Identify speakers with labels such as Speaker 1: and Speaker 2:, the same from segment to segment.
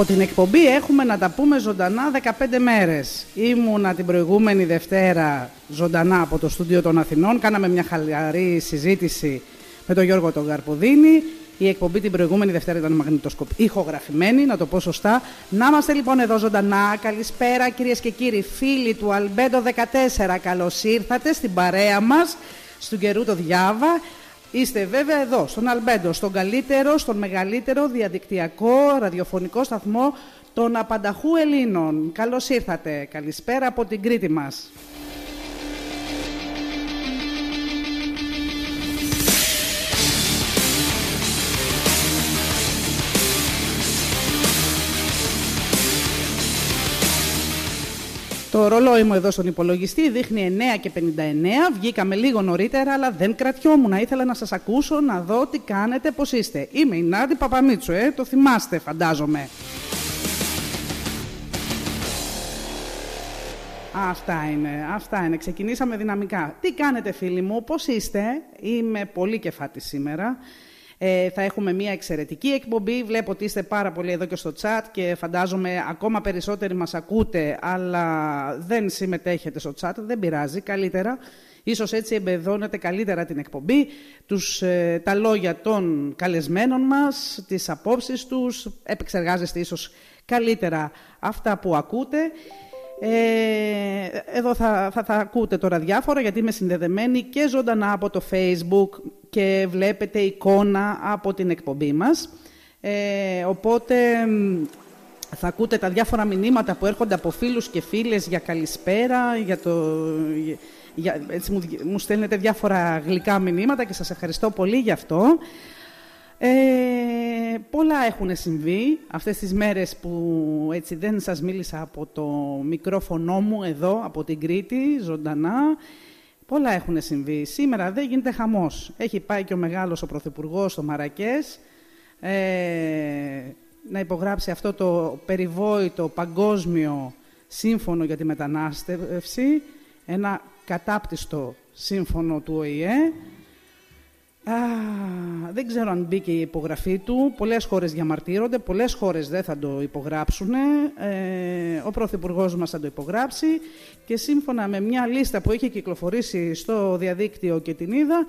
Speaker 1: Από την εκπομπή έχουμε να τα πούμε ζωντανά 15 μέρες. Ήμουνα την προηγούμενη Δευτέρα ζωντανά από το στούντιο των Αθηνών. Κάναμε μια χαλαρή συζήτηση με τον Γιώργο τον Καρποδίνη. Η εκπομπή την προηγούμενη Δευτέρα ήταν μαγνητοσκοπή, ηχογραφημένη, να το πω σωστά. Να είμαστε λοιπόν εδώ ζωντανά. Καλησπέρα κυρίες και κύριοι, φίλοι του Αλμπέντο 14. Καλώς ήρθατε στην παρέα μας, στον καιρού το Διάβα. Είστε βέβαια εδώ, στον Αλμπέντο, στον καλύτερο, στον μεγαλύτερο διαδικτυακό ραδιοφωνικό σταθμό των απανταχού Ελλήνων. Καλώς ήρθατε. Καλησπέρα από την Κρήτη μας. Το ρολόι μου εδώ στον υπολογιστή δείχνει 9 και 59. Βγήκαμε λίγο νωρίτερα, αλλά δεν κρατιόμουν. Ήθελα να σας ακούσω, να δω τι κάνετε, πώς είστε. Είμαι η Νάντι Παπαμίτσου, ε, το θυμάστε φαντάζομαι. Αυτά είναι, αυτά είναι. Ξεκινήσαμε δυναμικά. Τι κάνετε φίλοι μου, πώς είστε; Είμαι πολύ κεφάτης σήμερα. Ε, θα έχουμε μια εξαιρετική εκπομπή. Βλέπω ότι είστε πάρα πολύ εδώ και στο chat και φαντάζομαι ακόμα περισσότεροι μας ακούτε, αλλά δεν συμμετέχετε στο chat. Δεν πειράζει, καλύτερα. Ίσως έτσι εμπεδώνετε καλύτερα την εκπομπή, τους, ε, τα λόγια των καλεσμένων μας, τις απόψεις τους, επεξεργάζεστε ίσως καλύτερα αυτά που ακούτε. Ε, εδώ θα, θα, θα ακούτε τώρα διάφορα γιατί είμαι συνδεδεμένη και ζωντανά από το Facebook και βλέπετε εικόνα από την εκπομπή μας. Ε, οπότε θα ακούτε τα διάφορα μηνύματα που έρχονται από φίλους και φίλες για καλησπέρα, για το... Για, έτσι μου, μου στέλνετε διάφορα γλυκά μηνύματα και σας ευχαριστώ πολύ γι' αυτό. Ε, πολλά έχουν συμβεί αυτές τις μέρες που έτσι δεν σας μίλησα από το μικρόφωνο μου εδώ, από την Κρήτη, ζωντανά. Πολλά έχουν συμβεί. Σήμερα δεν γίνεται χαμός. Έχει πάει και ο μεγάλος ο Πρωθυπουργός στο Μαρακές ε, να υπογράψει αυτό το περιβόητο παγκόσμιο σύμφωνο για τη μετανάστευση, ένα κατάπτυστο σύμφωνο του ΟΗΕ, Α, δεν ξέρω αν μπήκε η υπογραφή του. Πολλές χώρες διαμαρτύρονται, πολλές χώρες δεν θα το υπογράψουν. Ε, ο Πρωθυπουργός μας θα το υπογράψει και σύμφωνα με μια λίστα που έχει κυκλοφορήσει στο διαδίκτυο και την είδα,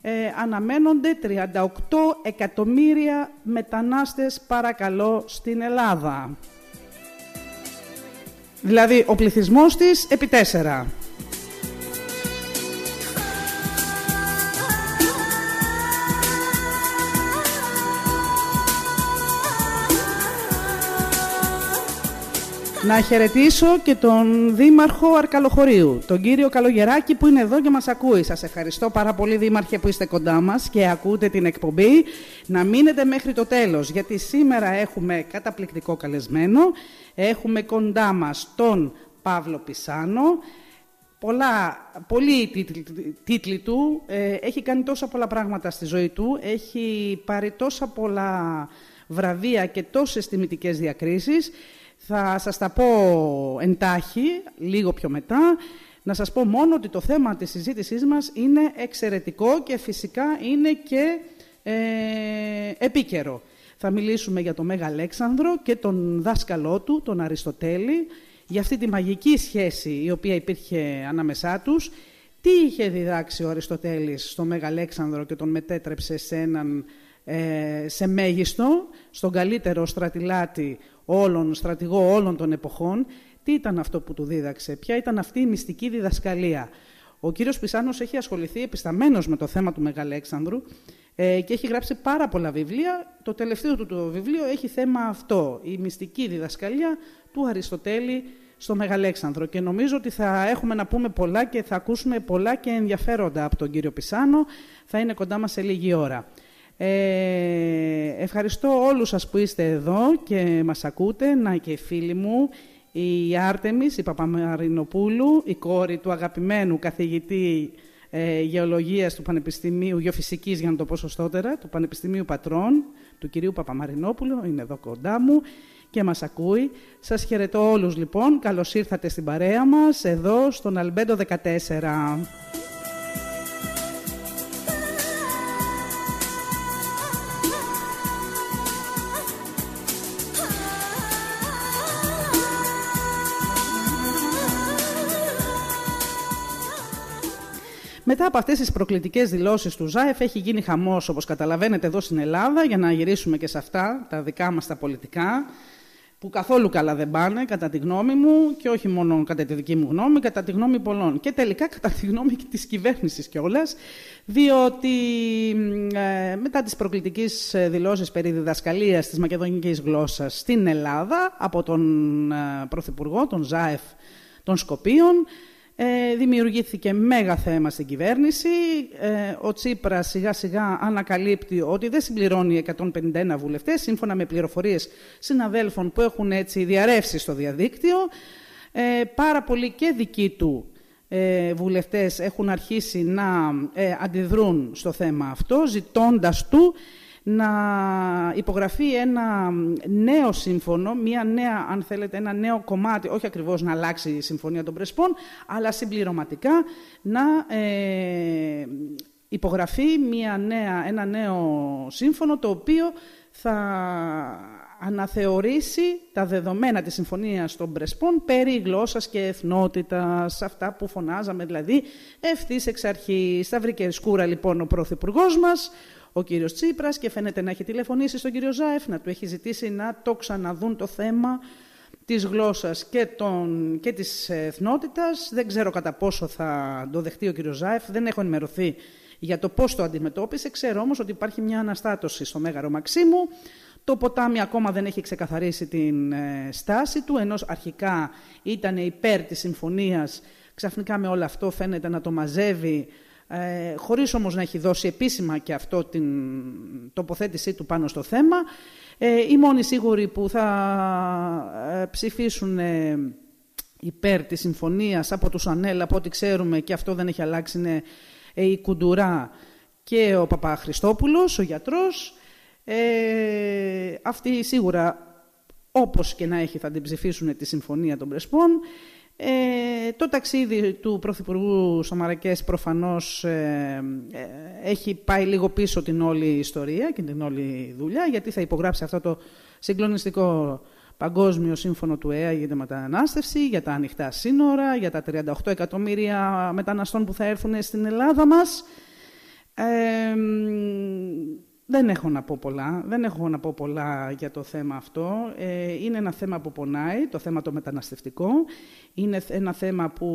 Speaker 1: ε, αναμένονται 38 εκατομμύρια μετανάστες παρακαλώ στην Ελλάδα. Δηλαδή ο πληθυσμός της επί τέσσερα. Να χαιρετήσω και τον Δήμαρχο Αρκαλοχωρίου, τον κύριο Καλογεράκη που είναι εδώ και μας ακούει. Σας ευχαριστώ πάρα πολύ Δήμαρχε που είστε κοντά μας και ακούτε την εκπομπή. Να μείνετε μέχρι το τέλος, γιατί σήμερα έχουμε καταπληκτικό καλεσμένο. Έχουμε κοντά μας τον Παύλο Πισάνο. Πολλά, πολλοί τίτλοι, τίτλοι του. Ε, έχει κάνει τόσα πολλά πράγματα στη ζωή του. Έχει πάρει τόσα πολλά βραβεία και τόσες τιμητικές διακρίσεις. Θα σας τα πω εντάχει, λίγο πιο μετά. Να σας πω μόνο ότι το θέμα της συζήτησής μας είναι εξαιρετικό και φυσικά είναι και ε, επίκαιρο. Θα μιλήσουμε για τον Μέγα Αλέξανδρο και τον δάσκαλό του, τον Αριστοτέλη, για αυτή τη μαγική σχέση η οποία υπήρχε ανάμεσά τους. Τι είχε διδάξει ο Αριστοτέλης στον Μέγα Αλέξανδρο και τον μετέτρεψε σε έναν ε, σε μέγιστο, στον καλύτερο στρατιλάτη όλων, στρατηγό όλων των εποχών, τι ήταν αυτό που του δίδαξε, ποια ήταν αυτή η μυστική διδασκαλία. Ο κύριος Πισάνος έχει ασχοληθεί επισταμένος με το θέμα του Μεγαλέξανδρου ε, και έχει γράψει πάρα πολλά βιβλία. Το τελευταίο του το βιβλίο έχει θέμα αυτό, η μυστική διδασκαλία του Αριστοτέλη στο Μεγαλέξανδρο. Και νομίζω ότι θα έχουμε να πούμε πολλά και θα ακούσουμε πολλά και ενδιαφέροντα από τον κύριο Πισάνο. Θα είναι κοντά μας σε λίγη ώρα. Ε, ευχαριστώ όλους σας που είστε εδώ και μας ακούτε, να και οι φίλοι μου, η Άρτεμις, η Παπαμαρινοπούλου, η κόρη του αγαπημένου καθηγητή ε, γεωλογίας του Πανεπιστημίου, γεωφυσικής για να το πω σωστότερα, του Πανεπιστημίου Πατρών, του κυρίου Παπαμαρινόπουλου, είναι εδώ κοντά μου και μας ακούει. Σας χαιρετώ όλους λοιπόν, καλώς ήρθατε στην παρέα μας, εδώ στον Αλμπέντο 14. Μετά από αυτές τις προκλητικές δηλώσεις του ΖΑΕΦ έχει γίνει χαμός, όπως καταλαβαίνετε, εδώ στην Ελλάδα, για να γυρίσουμε και σε αυτά, τα δικά μας τα πολιτικά, που καθόλου καλά δεν πάνε, κατά τη γνώμη μου, και όχι μόνο κατά τη δική μου γνώμη, κατά τη γνώμη πολλών. Και τελικά κατά τη γνώμη και της κυβέρνησης κιόλας, διότι ε, μετά τις προκλητικές ε, δηλώσεις περί διδασκαλίας της μακεδονικής γλώσσας στην Ελλάδα, από τον ε, Πρωθυπουργό, τον ΖΑΕΦ των Σκοπίων, ε, δημιουργήθηκε μέγα θέμα στην κυβέρνηση. Ε, ο Τσίπρας σιγά σιγά ανακαλύπτει ότι δεν συμπληρώνει 151 βουλευτές, σύμφωνα με πληροφορίες συναδέλφων που έχουν έτσι διαρρεύσει στο διαδίκτυο. Ε, πάρα πολλοί και δικοί του ε, βουλευτές έχουν αρχίσει να ε, αντιδρούν στο θέμα αυτό, ζητώντας του να υπογραφεί ένα νέο σύμφωνο, μια νέα, αν θέλετε, ένα νέο κομμάτι, όχι ακριβώς να αλλάξει η Συμφωνία των Πρεσπών, αλλά συμπληρωματικά να ε, υπογραφεί μια νέα, ένα νέο σύμφωνο, το οποίο θα αναθεωρήσει τα δεδομένα της Συμφωνίας των Πρεσπών περί γλώσσας και εθνότητας, αυτά που φωνάζαμε δηλαδή ευθύς εξ αρχής. Θα βρήκε σκούρα λοιπόν ο Πρωθυπουργός μας, ο κύριος Τσίπρας και φαίνεται να έχει τηλεφωνήσει στον κύριο Ζάεφ, να του έχει ζητήσει να το ξαναδούν το θέμα της γλώσσας και, των, και της εθνότητας. Δεν ξέρω κατά πόσο θα το δεχτεί ο κύριος Ζάεφ, δεν έχω ενημερωθεί για το πώς το αντιμετώπισε. Ξέρω όμως ότι υπάρχει μια αναστάτωση στο Μέγαρο Μαξίμου. Το ποτάμι ακόμα δεν έχει ξεκαθαρίσει την ε, στάση του, ενώ αρχικά ήταν υπέρ της συμφωνίας. Ξαφνικά με όλο αυτό φαίνεται να το μαζεύει ε, χωρίς όμως να έχει δώσει επίσημα και αυτό την τοποθέτησή του πάνω στο θέμα. Ε, οι μόνοι σίγουροι που θα ε, ψηφίσουν ε, υπέρ της συμφωνίας από τους ΑΝΕΛ, από ό,τι ξέρουμε και αυτό δεν έχει αλλάξει, είναι ε, η Κουντουρά και ο Παπαχριστόπουλος, ο γιατρός. Ε, αυτοί σίγουρα, όπως και να έχει, θα την ψηφίσουν τη συμφωνία των Πρεσπών. Ε, το ταξίδι του Πρωθυπουργού στο Μαρακές προφανώς ε, ε, έχει πάει λίγο πίσω την όλη ιστορία και την όλη δουλειά γιατί θα υπογράψει αυτό το συγκλονιστικό παγκόσμιο σύμφωνο του ΕΑ για τη μετανάστευση, για τα ανοιχτά σύνορα, για τα 38 εκατομμύρια μεταναστών που θα έρθουν στην Ελλάδα μας. Ε, δεν έχω να πω πολλά. Δεν έχω να πω πολλά για το θέμα αυτό. Ε, είναι ένα θέμα που πονάει, το θέμα το μεταναστευτικό. Είναι ένα θέμα που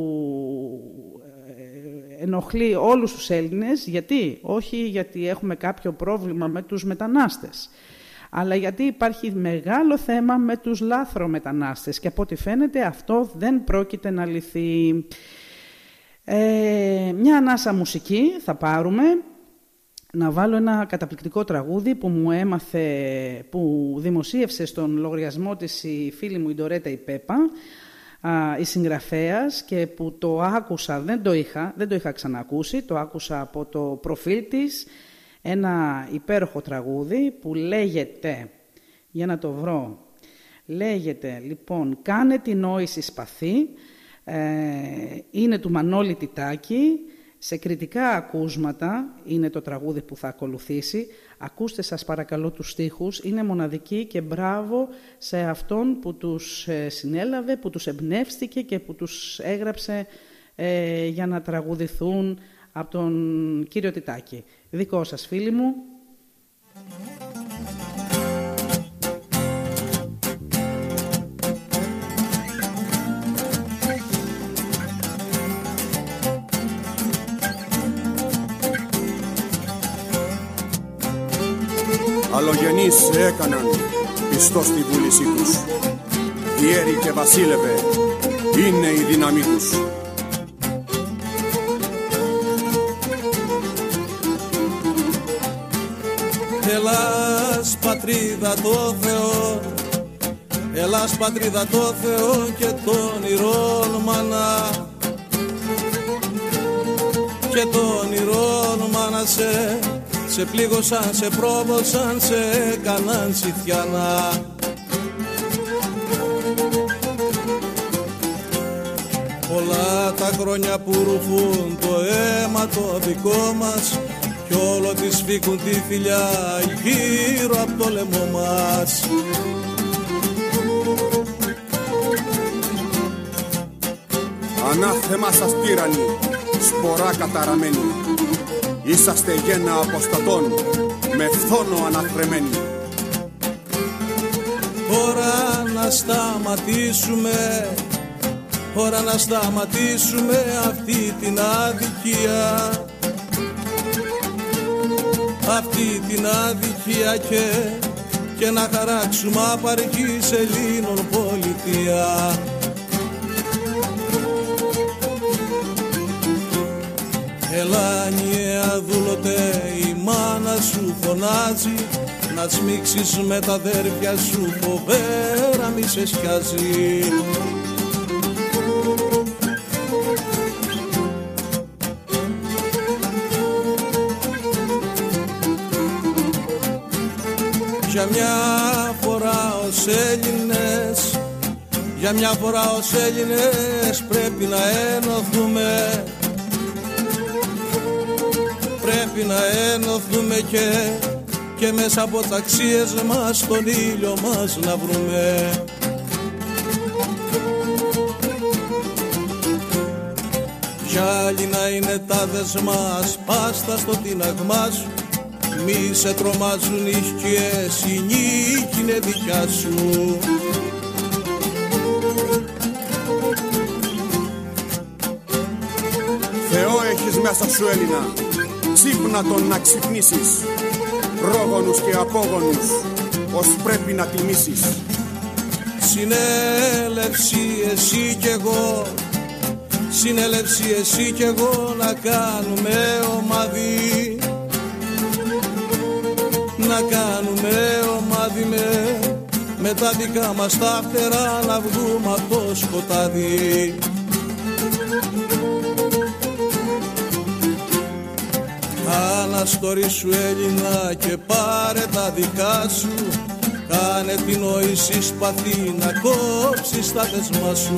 Speaker 1: ε, ενοχλεί όλους τους Έλληνες. Γιατί; Όχι γιατί έχουμε κάποιο πρόβλημα με τους μετανάστες. Αλλά γιατί υπάρχει μεγάλο θέμα με τους λάθρομετανάστες. Και από ό,τι φαίνεται αυτό δεν πρόκειται να λυθεί. Ε, μια ανάσα μουσική θα πάρουμε να βάλω ένα καταπληκτικό τραγούδι που μου έμαθε, που δημοσίευσε στον λογαριασμό της η φίλη μου η Ντορέτα η Πέπα, η συγγραφέας και που το άκουσα, δεν το είχα, δεν το είχα ξανακούσει, το άκουσα από το προφίλ της, ένα υπέροχο τραγούδι που λέγεται, για να το βρω, λέγεται λοιπόν «Κάνε την νόηση σπαθή», ε, είναι του Μανώλη Τιτάκη, σε κριτικά ακούσματα είναι το τραγούδι που θα ακολουθήσει. Ακούστε σας παρακαλώ τους στίχους. Είναι μοναδική και μπράβο σε αυτόν που τους ε, συνέλαβε, που τους εμπνεύστηκε και που τους έγραψε ε, για να τραγουδηθούν από τον κύριο Τιτάκη. Δικό σας φίλοι μου.
Speaker 2: Αλλογενείς σε έκαναν πιστό στη βούλησή τους. Διέρη και βασίλευε είναι η δύναμή τους.
Speaker 3: Ελλάς πατρίδα το Θεό Ελλάς πατρίδα το Θεό και τον ηρών μάνα και τον ηρών μάνα σε σε πλήγωσαν, σε πρόβωσαν, σε έκαναν σιθιανά Πολλά τα χρόνια που ρουφούν το αίμα το δικό μας κι όλο της σφίγγουν τη φιλιά γύρω από το λαιμό μας
Speaker 2: Ανάθεμα σας τύρανοι, σπορά καταραμένη. Είσαστε γένα αποστατών, με φθόνο αναχρεμένοι.
Speaker 3: Ώρα να σταματήσουμε, ώρα να σταματήσουμε αυτή την αδικία αυτή την αδικία και, και να χαράξουμε απαρχή Ελλήνων πολιτεία. Έλα νιέα δούλωτε η μάνα σου φωνάζει να σμίξεις με τα αδέρφια σου φοβέρα μη σε σκιάζει. Για μια φορά ως Έλληνες Για μια φορά ως Έλληνες πρέπει να ενωθούμε Πρέπει να ενωθούμε και και μέσα από τα αξίες μας τον ήλιο μας να βρούμε. Κι άλλοι να είναι τα δεσμά σπάστα στο τίναγμά σου μη σε τρομάζουν οι σκιές, η νίκη είναι δικιά σου.
Speaker 2: Θεό έχεις μέσα σου Έλληνα, ξύπνα τον να ξυπνήσεις. Πρόγονους και απόγονους, ως πρέπει να τιμήσεις.
Speaker 3: Συνέλευση εσύ κι εγώ Συνέλευση εσύ κι εγώ να κάνουμε ομαδί Να κάνουμε ομάδι με, με τα δικά μας τα φτερά να βγούμε από το σκοτάδι σου Έλληνα και πάρε τα δικά σου. Κάνε την νόηση σπαθή να κόψεις τα δεσμά σου.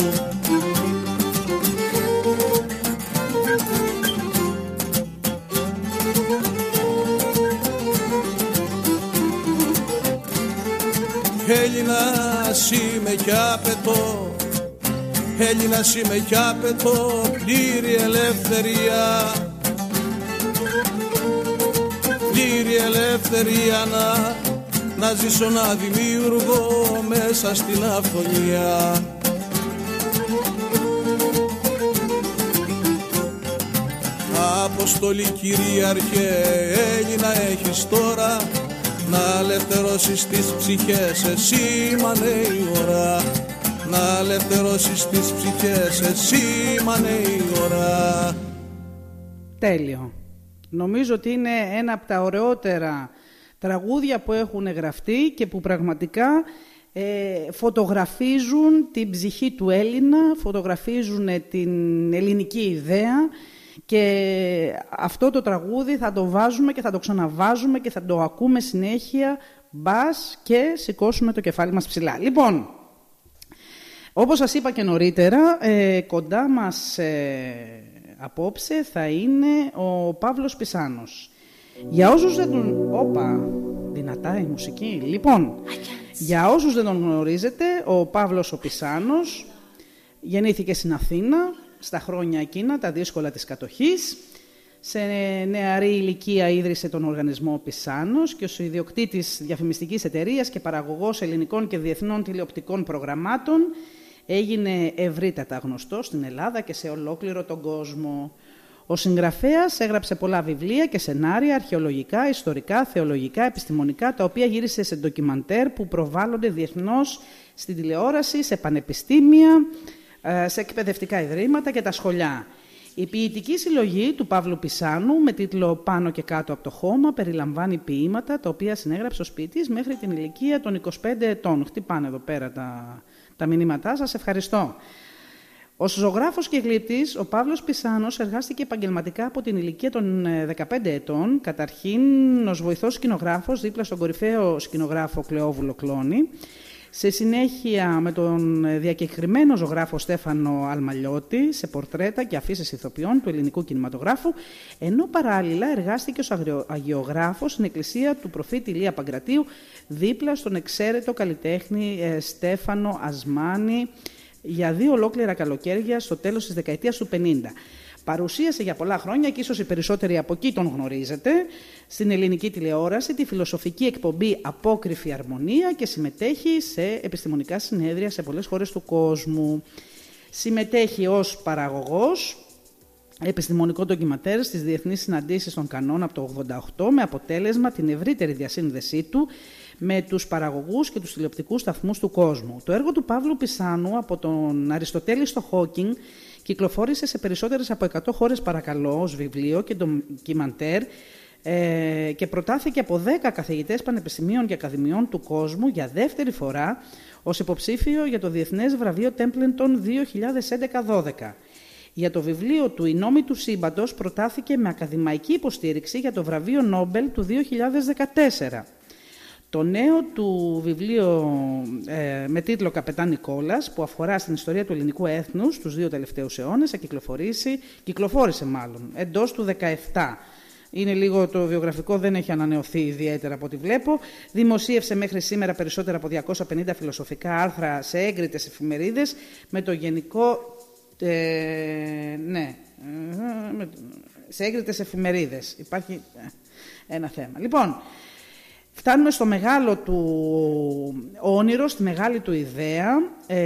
Speaker 3: Έλληνας είμαι κι απαιτώ Έλληνας είμαι κι απαιτώ πλήρη ελευθερία πλήρη ελευθερία να, να ζήσω να δημιουργώ μέσα στην αυθονία. Αποστολή κυρίαρχε Έλληνα έχεις τώρα να ελευθερώσεις τις ψυχές εσύ μανε η ώρα να ελευθερώσεις τις ψυχές εσύ μανε η ώρα
Speaker 1: Τέλειο. Νομίζω ότι είναι ένα από τα ωραιότερα τραγούδια που έχουν γραφτεί και που πραγματικά ε, φωτογραφίζουν την ψυχή του Έλληνα, φωτογραφίζουν την ελληνική ιδέα και αυτό το τραγούδι θα το βάζουμε και θα το ξαναβάζουμε και θα το ακούμε συνέχεια μπας και σηκώσουμε το κεφάλι μας ψηλά. Λοιπόν, όπως σας είπα και νωρίτερα, ε, κοντά μας ε, απόψε θα είναι ο Παύλος Πισάνος. Για όσους δεν τον... Όπα, δυνατά η μουσική. Λοιπόν, για όσους δεν τον γνωρίζετε, ο Παύλος ο Πισάνος γεννήθηκε στην Αθήνα στα χρόνια εκείνα, τα δύσκολα της κατοχής. Σε νεαρή ηλικία ίδρυσε τον οργανισμό Πισάνος και ως ιδιοκτήτης διαφημιστικής εταιρείας και παραγωγός ελληνικών και διεθνών τηλεοπτικών προγραμμάτων έγινε ευρύτατα γνωστό στην Ελλάδα και σε ολόκληρο τον κόσμο. Ο συγγραφέας έγραψε πολλά βιβλία και σενάρια, αρχαιολογικά, ιστορικά, θεολογικά, επιστημονικά, τα οποία γύρισε σε ντοκιμαντέρ που προβάλλονται διεθνώς στην τηλεόραση, σε πανεπιστήμια, ε, σε εκπαιδευτικά ιδρύματα και τα σχολιά. Η ποιητική συλλογή του Παύλου Πισάνου με τίτλο «Πάνω και κάτω από το χώμα» περιλαμβάνει ποίηματα τα οποία συνέγραψε ο σπίτης μέχρι την ηλικία των 25 ετών. Χτυπάνε εδώ πέρα τα, τα μηνύματά σας. Ευχαριστώ. Ο ζωγράφος και γλύπτης, ο Παύλος Πισάνος, εργάστηκε επαγγελματικά από την ηλικία των 15 ε, ετών, καταρχήν ως βοηθός σκηνογράφος δίπλα στον κορυφαίο σκηνογράφο Κλεόβουλο Κλώνη, σε συνέχεια με τον ε, διακεκριμένο ζωγράφο Στέφανο Αλμαλιώτη σε πορτρέτα και αφήσεις ηθοποιών του ελληνικού κινηματογράφου, ενώ παράλληλα εργάστηκε ως αγιογράφος στην εκκλησία του προφήτη Ηλία Παγκρατίου δίπλα στον εξαίρετο καλλιτέχνη ε, Στέφανο Ασμάνη για δύο ολόκληρα καλοκαίρια στο τέλος της δεκαετίας του 50. Παρουσίασε για πολλά χρόνια και ίσως οι περισσότεροι από εκεί τον γνωρίζετε στην ελληνική τηλεόραση τη φιλοσοφική εκπομπή Απόκριφη Αρμονία και συμμετέχει σε επιστημονικά συνέδρια σε πολλές χώρες του κόσμου. Συμμετέχει ως παραγωγός επιστημονικό ντοκιματέρ στις διεθνείς συναντήσεις των κανόνων από το 1988 με αποτέλεσμα την ευρύτερη διασύνδεσή του με τους παραγωγούς και τους τηλεοπτικούς σταθμούς του κόσμου. Το έργο του Παύλου Πισάνου από τον Αριστοτέλη στο Χόκινγκ κυκλοφόρησε σε περισσότερες από 100 χώρες παρακαλώ ως βιβλίο και ντοκιμαντέρ ε, και προτάθηκε από 10 καθηγητές πανεπιστημίων και ακαδημιών του κόσμου για δεύτερη φορά ως υποψήφιο για το Διεθνές Βραβείο Τέμπλεντον 2011-12. Για το βιβλίο του «Η νόμη του σύμπαντος» προτάθηκε με ακαδημαϊκή υποστήριξη για το βραβείο Νόμπελ του 2014. Το νέο του βιβλίο ε, με τίτλο «Καπετάν Νικόλας» που αφορά στην ιστορία του ελληνικού έθνους τους δύο τελευταίους αιώνες θα κυκλοφορήσει, κυκλοφόρησε μάλλον, εντός του 17. Είναι λίγο το βιογραφικό, δεν έχει ανανεωθεί ιδιαίτερα από ό,τι βλέπω. Δημοσίευσε μέχρι σήμερα περισσότερα από 250 φιλοσοφικά άρθρα σε έγκριτες εφημερίδες με το γενικό... Ε, ναι, ε, σε έγκριτες εφημερίδες. Υπάρχει ε, ένα θέμα. Λοιπόν, Φτάνουμε στο μεγάλο του όνειρο, στη μεγάλη του ιδέα, ε,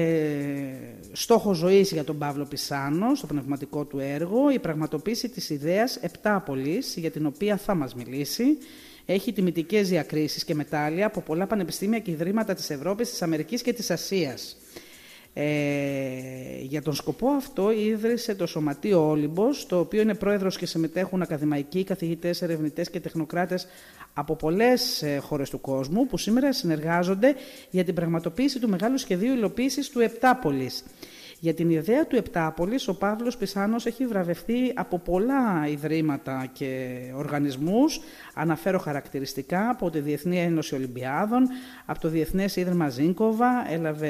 Speaker 1: στόχο ζωής για τον Παύλο Πισάνο, στο πνευματικό του έργο, η πραγματοποίηση της ιδέας Επτάπολης, για την οποία θα μας μιλήσει. Έχει τιμητικές διακρίσεις και μετάλλια από πολλά πανεπιστήμια και ιδρύματα της Ευρώπης, της Αμερικής και της Ασίας. Ε, για τον σκοπό αυτό ίδρυσε το Σωματείο Όλυμπος, το οποίο είναι πρόεδρος και συμμετέχουν ακαδημαϊκοί, καθηγητές, ερευνητές και τεχνοκράτες από πολλές ε, χώρες του κόσμου, που σήμερα συνεργάζονται για την πραγματοποίηση του μεγάλου σχεδίου υλοποίησης του Επτάπολης. Για την ιδέα του Επτάπολης, ο Παύλος Πισάνος έχει βραβευτεί από πολλά ιδρύματα και οργανισμούς. Αναφέρω χαρακτηριστικά από τη Διεθνή Ένωση Ολυμπιάδων, από το Διεθνές Ίδρυμα Ζίνκοβα, έλαβε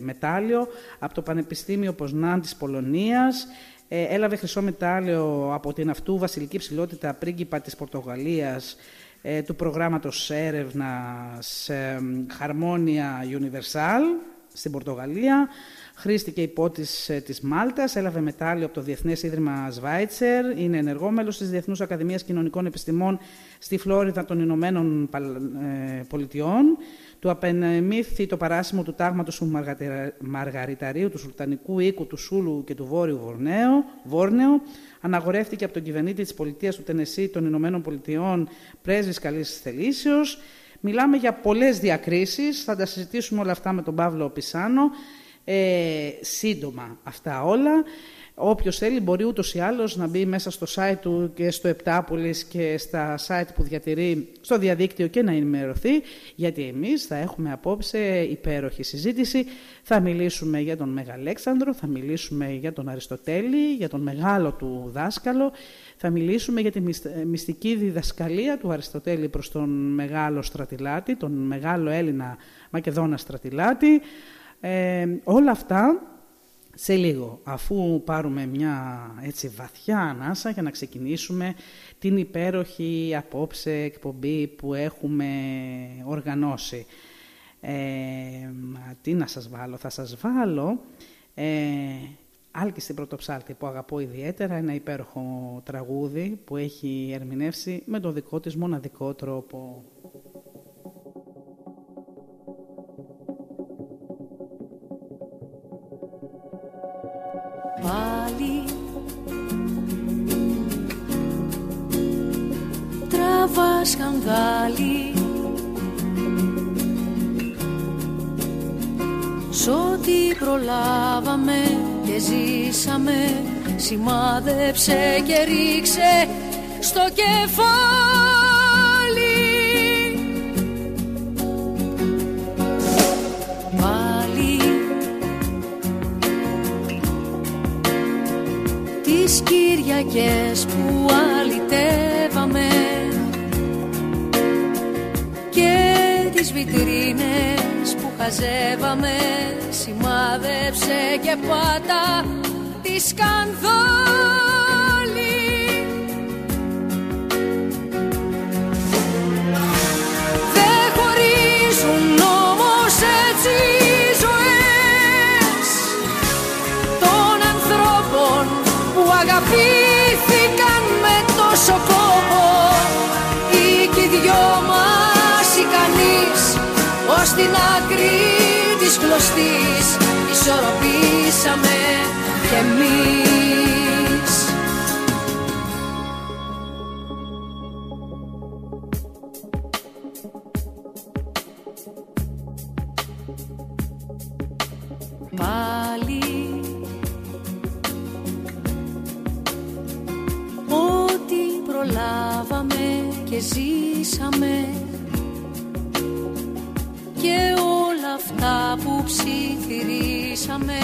Speaker 1: μετάλλιο, από το Πανεπιστήμιο Ποσνάν της Πολωνίας, ε, έλαβε χρυσό μετάλλιο από την αυτού βασιλική ψηλότητα πρίγκιπα της Πορτογαλίας, ε, του προγράμματος έρευνας ε, Harmonia Universal στην Πορτογαλία, Χρήστηκε υπό της, ε, της Μάλτας, έλαβε μετάλλιο από το Διεθνές Ίδρυμα Σβάιτσερ, είναι ενεργό μέλος της Διεθνούς Ακαδημίας Κοινωνικών Επιστημών στη Φλόριδα των Ηνωμένων ε, Πολιτειών. Του απενεμήθη το παράσημο του τάγματος του Μαργαριταρίου, του Σουλτανικού Οίκου, του Σούλου και του Βόρειου Βορνέου, Βόρνεο. Αναγορεύτηκε από τον κυβερνήτη της πολιτείας του Τενεσί των Ηνωμένων Πολιτειών, πρέσβης καλής θελήσεως. Μιλάμε για πολλές διακρίσεις, θα τα συζητήσουμε όλα αυτά με τον Παύλο Πισάνο. Ε, σύντομα αυτά όλα. Όποιος θέλει μπορεί ούτως ή άλλως να μπει μέσα στο site του και στο Επτάπολης και στα site που διατηρεί στο διαδίκτυο και να ενημερωθεί, γιατί εμείς θα έχουμε απόψε υπέροχη συζήτηση. Θα μιλήσουμε για τον Μεγαλέξανδρο, θα μιλήσουμε για τον Αριστοτέλη, για τον μεγάλο του δάσκαλο, θα μιλήσουμε για τη μυστική διδασκαλία του Αριστοτέλη προς τον μεγάλο στρατιλάτη, τον μεγάλο Έλληνα Μακεδόνα στρατιλάτη, ε, όλα αυτά σε λίγο, αφού πάρουμε μια έτσι βαθιά ανάσα για να ξεκινήσουμε την υπέροχη απόψε εκπομπή που έχουμε οργανώσει. Ε, τι να σας βάλω, θα σας βάλω ε, Άλκη στην Πρωτοψάλτη που αγαπώ ιδιαίτερα, ένα υπέροχο τραγούδι που έχει ερμηνεύσει με τον δικό της μοναδικό τρόπο.
Speaker 4: Σκανδάλι. Σ' ό,τι προλάβαμε και ζήσαμε σημάδεψε και ρίξε στο κεφάλι. Κυριακές που αλυτεύαμε τις βιτρίνες που χαζεύαμε σημάδεψε και πάτα τη σκανδάλη
Speaker 5: ως την άκρη της κλωστής. Ισορροπήσαμε κι εμείς. Πάλι Ό,τι προλάβαμε και ζήσαμε και όλα αυτά που ψιθυρίσαμε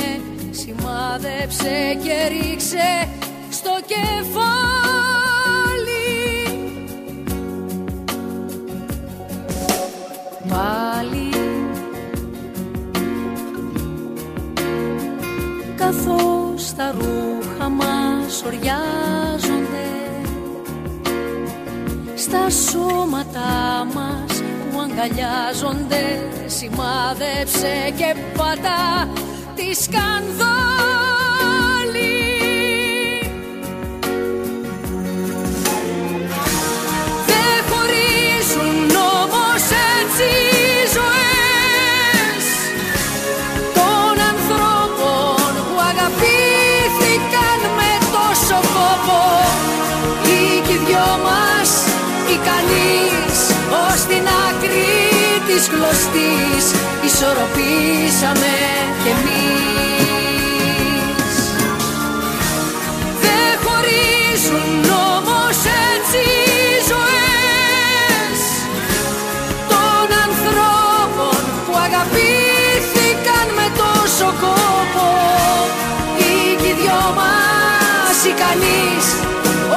Speaker 5: σημάδεψε και ρίξε στο κεφάλι. Πάλι καθώς τα ρούχα μας οριάζονται στα σώματα μας που αγκαλιάζονται σημάδεψε και πατά τη σκανδάλη ισορροπήσαμε κι εμείς. Δεν χωρίζουν όμως έτσι οι ζωές των ανθρώπων που αγαπήθηκαν με τόσο κόπο. Ή κι οι δυο μας ικανείς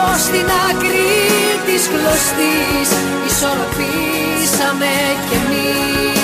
Speaker 5: ως την άκρη της κλωστής. Ισορροπήσαμε κι εμείς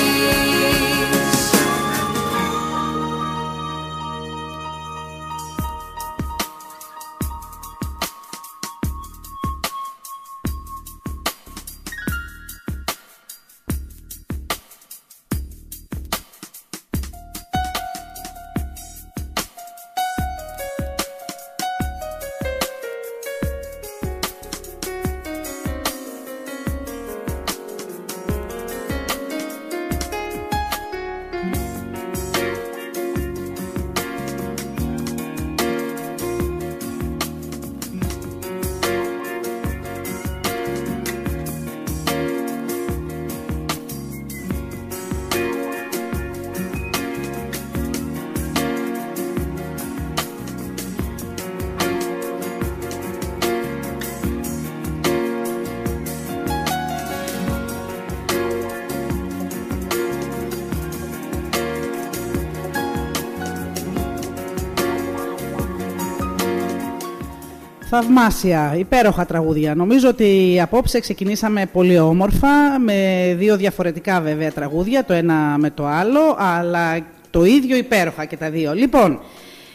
Speaker 1: Θαυμάσια, υπέροχα τραγούδια. Νομίζω ότι απόψε ξεκινήσαμε πολύ όμορφα, με δύο διαφορετικά βέβαια τραγούδια, το ένα με το άλλο, αλλά το ίδιο υπέροχα και τα δύο. Λοιπόν,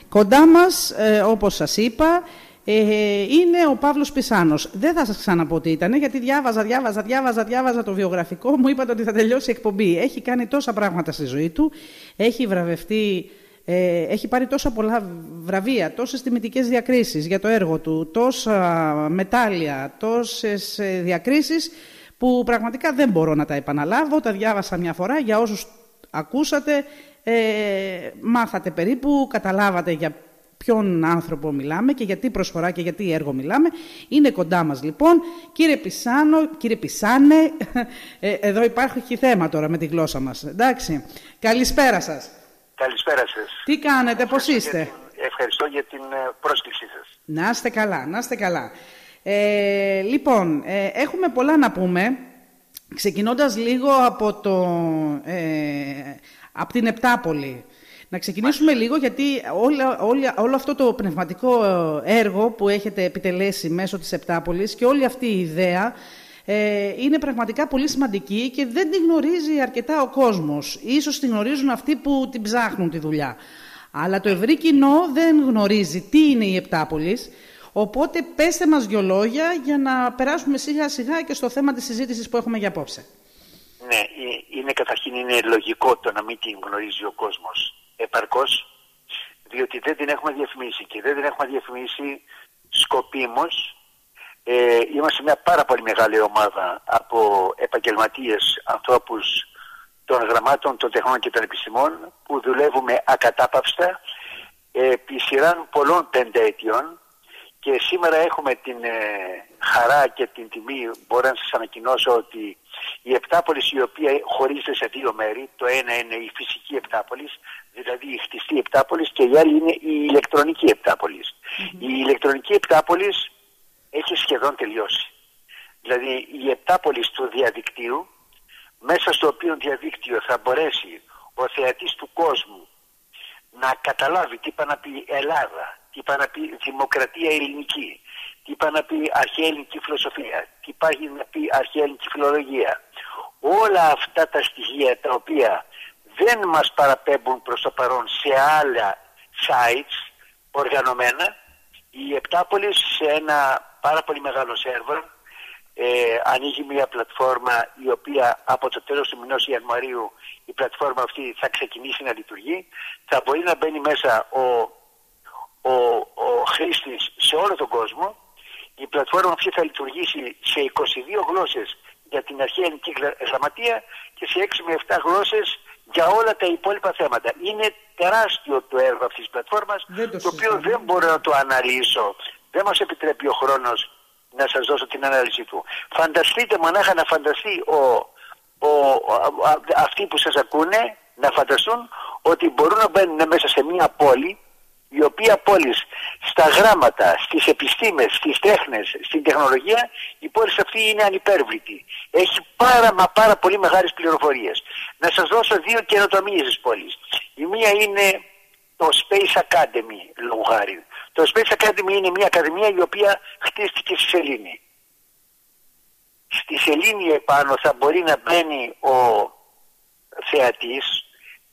Speaker 1: κοντά μας, ε, όπως σας είπα, ε, είναι ο Παύλος Πισάνος. Δεν θα σας ξαναπώ τι ήταν, γιατί διάβαζα, διάβαζα, διάβαζα, διάβαζα το βιογραφικό μου, είπατε ότι θα τελειώσει η εκπομπή. Έχει κάνει τόσα πράγματα στη ζωή του, έχει βραβευτεί ε, έχει πάρει τόσα πολλά βραβεία, τόσες τιμητικές διακρίσεις για το έργο του, τόσα μετάλλια, τόσες ε, διακρίσεις που πραγματικά δεν μπορώ να τα επαναλάβω. Τα διάβασα μια φορά για όσους ακούσατε, ε, μάθατε περίπου, καταλάβατε για ποιον άνθρωπο μιλάμε και γιατί προσφορά και γιατί έργο μιλάμε. Είναι κοντά μας λοιπόν. Κύριε Πισάνο, κύριε Πισάνε, ε, εδώ υπάρχει θέμα τώρα με τη γλώσσα μας. Εντάξει, καλησπέρα σας.
Speaker 6: Καλησπέρα σας.
Speaker 1: Τι κάνετε, πώς είστε;
Speaker 6: Για την- Ευχαριστώ για την ε, πρόσκλησή σας.
Speaker 1: Να είστε καλά, να είστε καλά. Ε, λοιπόν, ε, έχουμε πολλά να πούμε, ξεκινώντας λίγο από, το, ε, από την Επτάπολη. Να ξεκινήσουμε λίγο γιατί όλα, όλα, όλο αυτό το πνευματικό έργο που έχετε επιτελέσει μέσω της Επτάπολης και όλη αυτή η ιδέα ε, είναι πραγματικά πολύ σημαντική και δεν την γνωρίζει αρκετά ο κόσμος. Ίσως την γνωρίζουν αυτοί που την ψάχνουν τη δουλειά. Αλλά το ευρύ κοινό δεν γνωρίζει τι είναι η Επτάπολης. Οπότε πέστε μας δυο λόγια για να περάσουμε σιγά σιγά και στο θέμα της συζήτησης που έχουμε για απόψε.
Speaker 6: Ναι, ε, είναι καταρχήν είναι λογικό το να μην την γνωρίζει ο κόσμος επαρκώς, διότι δεν την έχουμε διαφημίσει και δεν την έχουμε διαφημίσει σκοπίμως. Ε, είμαστε μια πάρα πολύ μεγάλη ομάδα από επαγγελματίες, ανθρώπους των γραμμάτων των τεχνών και των επιστημών που δουλεύουμε ακατάπαυστα επί σειράν πολλών πενταετιών. Και σήμερα έχουμε την ε, χαρά και την τιμή, μπορώ να σας ανακοινώσω ότι η Επτάπολης η οποία χωρίζεται σε δύο μέρη, το ένα είναι η φυσική Επτάπολης, δηλαδή η χτιστή Επτάπολης και η άλλη είναι η ηλεκτρονική Η ηλεκτρονική Επτάπολης έχει σχεδόν τελειώσει. Δηλαδή η Επτάπολης του διαδικτύου, μέσα στο οποίο διαδίκτυο θα μπορέσει ο θεατής του κόσμου να καταλάβει τι είπα να πει Ελλάδα, τι είπα να πει δημοκρατία ελληνική, τι είπα να πει αρχαία ελληνική φιλοσοφία, τι είπα να πει αρχαία ελληνική φιλολογία. Όλα αυτά τα στοιχεία τα οποία δεν μας παραπέμπουν προς το παρόν σε άλλα sites οργανωμένα, η Επτάπολης σε ένα πάρα πολύ μεγάλο σερβερ ε, ανοίγει μια πλατφόρμα η οποία από το τέλος του μηνός Ιανουαρίου η πλατφόρμα αυτή θα ξεκινήσει να λειτουργεί. Θα μπορεί να μπαίνει μέσα ο, ο, ο χρήστης σε όλο τον κόσμο. Η πλατφόρμα αυτή θα λειτουργήσει σε 22 γλώσσες για την αρχαία ελληνική γραμματεία και σε 6 με 7 γλώσσες για όλα τα υπόλοιπα θέματα. Είναι τεράστιο το έργο αυτής της πλατφόρμας, το, το οποίο δεν μπορώ να το αναλύσω. Δεν μας επιτρέπει ο χρόνος να σας δώσω την ανάλυση του. Φανταστείτε μονάχα να φανταστεί ο, ο, αυτοί που σας ακούνε να φανταστούν ότι μπορούν να μπαίνουν μέσα σε μια πόλη η οποία πόλης στα γράμματα, στις επιστήμες, στις τέχνες, στην τεχνολογία η πόλη αυτή είναι ανυπέρβλητη. Έχει πάρα μα πάρα πολύ μεγάλες πληροφορίες. Να σας δώσω δύο καινοτομίες της πόλης. Η μία είναι το Space Academy λόγω χάρη. Το Space Academy είναι μια ακαδημία η οποία χτίστηκε στη Σελήνη. Στη Σελήνη επάνω θα μπορεί να μπαίνει ο θεατής,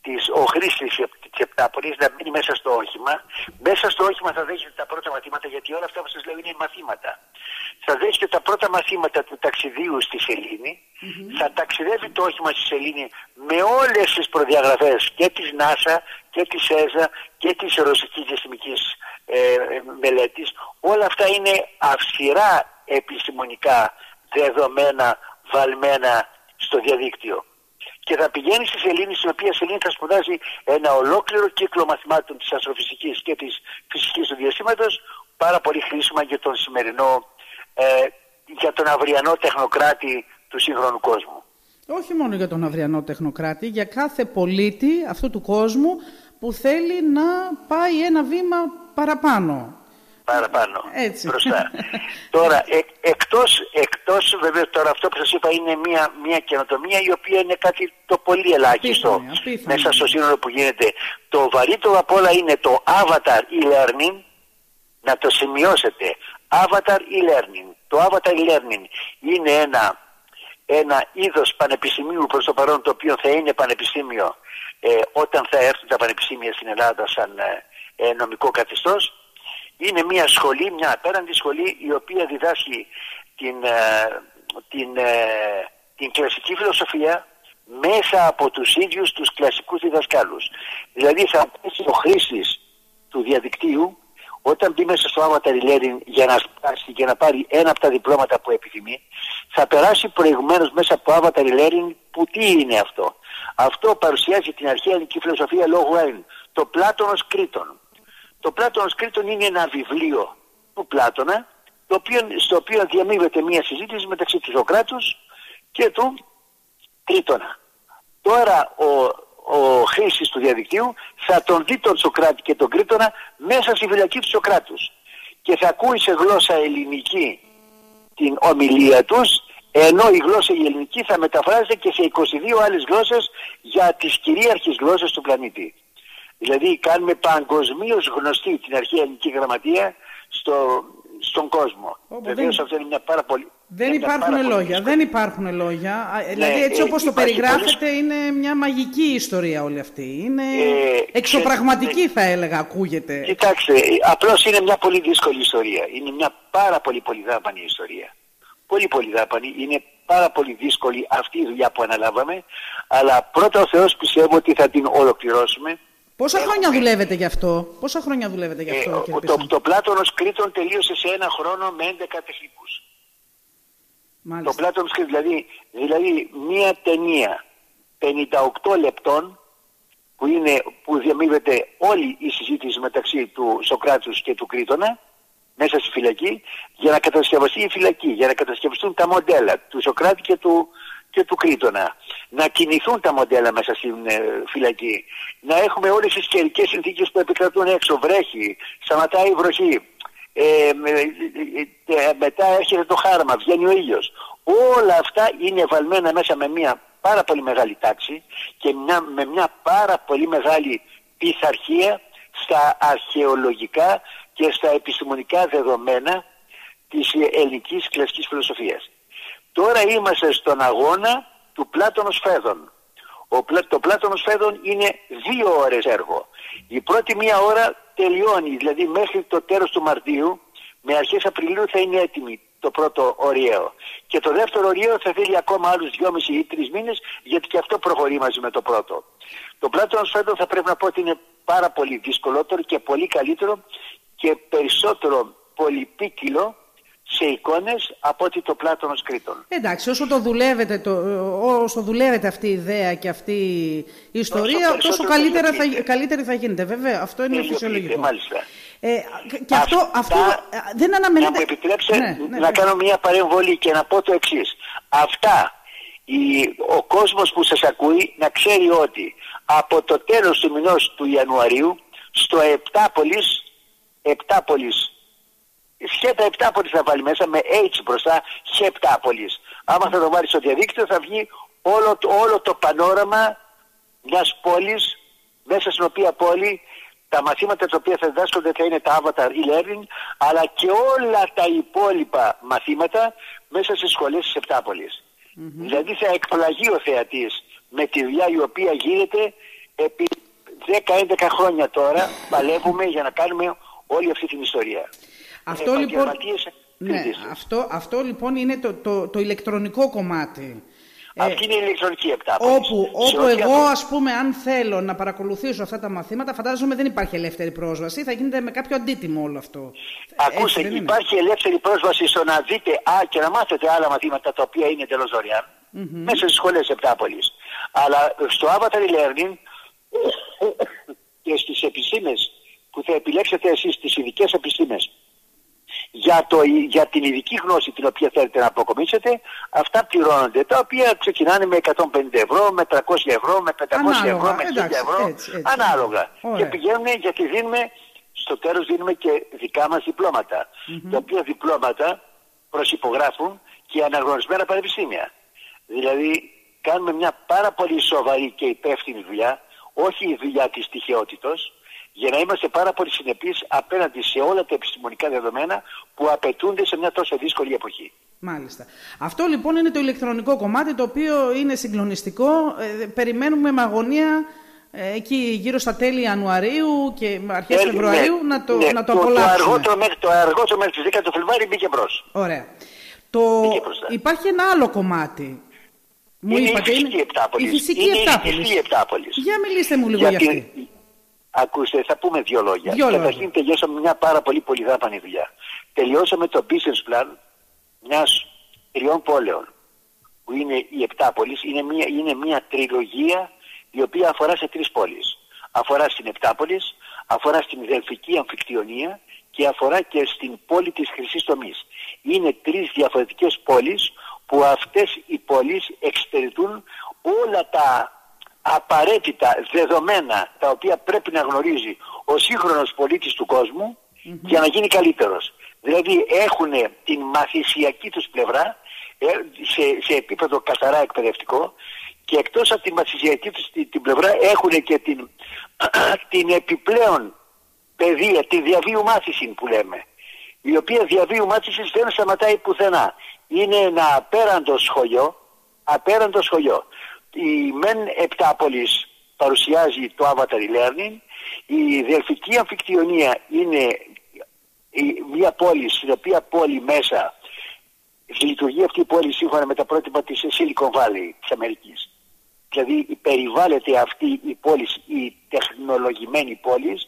Speaker 6: της, ο χρήστης της Επτάπολης να μπαίνει μέσα στο όχημα. Μέσα στο όχημα θα δέχεται τα πρώτα μαθήματα γιατί όλα αυτά που σας λέω είναι μαθήματα. Θα δέχεται τα πρώτα μαθήματα του ταξιδίου στη Σελήνη. Θα ταξιδεύει το όχημα στη Σελήνη με όλες τις προδιαγραφές και της ΝΑΣΑ και της ΕΖΑ και της Ρωσικής Διαστημικής ε, μελέτης, όλα αυτά είναι αυστηρά επιστημονικά δεδομένα βαλμένα στο διαδίκτυο. Και θα πηγαίνει στη Σελήνη, στην οποία Σελήνη θα σπουδάζει ένα ολόκληρο κύκλο μαθημάτων της αστροφυσικής και της φυσικής του διαστήματος, πάρα πολύ χρήσιμα για τον σημερινό, ε, για τον αυριανό τεχνοκράτη του σύγχρονου κόσμου.
Speaker 1: Όχι μόνο για τον αυριανό τεχνοκράτη, για κάθε πολίτη αυτού του κόσμου που θέλει να πάει ένα βήμα παραπάνω.
Speaker 6: Παραπάνω.
Speaker 1: Έτσι.
Speaker 6: Μπροστά. τώρα, ε, εκτός, εκτός βέβαια τώρα αυτό που σας είπα είναι μια, μια καινοτομία η οποία είναι κάτι το πολύ ελάχιστο μέσα στο σύνολο που γίνεται. Το βαρύτερο απ' όλα είναι το avatar e-learning, να το σημειώσετε. Avatar e-learning. Το avatar e-learning είναι ένα, ένα είδος πανεπιστημίου προς το παρόν το οποίο θα είναι πανεπιστήμιο ε, όταν θα έρθουν τα πανεπιστήμια στην Ελλάδα σαν ε, ε, νομικό καθεστώς είναι μια σχολή, μια απέραντη σχολή η οποία διδάσκει την, ε, την, ε, την κλασική φιλοσοφία μέσα από τους ίδιους τους κλασικούς διδασκάλους. Δηλαδή θα πέσει ο χρήστης του διαδικτύου όταν μπει μέσα στο Avatar Learning για να σπάσει και να πάρει ένα από τα διπλώματα που επιθυμεί, θα περάσει προηγουμένως μέσα από Avatar Learning που τι είναι αυτό. Αυτό παρουσιάζει την αρχαία ελληνική φιλοσοφία λόγω N, το Πλάτωνος Κρήτων. Το Πλάτωνος Κρήτων είναι ένα βιβλίο του Πλάτωνα, το οποίο, στο οποίο διαμείβεται μια συζήτηση μεταξύ του Σοκράτους και του Κρήτονα. Τώρα ο, ο χρήστης του διαδικτύου θα τον δει τον Σοκράτη και τον Κρήτονα μέσα στη φυλακή του Σοκράτους και θα ακούει σε γλώσσα ελληνική την ομιλία τους ενώ η γλώσσα η ελληνική θα μεταφράζεται και σε 22 άλλες γλώσσες για τις κυρίαρχες γλώσσες του πλανήτη. Δηλαδή κάνουμε παγκοσμίως γνωστή την αρχαία ελληνική γραμματεία στο, στον κόσμο. Βεβαίως αυτό είναι μια πάρα πολύ.
Speaker 1: Δεν υπάρχουν λόγια, δεν υπάρχουν λόγια. Ναι, δηλαδή έτσι ε, όπως το περιγράφετε είναι μια μαγική ιστορία όλη αυτή. Είναι ε, εξωπραγματική θα έλεγα ακούγεται.
Speaker 6: Κοιτάξτε, απλώς είναι μια πολύ δύσκολη ιστορία. Είναι μια πάρα πολύ πολύ δάπανη ιστορία. Πολύ πολύ δάπανη. Είναι πάρα πολύ δύσκολη αυτή η δουλειά που αναλάβαμε. Αλλά πρώτα ο Θεός πιστεύω ότι θα την ολοκληρώσουμε.
Speaker 1: Πόσα χρόνια δουλεύετε γι' αυτό, Πόσα χρόνια δουλεύετε γι' αυτό,
Speaker 6: ε, κύριε το, το Πλάτωνος Κρήτων τελείωσε σε ένα χρόνο με 11 Μάλιστα. Το Πλάτωνος Κρήτων, δηλαδή, δηλαδή μία ταινία 58 λεπτών που, είναι, που διαμείβεται όλη η συζήτηση μεταξύ του Σοκράτους και του Κρήτονα μέσα στη φυλακή για να κατασκευαστεί η φυλακή, για να κατασκευαστούν τα μοντέλα του Σοκράτη και του, και του Κρήτονα. Να κινηθούν τα μοντέλα μέσα στην ε, φυλακή. Να έχουμε όλες τις καιρικές συνθήκες που επικρατούν έξω. Βρέχει, σταματάει η βροχή. Ε, ε, ε, μετά έρχεται το χάραμα, βγαίνει ο ήλιος. Όλα αυτά είναι βαλμένα μέσα με μια πάρα πολύ μεγάλη τάξη και μια, με μια πάρα πολύ μεγάλη πειθαρχία στα αρχαιολογικά και στα επιστημονικά δεδομένα της ελληνικής κλασικής φιλοσοφίας. Τώρα είμαστε στον αγώνα του Πλάτωνος Φέδων. Ο, το Πλάτωνος Φέδων είναι δύο ώρες έργο. Η πρώτη μία ώρα τελειώνει, δηλαδή μέχρι το τέλος του Μαρτίου, με αρχές Απριλίου θα είναι έτοιμη το πρώτο ωριαίο. Και το δεύτερο ωριαίο θα θέλει ακόμα άλλους δυόμισι ή τρεις μήνες, γιατί και αυτό προχωρεί μαζί με το πρώτο. Το Πλάτωνος Φέδων θα πρέπει να πω ότι είναι πάρα πολύ δυσκολότερο και πολύ καλύτερο και περισσότερο πολυπίκυλο σε εικόνες από ότι το Πλάτωνος Κρήτων.
Speaker 1: Εντάξει, όσο το δουλεύετε, το, όσο δουλεύετε αυτή η ιδέα και αυτή η ιστορία, τόσο, καλύτερα θα, καλύτερη θα γίνεται. Βέβαια, αυτό είναι φυσιολογικό.
Speaker 6: Μάλιστα.
Speaker 1: Ε, και αυτό, αυτό δεν αναμένεται...
Speaker 6: Να μου επιτρέψετε ναι, ναι, να κάνω μια παρεμβολή και να πω το εξής. Αυτά η, ο κόσμος που σας ακούει να ξέρει ότι από το τέλος του μηνός του Ιανουαρίου στο Επτάπολης, Επτάπολης Σχέτα Επτάπολης θα βάλει μέσα με H μπροστά, Χεπτάπολης. Άμα θα το βάλει στο διαδίκτυο θα βγει όλο, όλο το πανόραμα μιας πόλης μέσα στην οποία πόλη τα μαθήματα τα οποία θα διδάσκονται θα είναι τα avatar e-learning αλλά και όλα τα υπόλοιπα μαθήματα μέσα στις σχολές της Επτάπολης. Δηλαδή θα εκπλαγεί ο θεατής με τη δουλειά η οποία γίνεται επί 10-11 χρόνια τώρα παλεύουμε για να κάνουμε όλη αυτή την ιστορία.
Speaker 1: Αυτό λοιπόν, ναι, αυτό, αυτό λοιπόν είναι το, το, το ηλεκτρονικό κομμάτι.
Speaker 6: Ε, Αυτή είναι η ηλεκτρονική επτάπολη.
Speaker 1: Όπου, όπου εγώ, ας πούμε, αν θέλω να παρακολουθήσω αυτά τα μαθήματα, φαντάζομαι δεν υπάρχει ελεύθερη πρόσβαση. Θα γίνεται με κάποιο αντίτιμο όλο αυτό.
Speaker 6: Ακούστε, υπάρχει ελεύθερη πρόσβαση στο να δείτε α, και να μάθετε άλλα μαθήματα τα οποία είναι εντελώς δωρεάν mm-hmm. μέσα στις σχολές Επτάπολης. Αλλά στο Avatar Learning και στις επιστήμες που θα επιλέξετε εσείς, τις ειδικές επιστήμες, για, το, για την ειδική γνώση την οποία θέλετε να αποκομίσετε, αυτά πληρώνονται. Τα οποία ξεκινάνε με 150 ευρώ, με 300 ευρώ, με 500 ευρώ, με 1000 ευρώ. Έτσι, έτσι, ανάλογα. Και πηγαίνουν γιατί δίνουμε, στο τέλος δίνουμε και δικά μας διπλώματα. Mm-hmm. Τα οποία διπλώματα προσυπογράφουν και αναγνωρισμένα πανεπιστήμια. Δηλαδή κάνουμε μια πάρα πολύ σοβαρή και υπεύθυνη δουλειά, όχι η δουλειά της τυχαιότητος, για να είμαστε πάρα πολύ συνεπείς απέναντι σε όλα τα επιστημονικά δεδομένα που απαιτούνται σε μια τόσο δύσκολη εποχή.
Speaker 1: Μάλιστα. Αυτό λοιπόν είναι το ηλεκτρονικό κομμάτι το οποίο είναι συγκλονιστικό. Ε, περιμένουμε με αγωνία ε, εκεί γύρω στα τέλη Ιανουαρίου και αρχές ε, Φεβρουαρίου ναι, να το, ναι, να το, το απολαύσουμε.
Speaker 6: Το αργότερο μέχρι, το αργότερο μέχρι τις 10 του Φεβρουάριου μπήκε μπρος.
Speaker 1: Ωραία. Το... Υπάρχει ένα άλλο κομμάτι.
Speaker 6: Μου είναι είπατε, η φυσική επτάπολη.
Speaker 1: Η φυσική επτάπολης. Για μιλήστε μου λίγο για, για αυτή.
Speaker 6: Ακούστε, θα πούμε δύο λόγια. Καταρχήν τελειώσαμε μια πάρα πολύ πολυδάπανη δουλειά. Τελειώσαμε το business plan μιας τριών πόλεων που είναι η Επτάπολης. Είναι μια, είναι μια τριλογία η οποία αφορά σε τρεις πόλεις. Αφορά στην Επτάπολης, αφορά στην Δελφική Αμφικτιονία και αφορά και στην πόλη της Χρυσής Τομής. Είναι τρεις διαφορετικές πόλεις που αυτές οι πόλεις εξυπηρετούν όλα τα απαραίτητα δεδομένα τα οποία πρέπει να γνωρίζει ο σύγχρονος πολίτης του κόσμου για να γίνει καλύτερος. Δηλαδή έχουν την μαθησιακή τους πλευρά ε, σε, σε επίπεδο καθαρά εκπαιδευτικό και εκτός από τη μαθησιακή τους την, πλευρά έχουν και την, την επιπλέον παιδεία, τη διαβίου μάθηση που λέμε η οποία διαβίου μάθησης δεν σταματάει πουθενά. Είναι ένα απέραντο σχολείο, απέραντο σχολείο η ΜΕΝ Επτάπολης παρουσιάζει το Avatar Learning, η Δελφική Αμφικτιονία είναι μια πόλη στην οποία πόλη μέσα λειτουργεί αυτή η πόλη σύμφωνα με τα πρότυπα της Silicon Valley της Αμερικής. Δηλαδή περιβάλλεται αυτή η πόλη, η τεχνολογημένη πόλη,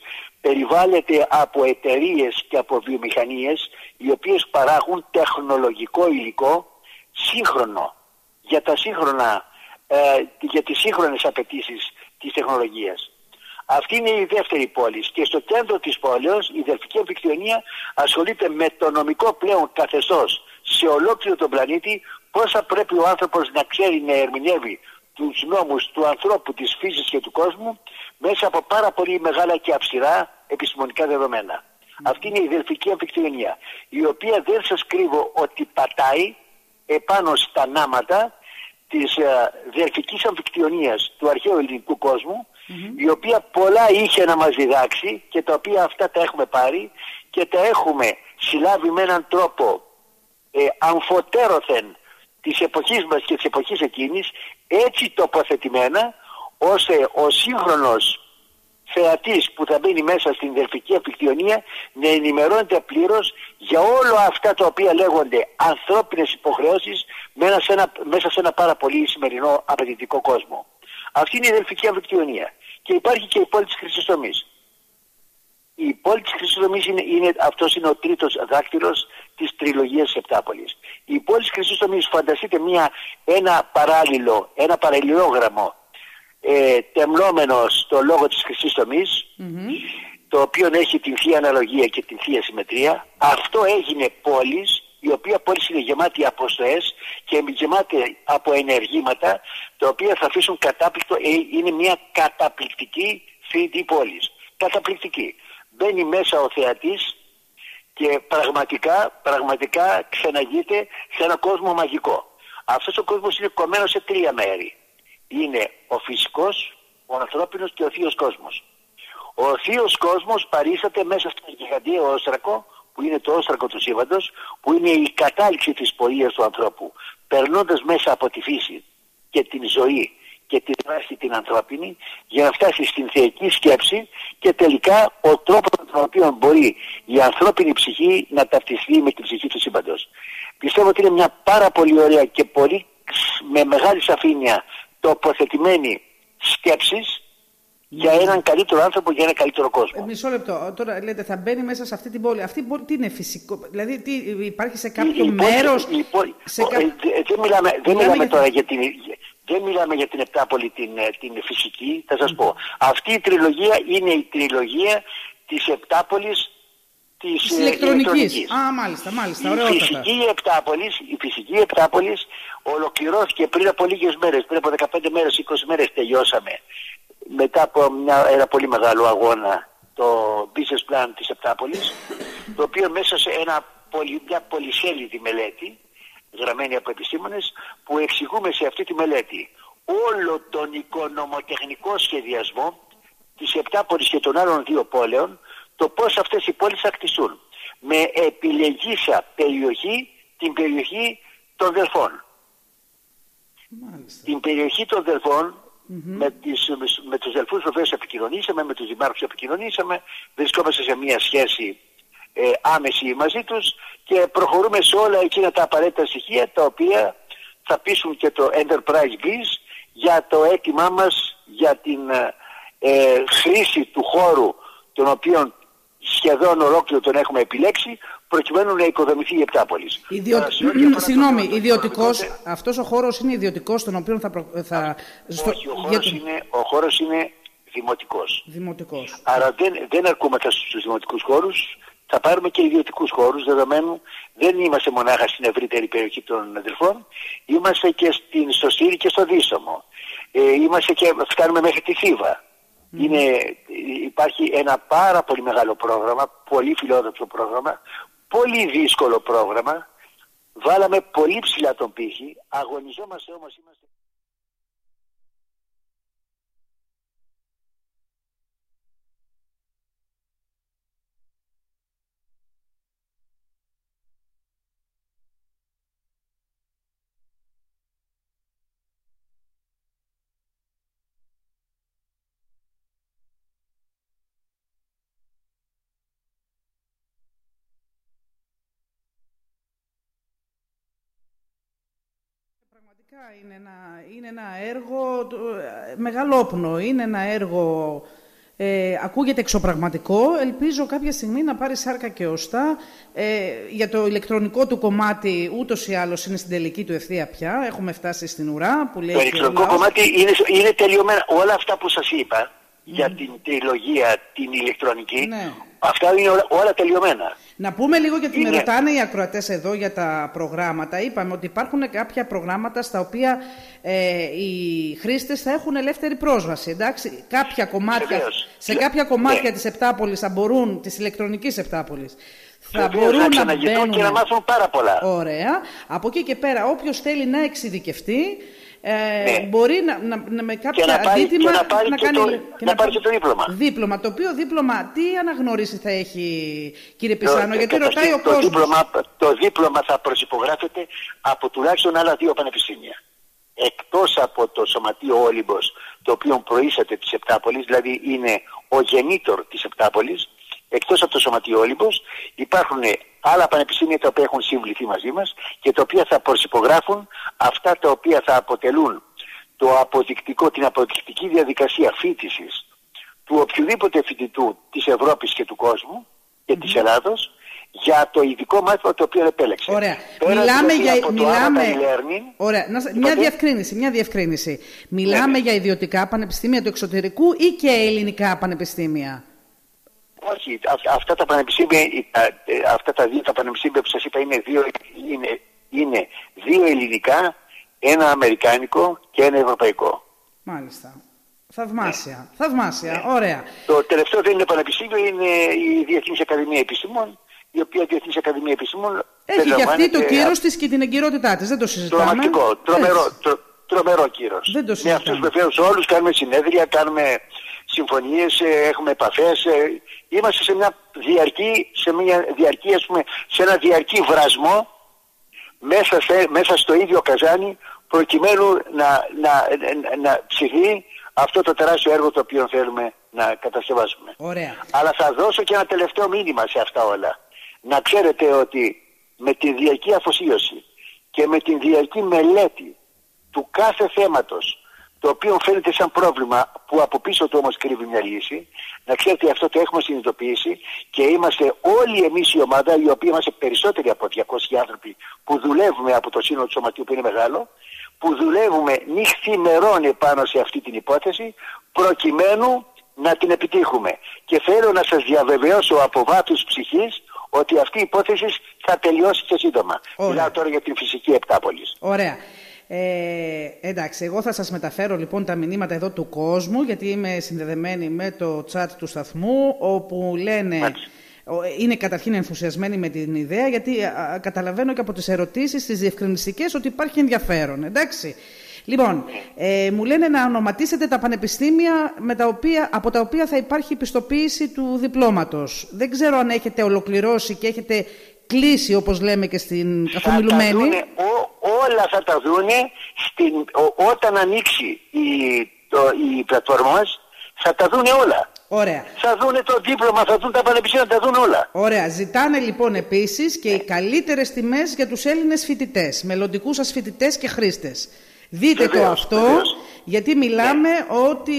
Speaker 6: περιβάλλεται από εταιρείες και από βιομηχανίες οι οποίες παράγουν τεχνολογικό υλικό σύγχρονο για τα σύγχρονα ε, για τις σύγχρονες απαιτήσεις της τεχνολογίας. Αυτή είναι η δεύτερη πόλη και στο κέντρο της πόλεως η Δελφική Αμφικτιονία ασχολείται με το νομικό πλέον καθεστώς σε ολόκληρο τον πλανήτη πώς θα πρέπει ο άνθρωπος να ξέρει να ερμηνεύει τους νόμους του ανθρώπου, της φύσης και του κόσμου μέσα από πάρα πολύ μεγάλα και αυστηρά επιστημονικά δεδομένα. Αυτή είναι η Δελφική Αμφικτιονία η οποία δεν σας κρύβω ότι πατάει επάνω στα νάματα της ε, Δελφικής Αμφικτιονίας του αρχαίου ελληνικού κόσμου η οποία πολλά είχε να μας διδάξει και τα οποία αυτά τα έχουμε πάρει και τα έχουμε συλλάβει με έναν τρόπο ε, αμφωτέρωθεν της εποχής μας και της εποχής εκείνης έτσι τοποθετημένα ώστε ο σύγχρονος θεατής που θα μπαίνει μέσα στην Δελφική Απικτιονία να ενημερώνεται πλήρως για όλα αυτά τα οποία λέγονται ανθρώπινες υποχρεώσεις μέσα σε ένα, μέσα σε ένα πάρα πολύ σημερινό απαιτητικό κόσμο. Αυτή είναι η Δελφική Αμφικτιονία. Και υπάρχει και η πόλη της Χρυσοστομής. Η πόλη της Χρυσοστομής είναι, είναι, αυτός είναι ο τρίτος δάκτυλος της τριλογίας της Επτάπολης. Η πόλη της Χρυσοστομής φανταστείτε μια, ένα παράλληλο, ένα παραλληλόγραμμο ε, τεμνόμενος στο λόγο της Χρυσής το οποίο έχει την θεία αναλογία και την θεία συμμετρία. Αυτό έγινε πόλης η οποία πόλης είναι γεμάτη από στοές και γεμάτη από ενεργήματα τα οποία θα αφήσουν κατάπληκτο, ε, είναι μια καταπληκτική 3D πόλης. Καταπληκτική. Μπαίνει μέσα ο θεατής και πραγματικά, πραγματικά ξεναγείται σε ένα κόσμο μαγικό. Αυτός ο κόσμος είναι κομμένος σε τρία μέρη. Είναι ο φυσικός, ο ανθρώπινος και ο θείος κόσμος. Ο θείος κόσμος παρήσατε μέσα στον γιγαντιαίο όστρακο που είναι το όστρακο του σύμπαντος, που είναι η κατάληξη της πορείας του ανθρώπου, περνώντας μέσα από τη φύση και την ζωή και τη δράση την ανθρώπινη για να φτάσει στην θεϊκή σκέψη και τελικά ο τρόπος με τον οποίο μπορεί η ανθρώπινη ψυχή να ταυτιστεί με την ψυχή του σύμπαντος. Πιστεύω ότι είναι μια πάρα πολύ ωραία και πολύ με μεγάλη σαφήνεια τοποθετημένη σκέψης για έναν καλύτερο άνθρωπο, για ένα καλύτερο κόσμο.
Speaker 1: Ε, μισό λεπτό. Τώρα λέτε θα μπαίνει μέσα σε αυτή την πόλη. Αυτή η πόλη τι είναι φυσικό; Δηλαδή τι, υπάρχει σε κάποιο μέρος. Σε
Speaker 6: κα... ε, δεν μιλάμε, δεν μιλάμε τώρα για την. Δεν μιλάμε για την Επτάπολη την, ε, την φυσική, θα σας πω. Αυτή η τριλογία είναι η τριλογία της Επτάπολης της, της
Speaker 1: ε, ηλεκτρονικής. Α, μάλιστα, μάλιστα.
Speaker 6: Η φυσική Επτάπολης, η φυσική Επτάπολης ολοκληρώθηκε πριν από λίγες μέρες, πριν από 15 μέρες, 20 μέρες τελειώσαμε μετά από μια, ένα πολύ μεγάλο αγώνα το business plan της Επτάπολης το οποίο μέσα σε ένα, μια πολυσέλιδη μελέτη γραμμένη από επιστήμονες που εξηγούμε σε αυτή τη μελέτη όλο τον οικονομοτεχνικό σχεδιασμό της Επτάπολης και των άλλων δύο πόλεων το πώς αυτές οι πόλεις θα κτιστούν με επιλεγήσα περιοχή την περιοχή των Δελφών. Την περιοχή των Δελφών με, τις, με τους δελφούς βεβαίως επικοινωνήσαμε, με τους δημάρχους επικοινωνήσαμε, βρισκόμαστε σε μια σχέση ε, άμεση μαζί τους και προχωρούμε σε όλα εκείνα τα απαραίτητα στοιχεία τα οποία θα πείσουν και το Enterprise Greece για το αίτημά μας για την ε, ε χρήση του χώρου τον οποίο σχεδόν ολόκληρο τον έχουμε επιλέξει προκειμένου να οικοδομηθεί η Επτάπολης.
Speaker 1: Ιδιω... Συγγνώμη, ιδιωτικός. Αυτός ο χώρος είναι ιδιωτικός, τον οποίο θα. θα...
Speaker 6: Όχι, ο χώρος είναι, ο χώρος είναι δημοτικός.
Speaker 1: Δημοτικός.
Speaker 6: Άρα δεν, δεν αρκούμαστε στους δημοτικούς χώρους, θα πάρουμε και ιδιωτικούς χώρους, δεδομένου δεν είμαστε μονάχα στην ευρύτερη περιοχή των αδελφών, είμαστε και στην, στο Στήρι και στο Δίστομο. Ε, είμαστε και φτάνουμε μέχρι τη Θήβα. Είναι, υπάρχει ένα πάρα πολύ μεγάλο πρόγραμμα, πολύ φιλόδοξο πρόγραμμα, πολύ δύσκολο πρόγραμμα. Βάλαμε πολύ ψηλά τον πύχη, αγωνιζόμαστε όμως είμαστε...
Speaker 1: είναι ένα, είναι ένα έργο μεγαλόπνο, είναι ένα έργο Ε, ακούγεται εξωπραγματικό. Ελπίζω κάποια στιγμή να πάρει σάρκα και οστά. Ε, για το ηλεκτρονικό του κομμάτι, ούτως ή άλλως είναι στην τελική του ευθεία πια. Έχουμε φτάσει στην ουρά που λέει.
Speaker 6: Το ηλεκτρονικό κομμάτι είναι, είναι τελειωμένα. Όλα αυτά που σας είπα για την τριλογία, την ηλεκτρονική,
Speaker 1: Ναι.
Speaker 6: αυτά είναι όλα, όλα τελειωμένα.
Speaker 1: Να πούμε λίγο γιατί με
Speaker 6: Είναι-
Speaker 1: ρωτάνε οι ακροατές εδώ για τα προγράμματα. Είπαμε ότι υπάρχουν κάποια προγράμματα στα οποία ε, οι χρήστες θα έχουν ελεύθερη πρόσβαση. Εντάξει, κάποια κομμάτια,
Speaker 6: Βεβαίως.
Speaker 1: σε κάποια κομμάτια
Speaker 6: Ναι.
Speaker 1: της Επτάπολης θα μπορούν, της ηλεκτρονικής Επτάπολης, θα
Speaker 6: Βεβαίως,
Speaker 1: μπορούν
Speaker 6: να
Speaker 1: να
Speaker 6: ξαναγυρθούν
Speaker 1: μπαίνουν.
Speaker 6: και να μάθουν πάρα πολλά.
Speaker 1: Ωραία. Από εκεί και πέρα, όποιος θέλει να εξειδικευτεί, ε,
Speaker 6: Ναι.
Speaker 1: μπορεί να, να, να- με κάποια
Speaker 6: να πάρει-
Speaker 1: αντίτιμα
Speaker 6: και να πάρει και το- να πάρει και το δίπλωμα.
Speaker 1: Δίπλωμα. Το οποίο δίπλωμα, τι αναγνώριση θα έχει, κύριε Πισάνο,
Speaker 6: Το-
Speaker 1: γιατί
Speaker 6: καταρχήν,
Speaker 1: ρωτάει ο
Speaker 6: το
Speaker 1: κόσμος.
Speaker 6: δίπλωμα, το δίπλωμα θα προσυπογράφεται από τουλάχιστον άλλα δύο πανεπιστήμια. Εκτός από το Σωματείο Όλυμπος, το οποίο προείσατε της Επτάπολης, δηλαδή είναι ο γεννήτορ της Επτάπολης, εκτός από το Σωματείο Όλυμπος υπάρχουν άλλα πανεπιστήμια τα οποία έχουν συμβληθεί μαζί μας και τα οποία θα προσυπογράφουν αυτά τα οποία θα αποτελούν το αποδεικτικό, την αποδεικτική διαδικασία φίτησης του οποιοδήποτε φοιτητού της Ευρώπης και του κόσμου και της Ελλάδος για το ειδικό μάθημα το οποίο επέλεξε.
Speaker 1: Ωραία.
Speaker 6: Πέρα
Speaker 1: μιλάμε
Speaker 6: δηλαδή
Speaker 1: για.
Speaker 6: από το
Speaker 1: Μιλάμε...
Speaker 6: avatar learning,
Speaker 1: Ωραία. Να, σα- μια
Speaker 6: είπατε,
Speaker 1: διευκρίνηση. Μια διευκρίνηση. Μιλάμε
Speaker 6: Ναι, ναι.
Speaker 1: για ιδιωτικά πανεπιστήμια του εξωτερικού ή και ελληνικά πανεπιστήμια;
Speaker 6: Όχι, αυ- αυτά τα πανεπιστήμια, ε, τα- ε, αυτά τα δύο τα πανεπιστήμια που σας είπα είναι δύο, είναι, είναι δύο ελληνικά, ένα αμερικάνικο και ένα ευρωπαϊκό.
Speaker 1: Μάλιστα. Θαυμάσια. Θαυμάσια.
Speaker 6: Ναι.
Speaker 1: Ωραία.
Speaker 6: Το τελευταίο δεν είναι πανεπιστήμιο, είναι η Διεθνής Ακαδημία Επιστημών, η οποία Διεθνής Ακαδημία Επιστημών
Speaker 1: Έχει και αυτή
Speaker 6: περιλαμβάνεται
Speaker 1: το
Speaker 6: από-
Speaker 1: κύρος της και την εγκυρότητά της. Δεν το συζητάμε.
Speaker 6: Τρομακτικό, τρομερό,
Speaker 1: Έτσι.
Speaker 6: τρο, τρομερό κύρος.
Speaker 1: Δεν το
Speaker 6: Με
Speaker 1: συζητάμε.
Speaker 6: αυτούς βεβαίως όλους κάνουμε συνέδρια, κάνουμε συμφωνίες, ε, έχουμε επαφές. ε, Είμαστε σε μια διαρκή, σε μια διαρκή, ας πούμε, σε ένα διαρκή βρασμό μέσα, σε, μέσα στο ίδιο καζάνι προκειμένου να, να, να, να ψηθεί αυτό το τεράστιο έργο το οποίο θέλουμε να κατασκευάσουμε.
Speaker 1: Ωραία.
Speaker 6: Αλλά θα δώσω και ένα τελευταίο μήνυμα σε αυτά όλα. Να ξέρετε ότι με τη διαρκή αφοσίωση και με την διαρκή μελέτη του κάθε θέματος το οποίο φαίνεται σαν πρόβλημα που από πίσω του όμως κρύβει μια λύση να ξέρετε αυτό το έχουμε συνειδητοποιήσει και είμαστε όλοι εμείς η ομάδα οι οποίοι είμαστε περισσότεροι από 200 άνθρωποι που δουλεύουμε από το σύνολο του σωματείου που είναι μεγάλο που δουλεύουμε νυχθημερών επάνω σε αυτή την υπόθεση προκειμένου να την επιτύχουμε. Και θέλω να σας διαβεβαιώσω από βάθους ψυχής ότι αυτή η υπόθεση θα τελειώσει και σύντομα.
Speaker 1: Ωραία.
Speaker 6: Μιλάω τώρα για την φυσική επτάπολης.
Speaker 1: Ωραία. Ε, εντάξει, εγώ θα σας μεταφέρω λοιπόν τα μηνύματα εδώ του κόσμου, γιατί είμαι συνδεδεμένη με το chat του σταθμού, όπου λένε...
Speaker 6: Μάλιστα.
Speaker 1: ο- Είναι καταρχήν ενθουσιασμένοι με την ιδέα, γιατί α, α, καταλαβαίνω και από τις ερωτήσεις, τις διευκρινιστικές, ότι υπάρχει ενδιαφέρον, εντάξει. Λοιπόν, ε, μου λένε να ονοματίσετε τα πανεπιστήμια με τα οποία, από τα οποία θα υπάρχει πιστοποίηση του διπλώματος. Δεν ξέρω αν έχετε ολοκληρώσει και έχετε κλείσει, όπως λέμε και στην
Speaker 6: Θα τα
Speaker 1: καθομιλουμένη.
Speaker 6: δούνε, ό, όλα θα τα δούνε στην, ο- όταν ανοίξει η, το, η πλατφόρμα μας, θα τα δούνε όλα.
Speaker 1: Ωραία.
Speaker 6: Θα δούνε το δίπλωμα, θα δουν τα πανεπιστήμια, θα τα δουν όλα.
Speaker 1: Ωραία. Ζητάνε λοιπόν επίσης και οι καλύτερες τιμές για τους Έλληνες φοιτητές, μελλοντικούς σας φοιτητές και χρήστες. Δείτε το
Speaker 6: Βεβαίως,
Speaker 1: αυτό,
Speaker 6: βεβαίως.
Speaker 1: γιατί μιλάμε ότι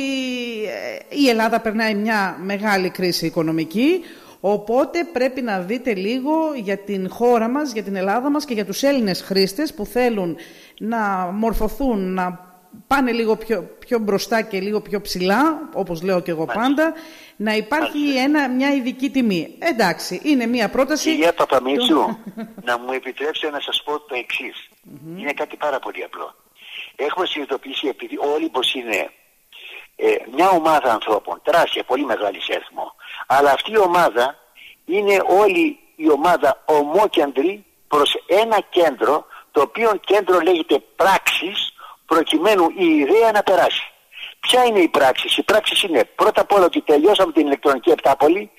Speaker 1: ε, η Ελλάδα περνάει μια μεγάλη κρίση οικονομική, οπότε πρέπει να δείτε λίγο για την χώρα μας, για την Ελλάδα μας και για τους Έλληνες χρήστες που θέλουν να μορφωθούν, να πάνε λίγο πιο, πιο μπροστά και λίγο πιο ψηλά, όπως λέω και εγώ πάντα, να υπάρχει ένα, μια ειδική τιμή. Εντάξει, είναι μια πρόταση...
Speaker 6: Κυρία Παπαμίτσου, να μου επιτρέψετε να σας πω το εξής. Είναι κάτι πάρα πολύ απλό. Έχουμε συνειδητοποιήσει, επειδή όλοι πως είναι ε, μια ομάδα ανθρώπων, τεράστια, πολύ μεγάλη σε αριθμό, αλλά αυτή η ομάδα είναι όλη η ομάδα ομόκεντρη προς ένα κέντρο, το οποίο κέντρο λέγεται πράξης, προκειμένου η ιδέα να περάσει. Ποια είναι η πράξη; Η πράξη είναι πρώτα απ' όλα ότι τελειώσαμε την ηλεκτρονική επτάπολη,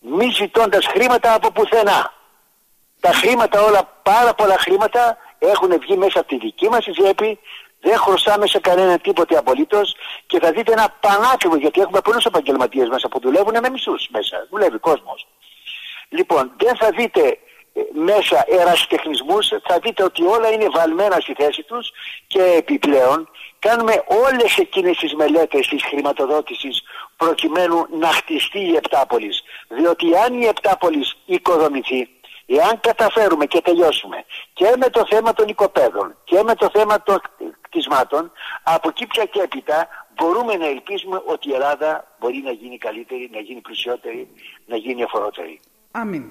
Speaker 6: μη ζητώντας χρήματα από πουθενά. Τα χρήματα όλα, πάρα πολλά χρήματα έχουν βγει μέσα από τη δική μας τσέπη, δεν χρωστάμε σε κανένα τίποτε απολύτως και θα δείτε ένα πανάκριβο γιατί έχουμε πολλούς επαγγελματίες μέσα που δουλεύουν με μισούς μέσα, δουλεύει κόσμος. Λοιπόν, δεν θα δείτε ε, μέσα ερασιτεχνισμούς θα δείτε ότι όλα είναι βαλμένα στη θέση τους και επιπλέον κάνουμε όλες εκείνες τις μελέτες της χρηματοδότησης προκειμένου να χτιστεί η Επτάπολης. Διότι αν η Επτάπολης οικοδομηθεί, εάν καταφέρουμε και τελειώσουμε και με το θέμα των οικοπαίδων και με το θέμα των κτισμάτων, από εκεί πια και έπειτα μπορούμε να ελπίζουμε ότι η Ελλάδα μπορεί να γίνει καλύτερη, να γίνει πλουσιότερη, να γίνει εφορότερη.
Speaker 1: Αμήν.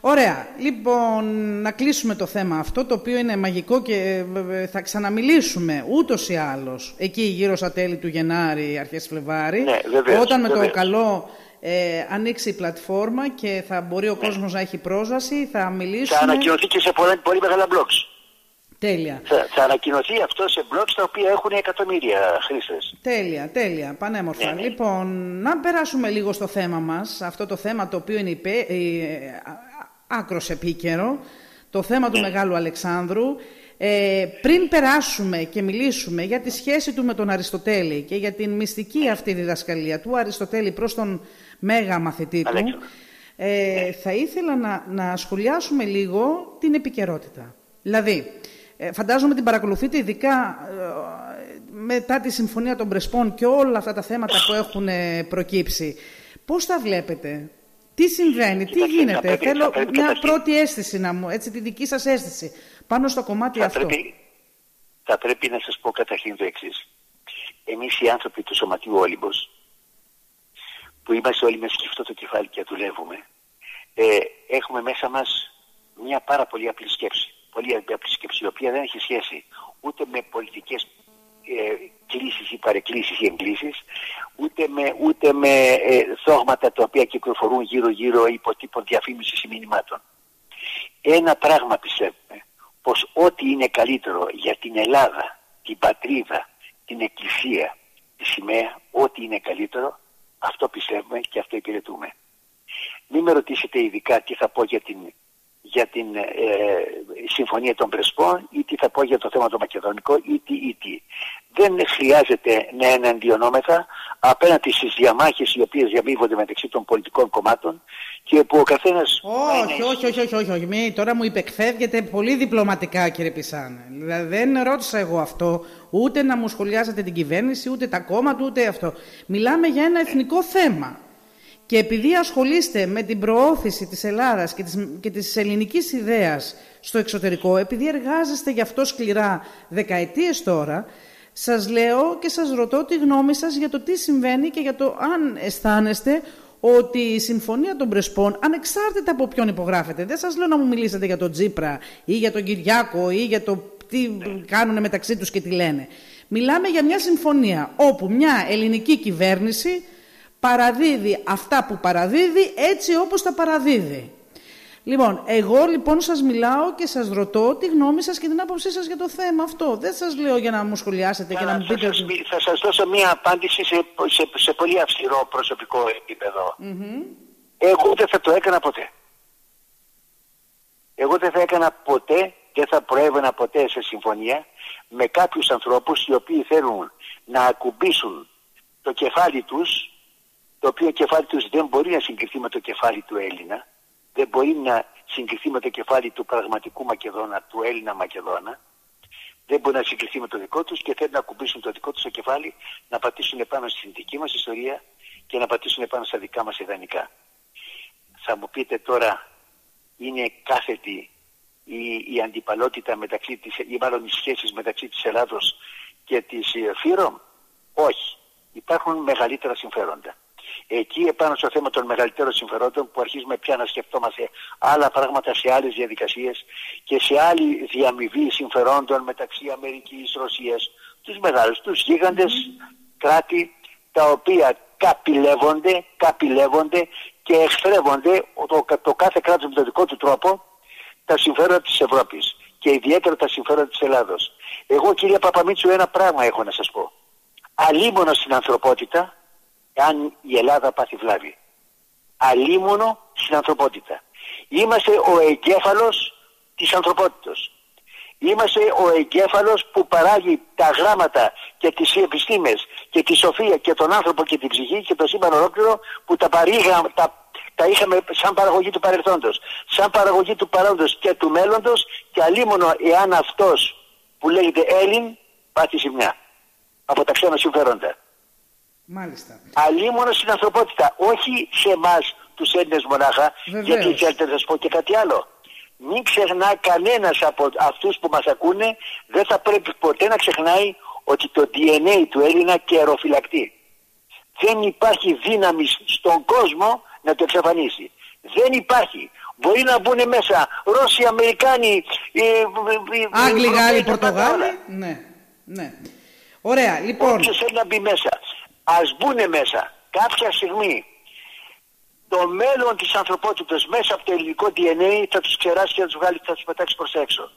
Speaker 1: Ωραία. Λοιπόν, να κλείσουμε το θέμα αυτό, το οποίο είναι μαγικό και ε, ε, θα ξαναμιλήσουμε ούτως ή άλλως εκεί γύρω στα τέλη του Γενάρη, αρχές Φλεβάρη,
Speaker 6: Ναι, βεβαίως,
Speaker 1: όταν με το
Speaker 6: βεβαίως.
Speaker 1: καλό ε, ανοίξει η πλατφόρμα και θα μπορεί ο κόσμος να έχει πρόσβαση, θα
Speaker 6: Θα
Speaker 1: μιλήσουμε...
Speaker 6: ανακοινωθεί και σε πολλά, πολύ μεγάλα blogs.
Speaker 1: Τέλεια.
Speaker 6: Θα, θα ανακοινωθεί αυτό σε blogs τα οποία έχουν εκατομμύρια χρήστες.
Speaker 1: Τέλεια, τέλεια, πανέμορφα.
Speaker 6: Ναι, ναι.
Speaker 1: Λοιπόν, να περάσουμε λίγο στο θέμα μας, αυτό το θέμα το οποίο είναι υπέ, ε, α- α- άκρος επίκαιρο, το θέμα
Speaker 6: Ναι.
Speaker 1: του Μεγάλου Αλεξάνδρου. Ε, πριν περάσουμε και μιλήσουμε για τη σχέση του με τον Αριστοτέλη και για την μυστική αυτή διδασκαλία του Αριστοτέλη προς τον μέγα μαθητή του,
Speaker 6: Αλέξανδρο.
Speaker 1: ε, θα ήθελα να, να σχολιάσουμε λίγο την επικαιρότητα. Δηλαδή, ε, φαντάζομαι την παρακολουθείτε ειδικά ε, μετά τη Συμφωνία των Πρεσπών και όλα αυτά τα θέματα που έχουν ε, προκύψει. Πώς τα βλέπετε, τι συμβαίνει, τι
Speaker 6: Κοιτάξτε, θα
Speaker 1: γίνεται.
Speaker 6: πρέπει- θα
Speaker 1: Θέλω
Speaker 6: πρέπει
Speaker 1: μια
Speaker 6: καταρχήν-
Speaker 1: πρώτη αίσθηση, να μου, έτσι, τη δική σας αίσθηση πάνω στο κομμάτι
Speaker 6: Θα
Speaker 1: αυτό.
Speaker 6: πρέπει, θα πρέπει να σας πω καταρχήν το εξής. Εμείς οι άνθρωποι του Σωματείου Όλυμπος, που είμαστε όλοι με σκυφτό το κεφάλι και δουλεύουμε, ε, έχουμε μέσα μας μια πάρα πολύ απλή σκέψη. Πολύ απλή σκέψη, η οποία δεν έχει σχέση ούτε με πολιτικές ε, κλήσεις ή παρεκκλήσεις ή εγκλήσεις, ούτε με, ούτε με ε, δόγματα τα οποία κυκλοφορούν γύρω-γύρω υπό τύπο διαφήμισης ή μηνυμάτων. Ένα πράγμα πιστεύουμε, πως ό,τι είναι καλύτερο για την Ελλάδα, την πατρίδα, την εκκλησία, τη σημαία, ό,τι είναι καλύτερο, αυτό πιστεύουμε και αυτό υπηρετούμε. Μην με ρωτήσετε ειδικά τι θα πω για την, για την ε, Συμφωνία των Πρεσπών ή τι θα πω για το θέμα το Μακεδονικό ή τι ή τι. Δεν χρειάζεται να εναντιονόμεθα απέναντι στις διαμάχες οι οποίες διαμείβονται μεταξύ των πολιτικών κομμάτων και που ο καθένας...
Speaker 1: Όχι, όχι, όχι, όχι, όχι, όχι. Μη, τώρα μου υπεκφεύγετε πολύ διπλωματικά, κύριε Πισάνε. Δηλαδή, δεν ρώτησα εγώ αυτό, ούτε να μου σχολιάσετε την κυβέρνηση, ούτε τα κόμματα, ούτε αυτό. Μιλάμε για ένα εθνικό θέμα. Και επειδή ασχολείστε με την προώθηση της Ελλάδας και της, και της ελληνικής ιδέας στο εξωτερικό, επειδή εργάζεστε γι' αυτό σκληρά δεκαετίες τώρα, σας λέω και σας ρωτώ τη γνώμη σας για το τι συμβαίνει και για το αν αισθάνεστε ότι η Συμφωνία των Πρεσπών, ανεξάρτητα από ποιον υπογράφεται, δεν σας λέω να μου μιλήσετε για τον Τζίπρα ή για τον Κυριάκο ή για το τι κάνουν μεταξύ τους και τι λένε. Μιλάμε για μια συμφωνία όπου μια ελληνική κυβέρνηση παραδίδει αυτά που παραδίδει έτσι όπως τα παραδίδει. Λοιπόν, εγώ λοιπόν σας μιλάω και σας ρωτώ τη γνώμη σας και την άποψή σας για το θέμα αυτό. Δεν σας λέω για να μου σχολιάσετε και να μου
Speaker 6: θα,
Speaker 1: πείτε...
Speaker 6: σας,
Speaker 1: ότι-
Speaker 6: μι- θα σας δώσω μία απάντηση σε, σε, σε πολύ αυστηρό προσωπικό επίπεδο. Εγώ δεν θα το έκανα ποτέ. Εγώ δεν θα έκανα ποτέ, δεν θα προέβαινα ποτέ σε συμφωνία με κάποιους ανθρώπους οι οποίοι θέλουν να ακουμπήσουν το κεφάλι τους, το οποίο κεφάλι τους δεν μπορεί να συγκριθεί με το κεφάλι του Έλληνα, δεν μπορεί να συγκριθεί με το κεφάλι του πραγματικού Μακεδόνα, του Έλληνα Μακεδόνα, δεν μπορεί να συγκριθεί με το δικό τους και θέλουν να ακουμπήσουν το δικό τους το κεφάλι, να πατήσουν επάνω στην δική μας ιστορία και να πατήσουν επάνω στα δικά μας ιδανικά. Θα μου πείτε τώρα, είναι κάθετη η, η αντιπαλότητα μεταξύ της, ή μάλλον οι σχέσεις μεταξύ της Ελλάδος και της ε, Φύρομ; Όχι. Υπάρχουν μεγαλύτερα συμφέροντα. Εκεί επάνω στο θέμα των μεγαλύτερων συμφερόντων που αρχίζουμε πια να σκεφτόμαστε άλλα πράγματα σε άλλες διαδικασίες και σε άλλη διαμοιβή συμφερόντων μεταξύ Αμερικής, Ρωσίας, τους μεγάλους, τους γίγαντες κράτη τα οποία καπηλεύονται, καπηλεύονται και εχθρεύονται το, το κάθε κράτος με τον δικό του τρόπο τα συμφέροντα της Ευρώπης και ιδιαίτερα τα συμφέροντα της Ελλάδος. Εγώ κύριε Παπαμίτσου ένα πράγμα έχω να σας πω. Αλίμονο στην ανθρωπότητα αν η Ελλάδα πάθει βλάβη. Αλίμονο στην ανθρωπότητα. Είμαστε ο εγκέφαλος της ανθρωπότητας. Είμαστε ο εγκέφαλος που παράγει τα γράμματα και τις επιστήμες και τη σοφία και τον άνθρωπο και την ψυχή και το σύμπαν ολόκληρο που τα, παρήγα, τα τα είχαμε σαν παραγωγή του παρελθόντος, σαν παραγωγή του παρόντος και του μέλλοντος και αλίμονο εάν αυτός που λέγεται Έλλην πάθει ζημιά από τα ξένα συμφέροντα.
Speaker 1: Μάλιστα.
Speaker 6: Αλίμονος στην ανθρωπότητα, όχι σε εμάς τους Έλληνες μονάχα,
Speaker 1: Βεβαίως.
Speaker 6: γιατί θέλετε να σας πω και κάτι άλλο. Μην ξεχνά κανένας από αυτούς που μας ακούνε, δεν θα πρέπει ποτέ να ξεχνάει ότι το DNA του Έλληνα καιροφυλακτεί. Δεν υπάρχει δύναμη στον κόσμο να το εξαφανίσει. Δεν υπάρχει. Μπορεί να μπουν μέσα Ρώσοι, Αμερικάνοι, ε, ε, ε,
Speaker 1: Άγγλοι,
Speaker 6: Ευρωπαίοι,
Speaker 1: Γάλλοι,
Speaker 6: τα πάντα όλα.
Speaker 1: Πορτογάλοι. Ναι, ναι. Ωραία, λοιπόν.
Speaker 6: Όποιος θέλει να μπει μέσα, ας μπουν μέσα. Κάποια στιγμή το μέλλον της ανθρωπότητας μέσα από το ελληνικό DNA θα τους ξεράσει και θα τους βγάλει και θα τους πετάξει προς έξω.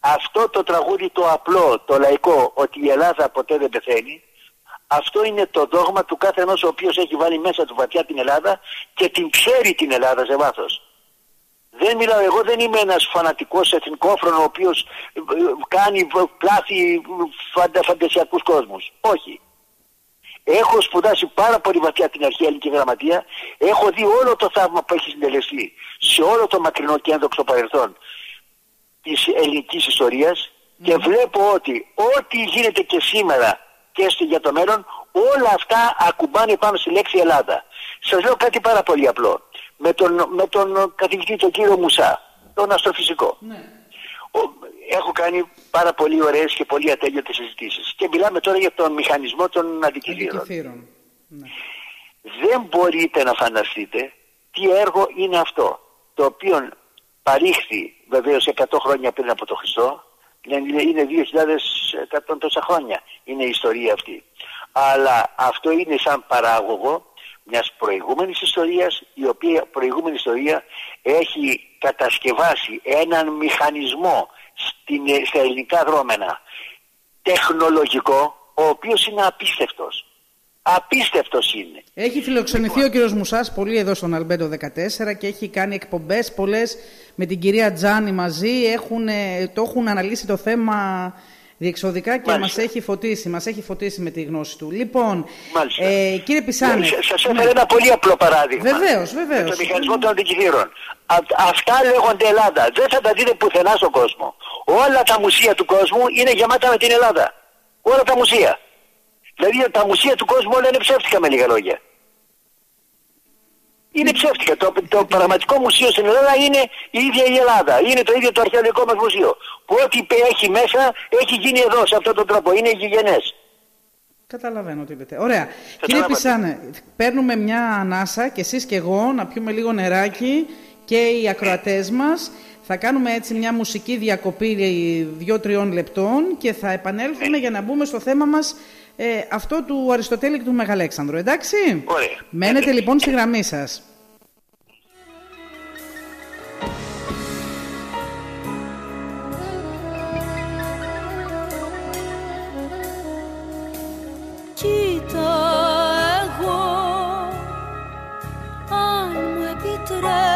Speaker 6: Αυτό το τραγούδι το απλό, το λαϊκό, ότι η Ελλάδα ποτέ δεν πεθαίνει, αυτό είναι το δόγμα του κάθε ενός ο οποίος έχει βάλει μέσα του βαθιά την Ελλάδα και την ξέρει την Ελλάδα σε βάθος. Δεν μιλάω, εγώ δεν είμαι ένας φανατικός εθνικόφρονος ο οποίος ε, ε, κάνει ε, πλάθη φαντα, φαντασιακούς κόσμους. Όχι. Έχω σπουδάσει πάρα πολύ βαθιά την αρχαία ελληνική γραμματεία. Έχω δει όλο το θαύμα που έχει συντελεστεί σε όλο το μακρινό και ένδοξο παρελθόν της ελληνικής ιστορίας και βλέπω ότι ό,τι γίνεται και σήμερα και στο για το μέλλον όλα αυτά ακουμπάνε πάνω στη λέξη Ελλάδα. Σας λέω κάτι πάρα πολύ απλό. Με τον, με τον καθηγητή τον κύριο Μουσά, τον αστροφυσικό.
Speaker 1: Ναι.
Speaker 6: Ο- έχω κάνει πάρα πολύ ωραίες και πολύ ατέλειωτες συζητήσεις. Και μιλάμε τώρα για τον μηχανισμό των αντικειθήρων.
Speaker 1: Αντικειθήρων. Ναι.
Speaker 6: Δεν μπορείτε να φανταστείτε τι έργο είναι αυτό, το οποίο παρήχθη βεβαίως 100 χρόνια πριν από τον Χριστό, είναι είναι 2.100 τόσα χρόνια είναι η ιστορία αυτή. Αλλά αυτό είναι σαν παράγωγο μιας προηγούμενης ιστορίας, η οποία προηγούμενη ιστορία έχει κατασκευάσει έναν μηχανισμό στην, στα ελληνικά δρόμενα τεχνολογικό, ο οποίος είναι απίστευτος. Απίστευτος είναι.
Speaker 1: Έχει φιλοξενηθεί ο κύριος Μουσάς πολύ εδώ στον Αλμπέντο 14 και έχει κάνει εκπομπές πολλές με την κυρία Τζάνη μαζί. Έχουν, ε, το έχουν αναλύσει το θέμα διεξοδικά και
Speaker 6: Μάλιστα.
Speaker 1: μας έχει φωτίσει. Μας έχει φωτίσει με τη γνώση του. Λοιπόν,
Speaker 6: Μάλιστα.
Speaker 1: ε, κύριε Πισάνε.
Speaker 6: Σας σας έφερα ένα πολύ απλό παράδειγμα.
Speaker 1: Βεβαίως, βεβαίως.
Speaker 6: Με το μηχανισμό των αντικειθήρων. Α- αυτά λέγονται Ελλάδα. Δεν θα τα δείτε πουθενά στον κόσμο. Όλα τα μουσεία του κόσμου είναι γεμάτα με την Ελλάδα. Όλα τα μουσεία. Δηλαδή τα μουσεία του κόσμου όλα είναι ψεύτικα με λίγα λόγια. Είναι ψεύτικα. Το, το πραγματικό μουσείο στην Ελλάδα είναι η ίδια η Ελλάδα. Είναι το ίδιο το αρχαιολογικό μας μουσείο. Που ό,τι έχει μέσα έχει γίνει εδώ σε αυτόν τον τρόπο. Είναι γηγενές.
Speaker 1: Καταλαβαίνω τι λέτε. Ωραία. Κύριε Πισάνε, παίρνουμε μια ανάσα και εσείς και εγώ να πιούμε λίγο νεράκι και οι ακροατές μας. Θα κάνουμε έτσι μια μουσική διακοπή δύο-τριών λεπτών και θα επανέλθουμε για να μπούμε στο θέμα μας ε, αυτό του Αριστοτέλη και του Μεγαλέξανδρου. Εντάξει;
Speaker 6: Ωραία.
Speaker 1: Μένετε
Speaker 6: Εντάξει.
Speaker 1: λοιπόν στη γραμμή σας.
Speaker 5: Κοίτα εγώ αν μου επιτρέπεις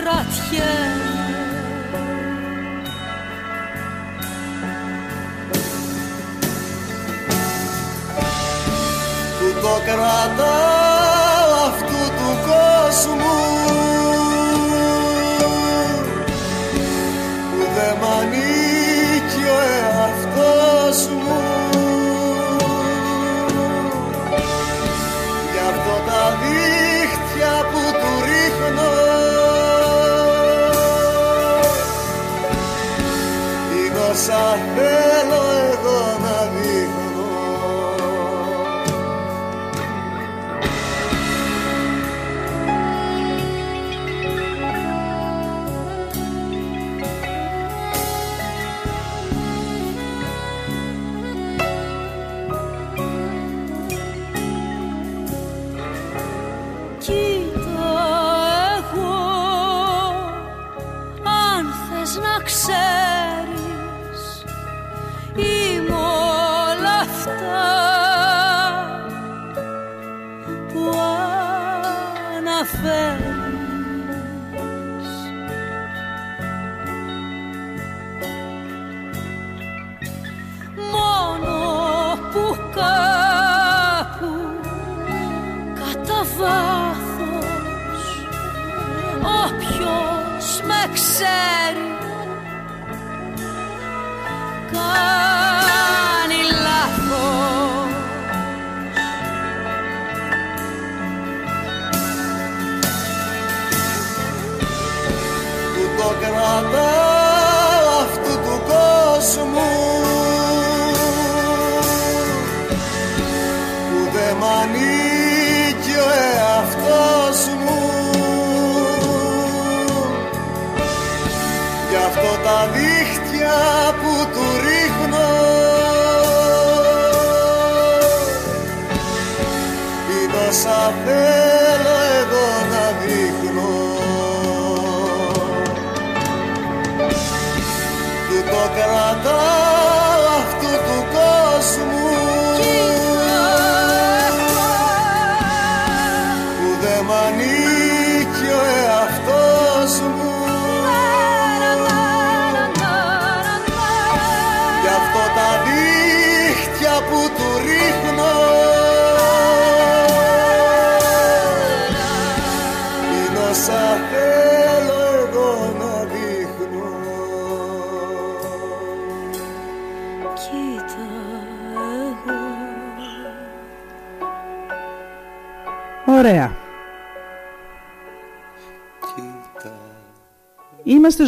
Speaker 5: κρατιέμαι
Speaker 7: Του το κρατάω αυτού του κόσμου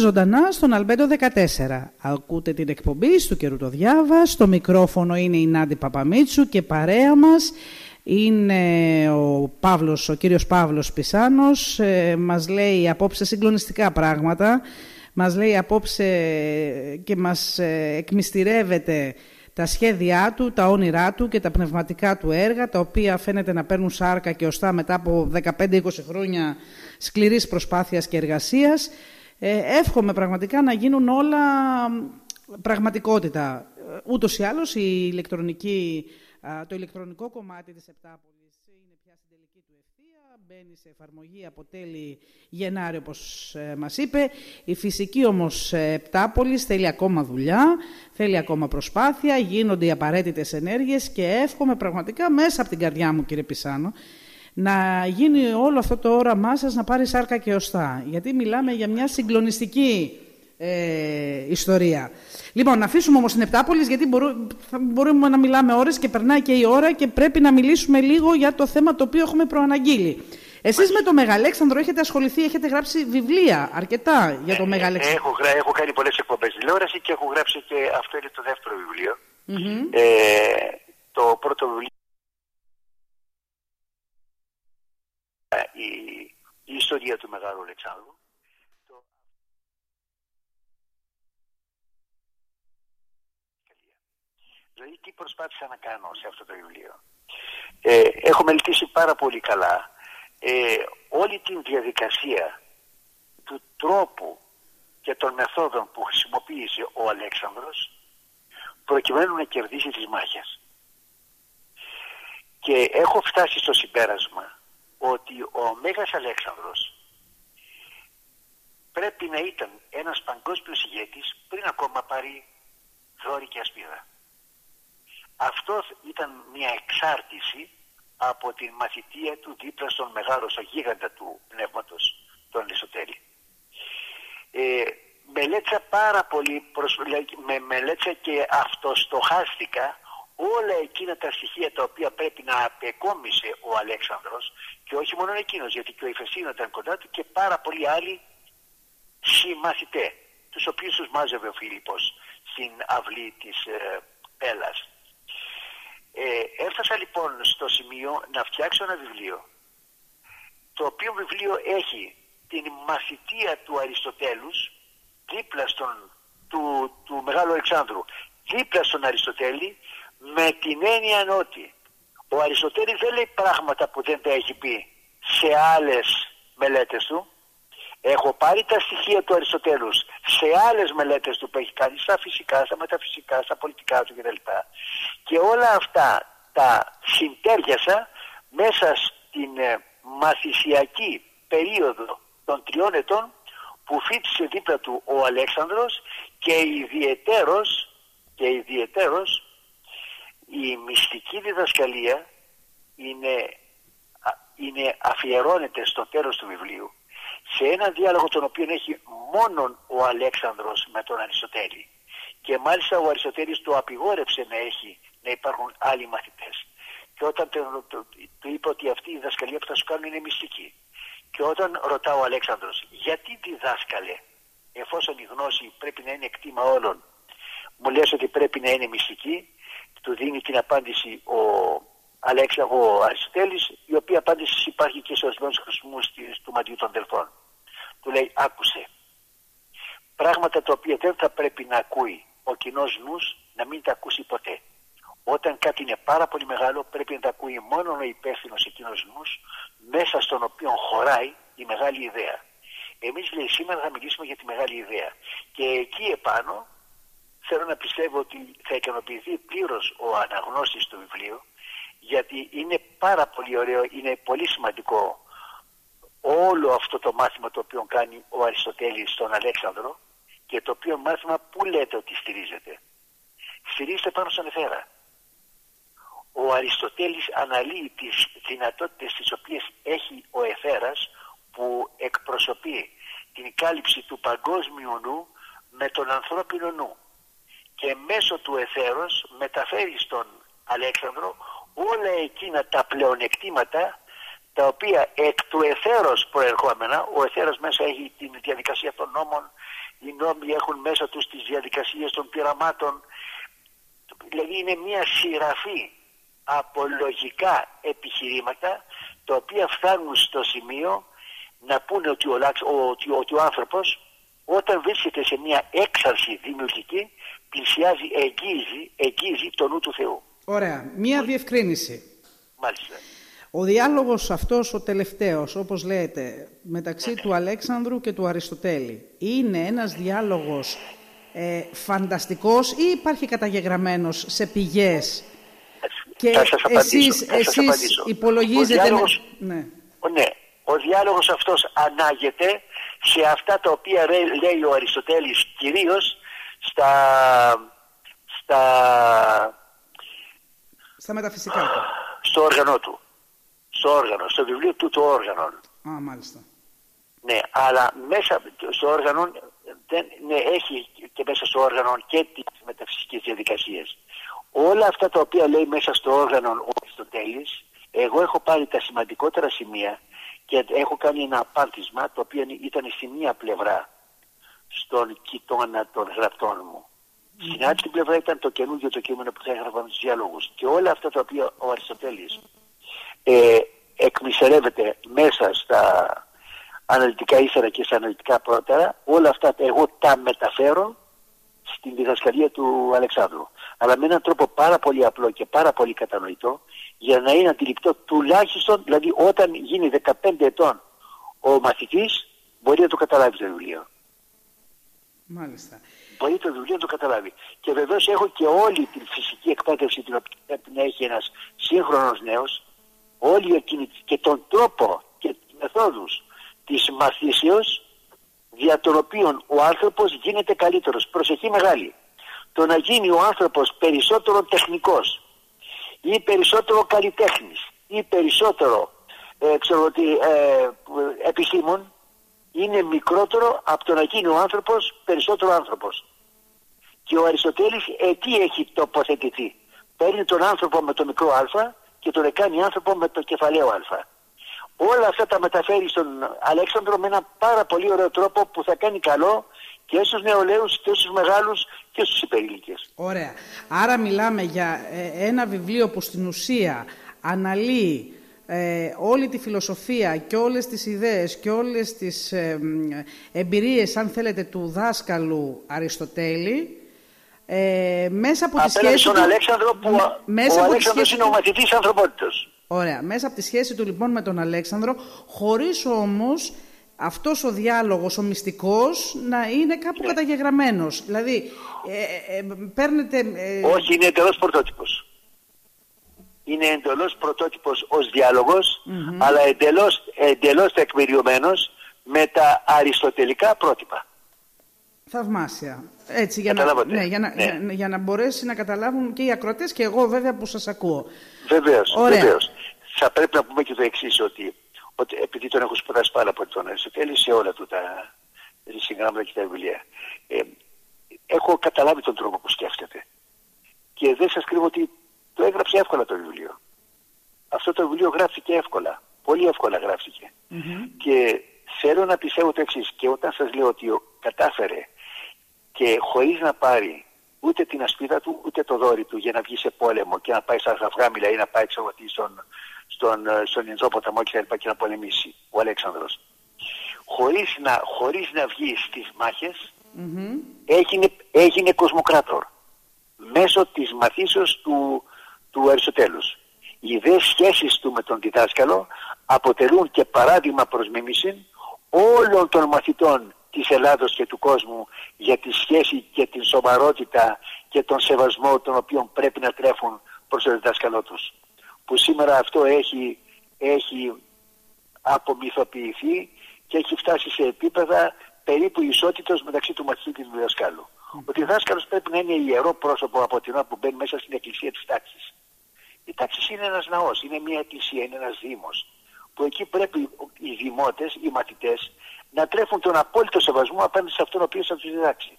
Speaker 1: ζωντανά στον Αλμπέντο 14. Ακούτε την εκπομπή στο καιρού το διάβα. Στο μικρόφωνο είναι η Νάντι Παπαμίτσου και παρέα μας είναι ο, Παύλος, ο κύριος Παύλος Πισάνος. Ε, μας λέει απόψε συγκλονιστικά πράγματα. Μας λέει απόψε και μας ε, εκμυστηρεύεται τα σχέδιά του, τα όνειρά του και τα πνευματικά του έργα, τα οποία φαίνεται να παίρνουν σάρκα και οστά μετά από 15-20 χρόνια σκληρής προσπάθειας και εργασίας. Ε, εύχομαι πραγματικά να γίνουν όλα πραγματικότητα. Ε, Ούτως ή άλλως η ηλεκτρονική, α, το ηλεκτρονικό κομμάτι της Επτάπολης είναι πια στην τελική του ευθεία, μπαίνει σε εφαρμογή από τέλη Γενάρη όπως ε, μας είπε. Η φυσική όμως ε, Επτάπολης θέλει ακόμα δουλειά, θέλει ακόμα προσπάθεια, γίνονται οι απαραίτητες ενέργειες και εύχομαι πραγματικά μέσα από την καρδιά μου κύριε Πισάνο να γίνει όλο αυτό το όραμά σας να πάρει σάρκα και οστά. Γιατί μιλάμε για μια συγκλονιστική ε, ιστορία. Λοιπόν, να αφήσουμε όμως την Επτάπολης, γιατί μπορού, θα μπορούμε να μιλάμε ώρες και περνάει και η ώρα και πρέπει να μιλήσουμε λίγο για το θέμα το οποίο έχουμε προαναγγείλει. Εσείς με το Μεγαλέξανδρο έχετε ασχοληθεί, έχετε γράψει βιβλία αρκετά για το Μεγαλέξανδρο.
Speaker 6: Έχω, γρα- έχω κάνει πολλές εκπομπές τηλεόραση και έχω γράψει και αυτό είναι το δεύτερο βιβλίο.
Speaker 1: Μμμ.
Speaker 6: Ε, το πρώτο βιβλίο ε, η, η ιστορία του Μεγάλου Αλεξάνδρου. Το- Δηλαδή τι προσπάθησα να κάνω σε αυτό το βιβλίο. Ε, έχω μελετήσει πάρα πολύ καλά ε, όλη την διαδικασία του τρόπου και των μεθόδων που χρησιμοποίησε ο Αλέξανδρος προκειμένου να κερδίσει τις μάχες. Και έχω φτάσει στο συμπέρασμα ότι ο Μέγας Αλέξανδρος πρέπει να ήταν ένας παγκόσμιος ηγέτης πριν ακόμα πάρει δόρυ και ασπίδα. Αυτό ήταν μια εξάρτηση από την μαθητεία του δίπλα στον μεγάλο, στο γίγαντα του πνεύματος, τον Αριστοτέλη. Ε, μελέτησα πάρα πολύ, προσ... δηλαδή, με μελέτησα και αυτοστοχάστηκα όλα εκείνα τα στοιχεία τα οποία πρέπει να απεκόμισε ο Αλέξανδρος και όχι μόνο εκείνος, γιατί και ο Ιφεσίνο ήταν κοντά του και πάρα πολλοί άλλοι συμμαθητές, τους οποίους τους μάζευε ο Φίλιππος στην αυλή της ε, Έλλας. Ε, έφτασα λοιπόν στο σημείο να φτιάξω ένα βιβλίο το οποίο βιβλίο έχει την μαθητεία του Αριστοτέλους δίπλα στον, του, του Μεγάλου Αλεξάνδρου δίπλα στον Αριστοτέλη με την έννοια ότι ο Αριστοτέλης δεν λέει πράγματα που δεν τα έχει πει σε άλλες μελέτες του Έχω πάρει τα στοιχεία του Αριστοτέλους σε άλλες μελέτες του που έχει κάνει στα φυσικά, στα μεταφυσικά, στα πολιτικά του κτλ. Και όλα αυτά τα συντέριασα μέσα στην ε, μαθησιακή περίοδο των τριών ετών που φίτησε δίπλα του ο Αλέξανδρος και ιδιαιτέρως, και ιδιαιτέρως η μυστική διδασκαλία είναι, α- είναι αφιερώνεται στο τέλος του βιβλίου σε ένα διάλογο τον οποίο έχει μόνον ο Αλέξανδρος με τον Αριστοτέλη Και μάλιστα ο Αριστοτέλης το απειγόρευσε να έχει, να υπάρχουν άλλοι μαθητές. Και όταν το, το, του είπε ότι αυτή η διδασκαλία που θα σου κάνουν είναι μυστική. Και όταν ρωτά ο Αλέξανδρος, γιατί τη δάσκαλε, εφόσον η γνώση πρέπει να είναι εκτίμα όλων, μου λες ότι πρέπει να είναι μυστική, του δίνει την απάντηση ο Αλέξανδρο Αριστοτέλης, η οποία απάντηση υπάρχει και σε ορισμένους χρησμούς του Μαντιού των Δελφών. Του λέει, άκουσε, πράγματα τα οποία δεν θα πρέπει να ακούει ο κοινός νους, να μην τα ακούσει ποτέ. Όταν κάτι είναι πάρα πολύ μεγάλο πρέπει να τα ακούει μόνο ο υπεύθυνος εκείνος νους μέσα στον οποίο χωράει η μεγάλη ιδέα. Εμείς λέει σήμερα θα μιλήσουμε για τη μεγάλη ιδέα. Και εκεί επάνω θέλω να πιστεύω ότι θα ικανοποιηθεί πλήρως ο αναγνώστης του βιβλίου γιατί είναι πάρα πολύ ωραίο, είναι πολύ σημαντικό όλο αυτό το μάθημα το οποίο κάνει ο Αριστοτέλης στον Αλέξανδρο και το οποίο μάθημα που λέτε ότι στηρίζεται. Στηρίζεται πάνω στον εθέρα. Ο Αριστοτέλης αναλύει τις δυνατότητες τις οποίες έχει ο εθέρας που εκπροσωπεί την κάλυψη του παγκόσμιου νου με τον ανθρώπινο νου και μέσω του εθέρος μεταφέρεις στον Αλέξανδρο όλα εκείνα τα πλεονεκτήματα τα οποία εκ του εθέρος προερχόμενα, ο εθέρος μέσα έχει την διαδικασία των νόμων, οι νόμοι έχουν μέσα τους τις διαδικασίες των πειραμάτων, δηλαδή είναι μια σειραφή από λογικά επιχειρήματα τα οποία φτάνουν στο σημείο να πούνε ότι ο, ότι, ότι ο άνθρωπος όταν βρίσκεται σε μια έξαρση δημιουργική πλησιάζει, εγγύζει, εγγύζει το νου του Θεού.
Speaker 1: Ωραία. Μία διευκρίνηση.
Speaker 6: Μάλιστα.
Speaker 1: Ο διάλογος αυτός ο τελευταίος, όπως λέτε, μεταξύ του Αλέξανδρου και του Αριστοτέλη, είναι ένας διάλογος ε, φανταστικός ή υπάρχει καταγεγραμμένος σε πηγές;
Speaker 6: Και εσείς,
Speaker 1: εσείς υπολογίζετε... Ο
Speaker 6: διάλογος,
Speaker 1: ναι.
Speaker 6: Ο, ναι. ο διάλογος αυτός ανάγεται σε αυτά τα οποία λέει ο Αριστοτέλης κυρίως στα, στα,
Speaker 1: στα μεταφυσικά του.
Speaker 6: Στο όργανο του στο όργανο, στο βιβλίο του το όργανο.
Speaker 1: Α, μάλιστα.
Speaker 6: Ναι, αλλά μέσα στο όργανο δεν, ναι, έχει και μέσα στο όργανο και τις μεταφυσικές διαδικασίες. Όλα αυτά τα οποία λέει μέσα στο όργανο ο Αριστοτέλης, εγώ έχω πάρει τα σημαντικότερα σημεία και έχω κάνει ένα απάντησμα το οποίο ήταν στη μία πλευρά στον κοιτώνα των γραπτών μου. Στην άλλη πλευρά ήταν το καινούργιο το κείμενο που θα έγραφα με τους διαλόγους. Και όλα αυτά τα οποία ο Αριστοτέλης ε, εκμυσερεύεται μέσα στα αναλυτικά ύστερα και στα αναλυτικά πρώτερα, όλα αυτά εγώ τα μεταφέρω στην διδασκαλία του Αλεξάνδρου. Αλλά με έναν τρόπο πάρα πολύ απλό και πάρα πολύ κατανοητό, για να είναι αντιληπτό τουλάχιστον, δηλαδή όταν γίνει 15 ετών ο μαθητής, μπορεί να το καταλάβει το βιβλίο.
Speaker 1: Μάλιστα.
Speaker 6: Μπορεί το βιβλίο να το καταλάβει. Και βεβαίως έχω και όλη την φυσική εκπαίδευση την οποία πρέπει να έχει ένας σύγχρονος νέος, όλη εκείνη και τον τρόπο και τις μεθόδους της μαθήσεως δια των οποίων ο άνθρωπος γίνεται καλύτερος. Προσοχή μεγάλη. Το να γίνει ο άνθρωπος περισσότερο τεχνικός ή περισσότερο καλλιτέχνης ή περισσότερο ε, ξέρω ότι, ε, επιστήμον είναι μικρότερο από το να γίνει ο άνθρωπος περισσότερο άνθρωπος. Και ο Αριστοτέλης εκεί έχει τοποθετηθεί. Παίρνει τον άνθρωπο με το μικρό α και τον κάνει άνθρωπο με το κεφαλαίο α. Όλα αυτά τα μεταφέρει στον Αλέξανδρο με ένα πάρα πολύ ωραίο τρόπο που θα κάνει καλό και στους νεολαίους και στους μεγάλους και στους υπερήλικες.
Speaker 1: Ωραία. Άρα μιλάμε για ε, ένα βιβλίο που στην ουσία αναλύει ε, όλη τη φιλοσοφία και όλες τις ιδέες και όλες τις ε, εμπειρίες, αν θέλετε, του δάσκαλου Αριστοτέλη ε, μέσα από τη σχέση
Speaker 6: στον
Speaker 1: του...
Speaker 6: Αλέξανδρο που μέσα ο Αλέξανδρος είναι ο μαθητής ανθρωπότητας.
Speaker 1: Ωραία. Μέσα από τη σχέση του λοιπόν με τον Αλέξανδρο, χωρίς όμως αυτός ο διάλογος, ο μυστικός, να είναι κάπου ναι. καταγεγραμμένος. Δηλαδή, ε, ε, ε παίρνετε... Ε,
Speaker 6: Όχι, είναι εντελώς πρωτότυπος. Είναι εντελώς πρωτότυπος ως διάλογος, αλλά εντελώς, εντελώς τεκμηριωμένος με τα αριστοτελικά πρότυπα.
Speaker 1: Θαυμάσια. Έτσι, για να, ναι, για, να, ναι. Για, να μπορέσει να καταλάβουν και οι ακροτές και εγώ βέβαια που σας ακούω.
Speaker 6: Βεβαίως, βεβαίως. Θα πρέπει να πούμε και το εξής ότι, ότι επειδή τον έχω σπουδάσει πάρα πολύ τον Αριστοτέλη σε όλα του τα συγγράμματα και τα βιβλία. Ε, έχω καταλάβει τον τρόπο που σκέφτεται. Και δεν σας κρύβω ότι το έγραψε εύκολα το βιβλίο. Αυτό το βιβλίο γράφτηκε εύκολα. Πολύ εύκολα γράφτηκε. Και θέλω να πιστεύω το εξής. Και όταν σας λέω ότι κατάφερε και χωρίς να πάρει ούτε την ασπίδα του ούτε το δόρυ του για να βγει σε πόλεμο και να πάει στα Αφγάμιλα ή να πάει ξέρω, στον, στον, στον Ινδόποταμό και να, και να πολεμήσει ο Αλέξανδρος. Χωρίς να, χωρίς να βγει στις μάχες έγινε, έγινε κοσμοκράτορ μέσω της μαθήσεως του, του Αριστοτέλους. Οι δε σχέσεις του με τον διδάσκαλο αποτελούν και παράδειγμα προς μίμηση όλων των μαθητών της Ελλάδος και του κόσμου για τη σχέση και την σοβαρότητα και τον σεβασμό τον οποίο πρέπει να τρέφουν προς το διδάσκαλό τους. Που σήμερα αυτό έχει, έχει απομυθοποιηθεί και έχει φτάσει σε επίπεδα περίπου ισότητος μεταξύ του μαθητή και του διδασκάλου. Ο διδάσκαλος πρέπει να είναι ιερό πρόσωπο από την ώρα που μπαίνει μέσα στην εκκλησία της τάξης. Η τάξη είναι ένας ναός, είναι μια εκκλησία, είναι ένας δήμος που εκεί πρέπει οι δημότες, οι μαθητές να τρέφουν τον απόλυτο σεβασμό απέναντι σε αυτόν ο οποίος θα τους διδάξει.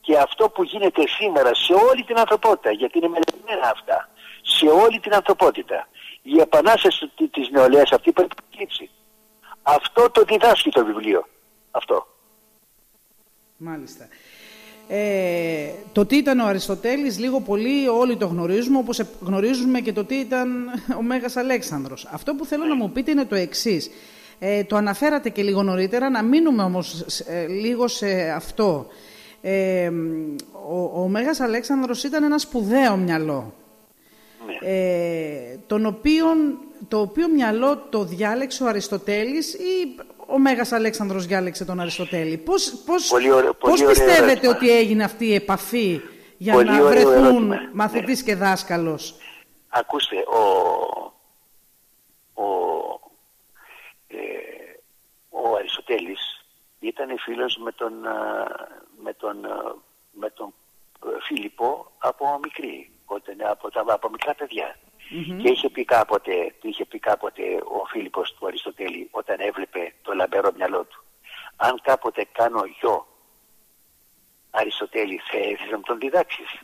Speaker 6: Και αυτό που γίνεται σήμερα σε όλη την ανθρωπότητα, γιατί είναι μελετημένα αυτά, σε όλη την ανθρωπότητα, η επανάσταση της νεολαίας αυτή πρέπει να κλείψει. Αυτό το διδάσκει το βιβλίο. Αυτό.
Speaker 1: Μάλιστα. Ε, το τι ήταν ο Αριστοτέλης λίγο πολύ όλοι το γνωρίζουμε όπως γνωρίζουμε και το τι ήταν ο Μέγας Αλέξανδρος. Αυτό που θέλω να μου πείτε είναι το εξής. Ε, το αναφέρατε και λίγο νωρίτερα, να μείνουμε όμως ε, λίγο σε αυτό. Ε, ο, ο Μέγας Αλέξανδρος ήταν ένα σπουδαίο μυαλό. Ναι. Ε, τον οποίον, το οποίο μυαλό το διάλεξε ο Αριστοτέλης ή ο Μέγας Αλέξανδρος διάλεξε τον Αριστοτέλη. Πώς, πώς,
Speaker 6: πολύ ωραίο,
Speaker 1: πώς πιστεύετε ότι έγινε αυτή η επαφή για να βρεθούν ναι. μαθητής και δάσκαλος;
Speaker 6: Ακούστε, ο, ο, ε, ο Αριστοτέλης ήταν φίλος με τον, με τον, με τον Φίλιππο από μικρή, όταν, από, τα, από μικρά παιδιά. Και είχε πει κάποτε, είχε πει κάποτε ο Φίλιππος του Αριστοτέλη όταν έβλεπε το λαμπερό μυαλό του. Αν κάποτε κάνω γιο Αριστοτέλη θα έρθεις να μου τον διδάξεις.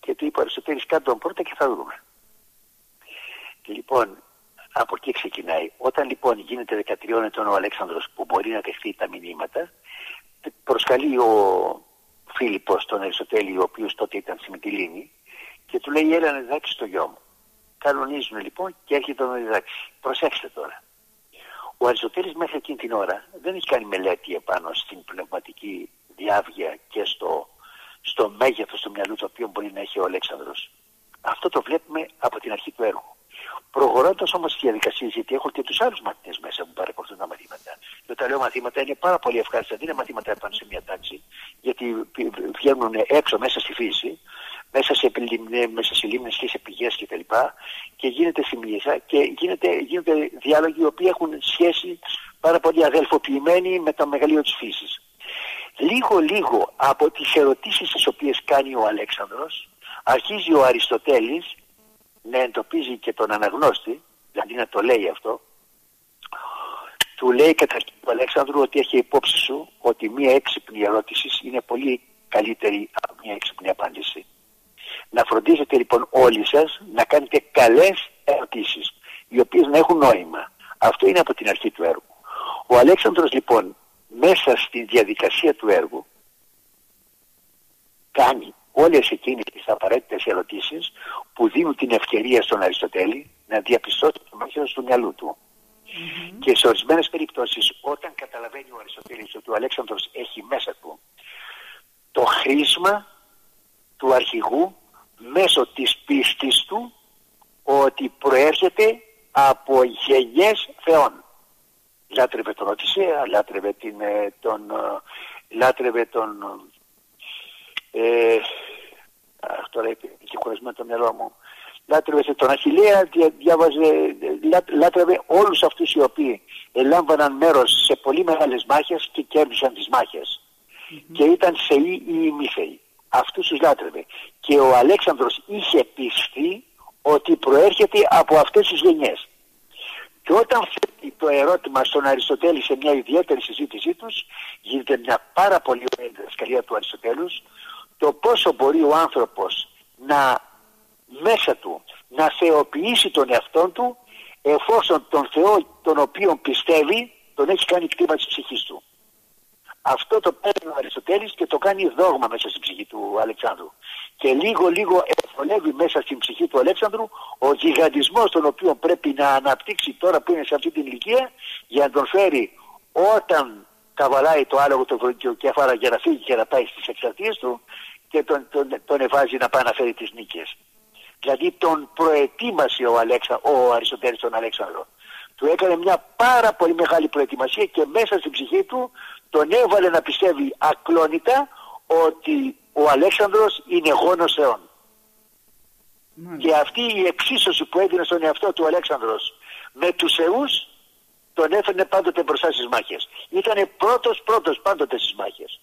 Speaker 6: Και του είπε ο Αριστοτέλης κάτω τον πρώτα και θα δούμε. Και λοιπόν από εκεί ξεκινάει. Όταν λοιπόν γίνεται 13 ετών ο Αλέξανδρος που μπορεί να δεχθεί τα μηνύματα προσκαλεί ο Φίλιππος τον Αριστοτέλη ο οποίος τότε ήταν στη Μητυλίνη και του λέει έλα να διδάξεις το γιο μου. Κανονίζουν λοιπόν και έρχεται να διδάξει. Προσέξτε τώρα. Ο Αριστοτέλης μέχρι εκείνη την ώρα δεν έχει κάνει μελέτη επάνω στην πνευματική διάβγεια και στο, στο μέγεθος του μυαλού το οποίο μπορεί να έχει ο Αλέξανδρος. Αυτό το βλέπουμε από την αρχή του έργου. Προχωρώντας όμως τι διαδικασίε, γιατί έχω και τους άλλους μαθητές μέσα που παρακολουθούν τα μαθήματα. Και όταν λέω μαθήματα είναι πάρα πολύ ευχάριστα. Δεν είναι μαθήματα επάνω σε μια τάξη, γιατί βγαίνουν έξω μέσα στη φύση μέσα σε, μέσα σε λίμνες και σε πηγές και τα λοιπά και γίνεται θυμίσα και γίνεται, γίνονται διάλογοι οι οποίοι έχουν σχέση πάρα πολύ αδελφοποιημένοι με το μεγαλείο της φύσης. Λίγο λίγο από τις ερωτήσεις τις οποίες κάνει ο Αλέξανδρος αρχίζει ο Αριστοτέλης να εντοπίζει και τον αναγνώστη, δηλαδή να το λέει αυτό, του λέει καταρχήν του Αλέξανδρου ότι έχει υπόψη σου ότι μία έξυπνη ερώτηση είναι πολύ καλύτερη από μία έξυπνη απάντηση. Να φροντίζετε λοιπόν όλοι σας να κάνετε καλές ερωτήσεις, οι οποίες να έχουν νόημα. Αυτό είναι από την αρχή του έργου. Ο Αλέξανδρος λοιπόν μέσα στη διαδικασία του έργου κάνει όλες εκείνες τις απαραίτητες ερωτήσεις που δίνουν την ευκαιρία στον Αριστοτέλη να διαπιστώσει το μέγεθος του μυαλού του. Και σε ορισμένες περιπτώσεις όταν καταλαβαίνει ο Αριστοτέλης ότι ο Αλέξανδρος έχει μέσα του το χρήσμα του αρχηγού μέσω της πίστης του ότι προέρχεται από γενιές θεών. Λάτρευε τον Οδυσσέα, λάτρευε, την, ε, τον, ε, λάτρευε τον... Ε, αχ, τώρα και χωρισμένο το μυαλό μου. Λάτρευε τον Αχιλέα, διάβαζε, λάτρευε όλους αυτούς οι οποίοι ελάμβαναν μέρος σε πολύ μεγάλες μάχες και κέρδισαν τις μάχες. Και ήταν θεοί ή ημίθεοι αυτούς τους λάτρευε. Και ο Αλέξανδρος είχε πιστεί ότι προέρχεται από αυτές τις γενιές. Και όταν το ερώτημα στον Αριστοτέλη σε μια ιδιαίτερη συζήτησή τους γίνεται μια πάρα πολύ ωραία διδασκαλία του Αριστοτέλους το πόσο μπορεί ο άνθρωπος να μέσα του να θεοποιήσει τον εαυτό του εφόσον τον Θεό τον οποίο πιστεύει τον έχει κάνει κτήμα της ψυχής του. Αυτό το παίρνει ο Αριστοτέλης και το κάνει δόγμα μέσα στην ψυχή του Αλεξάνδρου. Και λίγο λίγο ευολεύει μέσα στην ψυχή του Αλέξανδρου ο γιγαντισμός τον οποίο πρέπει να αναπτύξει τώρα που είναι σε αυτή την ηλικία για να τον φέρει όταν καβαλάει το άλογο του κέφαρα για να φύγει και να πάει στις εξαρτίες του και τον, τον, τον ευάζει να πάει να φέρει τις νίκες. Δηλαδή τον προετοίμασε ο, Αλέξα, ο Αριστοτέλης τον Αλέξανδρο. Του έκανε μια πάρα πολύ μεγάλη προετοιμασία και μέσα στην ψυχή του τον έβαλε να πιστεύει ακλόνητα ότι ο Αλέξανδρος είναι γόνος Θεών. Και αυτή η εξίσωση που έδινε στον εαυτό του Αλέξανδρος με τους θεούς τον έφερνε πάντοτε μπροστά στις μάχες. Ήταν πρώτος πρώτος πάντοτε στις μάχες.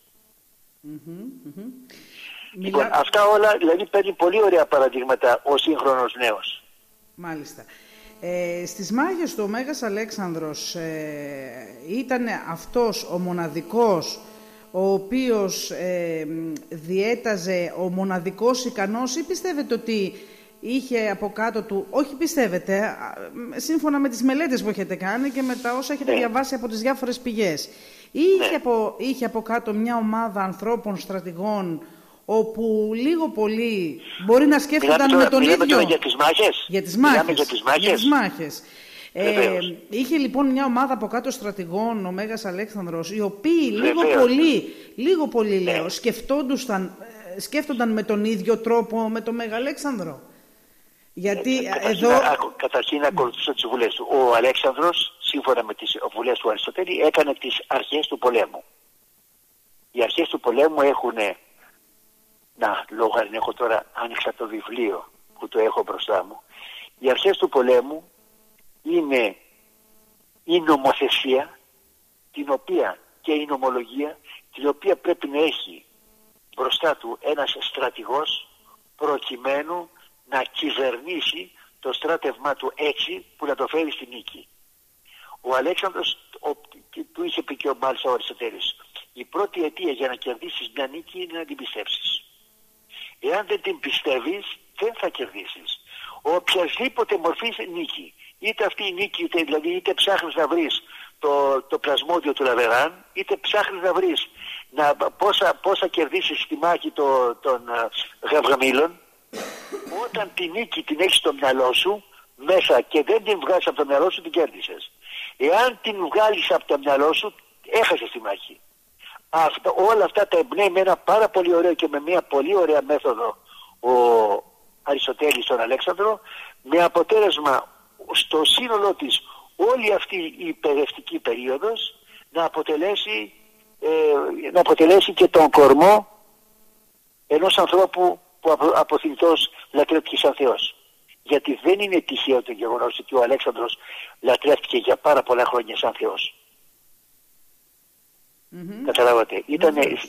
Speaker 6: Λοιπόν, αυτά όλα δηλαδή παίρνει πολύ ωραία παραδείγματα ο σύγχρονος νέος.
Speaker 1: Μάλιστα. Ε, στις μάχες του ο Μέγας Αλέξανδρος ε, ήταν αυτός ο μοναδικός ο οποίος ε, διέταζε ο μοναδικός ικανός ή πιστεύετε ότι είχε από κάτω του, όχι πιστεύετε, σύμφωνα με τις μελέτες που έχετε κάνει και με τα όσα έχετε ναι. διαβάσει από τις διάφορες πηγές, ή είχε, ναι. από, είχε από κάτω μια ομάδα ανθρώπων στρατηγών όπου λίγο πολύ μπορεί να σκέφτονταν με τον ίδιο...
Speaker 6: Τώρα για τις μάχες.
Speaker 1: Για τις μάχες.
Speaker 6: για τις μάχες. Για τις
Speaker 1: μάχες. Ε, είχε λοιπόν μια ομάδα από κάτω στρατηγών, ο Μέγας Αλέξανδρος, οι οποίοι λίγο πολύ, λίγο πολύ ναι. λέω, σκεφτόντουσαν, ε, σκέφτονταν με τον ίδιο τρόπο με τον Μέγα Αλέξανδρο. Γιατί ε,
Speaker 6: καταρχήν, εδώ... Καταρχήν να ακολουθήσω τις βουλές του. Ο Αλέξανδρος, σύμφωνα με τις βουλές του Αριστοτέλη, έκανε τις αρχές του πολέμου. Οι αρχές του πολέμου έχουν να, λόγω αν έχω τώρα, άνοιξα το βιβλίο που το έχω μπροστά μου. Οι αρχές του πολέμου είναι η νομοθεσία, την οποία και η νομολογία, την οποία πρέπει να έχει μπροστά του ένας στρατηγός προκειμένου να κυβερνήσει το στράτευμά του έτσι που να το φέρει στη νίκη. Ο Αλέξανδρος ο, του είχε πει και ο μάλιστα ο Αριστοτέλης η πρώτη αιτία για να κερδίσεις μια νίκη είναι να την πιστέψεις. Εάν δεν την πιστεύεις δεν θα κερδίσεις. Οποιασδήποτε μορφής νίκη, είτε αυτή η νίκη, είτε, δηλαδή είτε ψάχνεις να βρεις το, το πλασμόδιο του Λαβεράν, είτε ψάχνεις να βρεις να, πόσα, πόσα κερδίσεις στη μάχη το, των uh, γαυγαμήλων, όταν τη νίκη την έχεις στο μυαλό σου, μέσα και δεν την βγάζεις από το μυαλό σου, την κέρδισες. Εάν την βγάλεις από το μυαλό σου, έχασες τη μάχη. Αυτά, όλα αυτά τα εμπνέει με ένα πάρα πολύ ωραίο και με μια πολύ ωραία μέθοδο ο Αριστοτέλης τον Αλέξανδρο με αποτέλεσμα στο σύνολό της όλη αυτή η παιδευτική περίοδος να αποτελέσει, ε, να αποτελέσει και τον κορμό ενός ανθρώπου που αποθυντός λατρεύτηκε σαν Θεός. Γιατί δεν είναι τυχαίο το γεγονός ότι ο Αλέξανδρος λατρεύτηκε για πάρα πολλά χρόνια σαν Θεός. Mm-hmm. Καταλάβατε.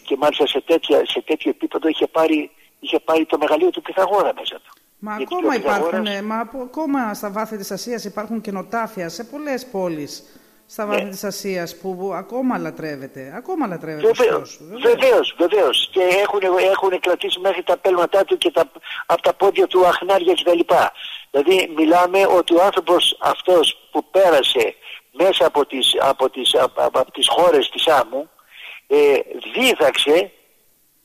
Speaker 6: και μάλιστα σε, τέτοια, σε τέτοιο επίπεδο είχε πάρει, είχε πάρει το μεγαλείο του Πυθαγόρα μέσα του.
Speaker 1: Μα ακόμα υπάρχουν, ε, μα ακόμα στα βάθη της Ασίας υπάρχουν καινοτάφια σε πολλές πόλεις στα βάθη ναι. της Ασίας που ακόμα λατρεύεται. Ακόμα λατρεύεται
Speaker 6: βεβαίως, βεβαίως, βεβαίως. Και έχουν, έχουν κρατήσει μέχρι τα πέλματά του και τα, από τα πόδια του αχνάρια κτλ. Δηλαδή μιλάμε ότι ο άνθρωπος αυτός που πέρασε μέσα από τις, από τις, από, από τις χώρες της άμμου ε, δίδαξε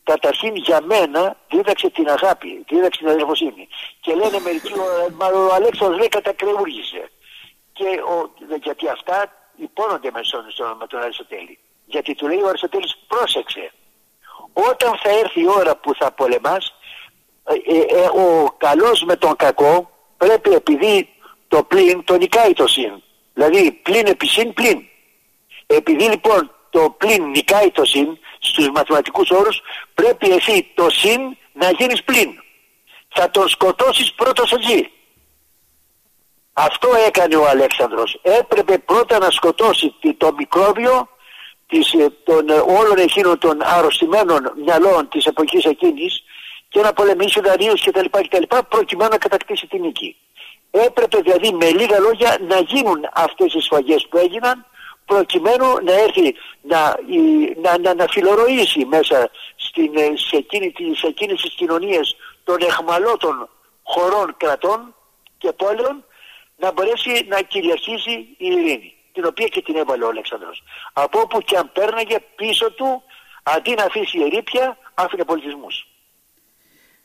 Speaker 6: καταρχήν για μένα δίδαξε την αγάπη, δίδαξε την αδερφοσύνη. Και λένε μερικοί, μα ο Αλέξανδρος λέει κατακρεούργησε. Και ο, γιατί αυτά υπόνονται με, στον, με τον Αριστοτέλη. Γιατί του λέει ο Αριστοτέλης πρόσεξε. Όταν θα έρθει η ώρα που θα πολεμάς, ε, ε, ε, ο καλός με τον κακό πρέπει επειδή το πλήν το νικάει το συν. Δηλαδή πλην επί συν πλην. Επειδή λοιπόν το πλην νικάει το συν στους μαθηματικούς όρους πρέπει εσύ το συν να γίνεις πλην. Θα τον σκοτώσεις πρώτος εκεί. Αυτό έκανε ο Αλέξανδρος. Έπρεπε πρώτα να σκοτώσει το μικρόβιο της, ε, των ε, όλων εκείνων των αρρωστημένων μυαλών της εποχής εκείνης και να πολεμήσει δανείους κτλ. κτλ. προκειμένου να κατακτήσει την νίκη. Έπρεπε δηλαδή με λίγα λόγια να γίνουν αυτές οι σφαγές που έγιναν προκειμένου να έρθει να, να, να, να φιλορροήσει μέσα στην, σε, εκείνη, σε εκείνες τις κοινωνίες των εχμαλώτων χωρών κρατών και πόλεων να μπορέσει να κυριαρχήσει η ειρήνη την οποία και την έβαλε ο Αλέξανδρος. Από όπου και αν πέρναγε πίσω του αντί να αφήσει ερήπια άφηνε πολιτισμούς.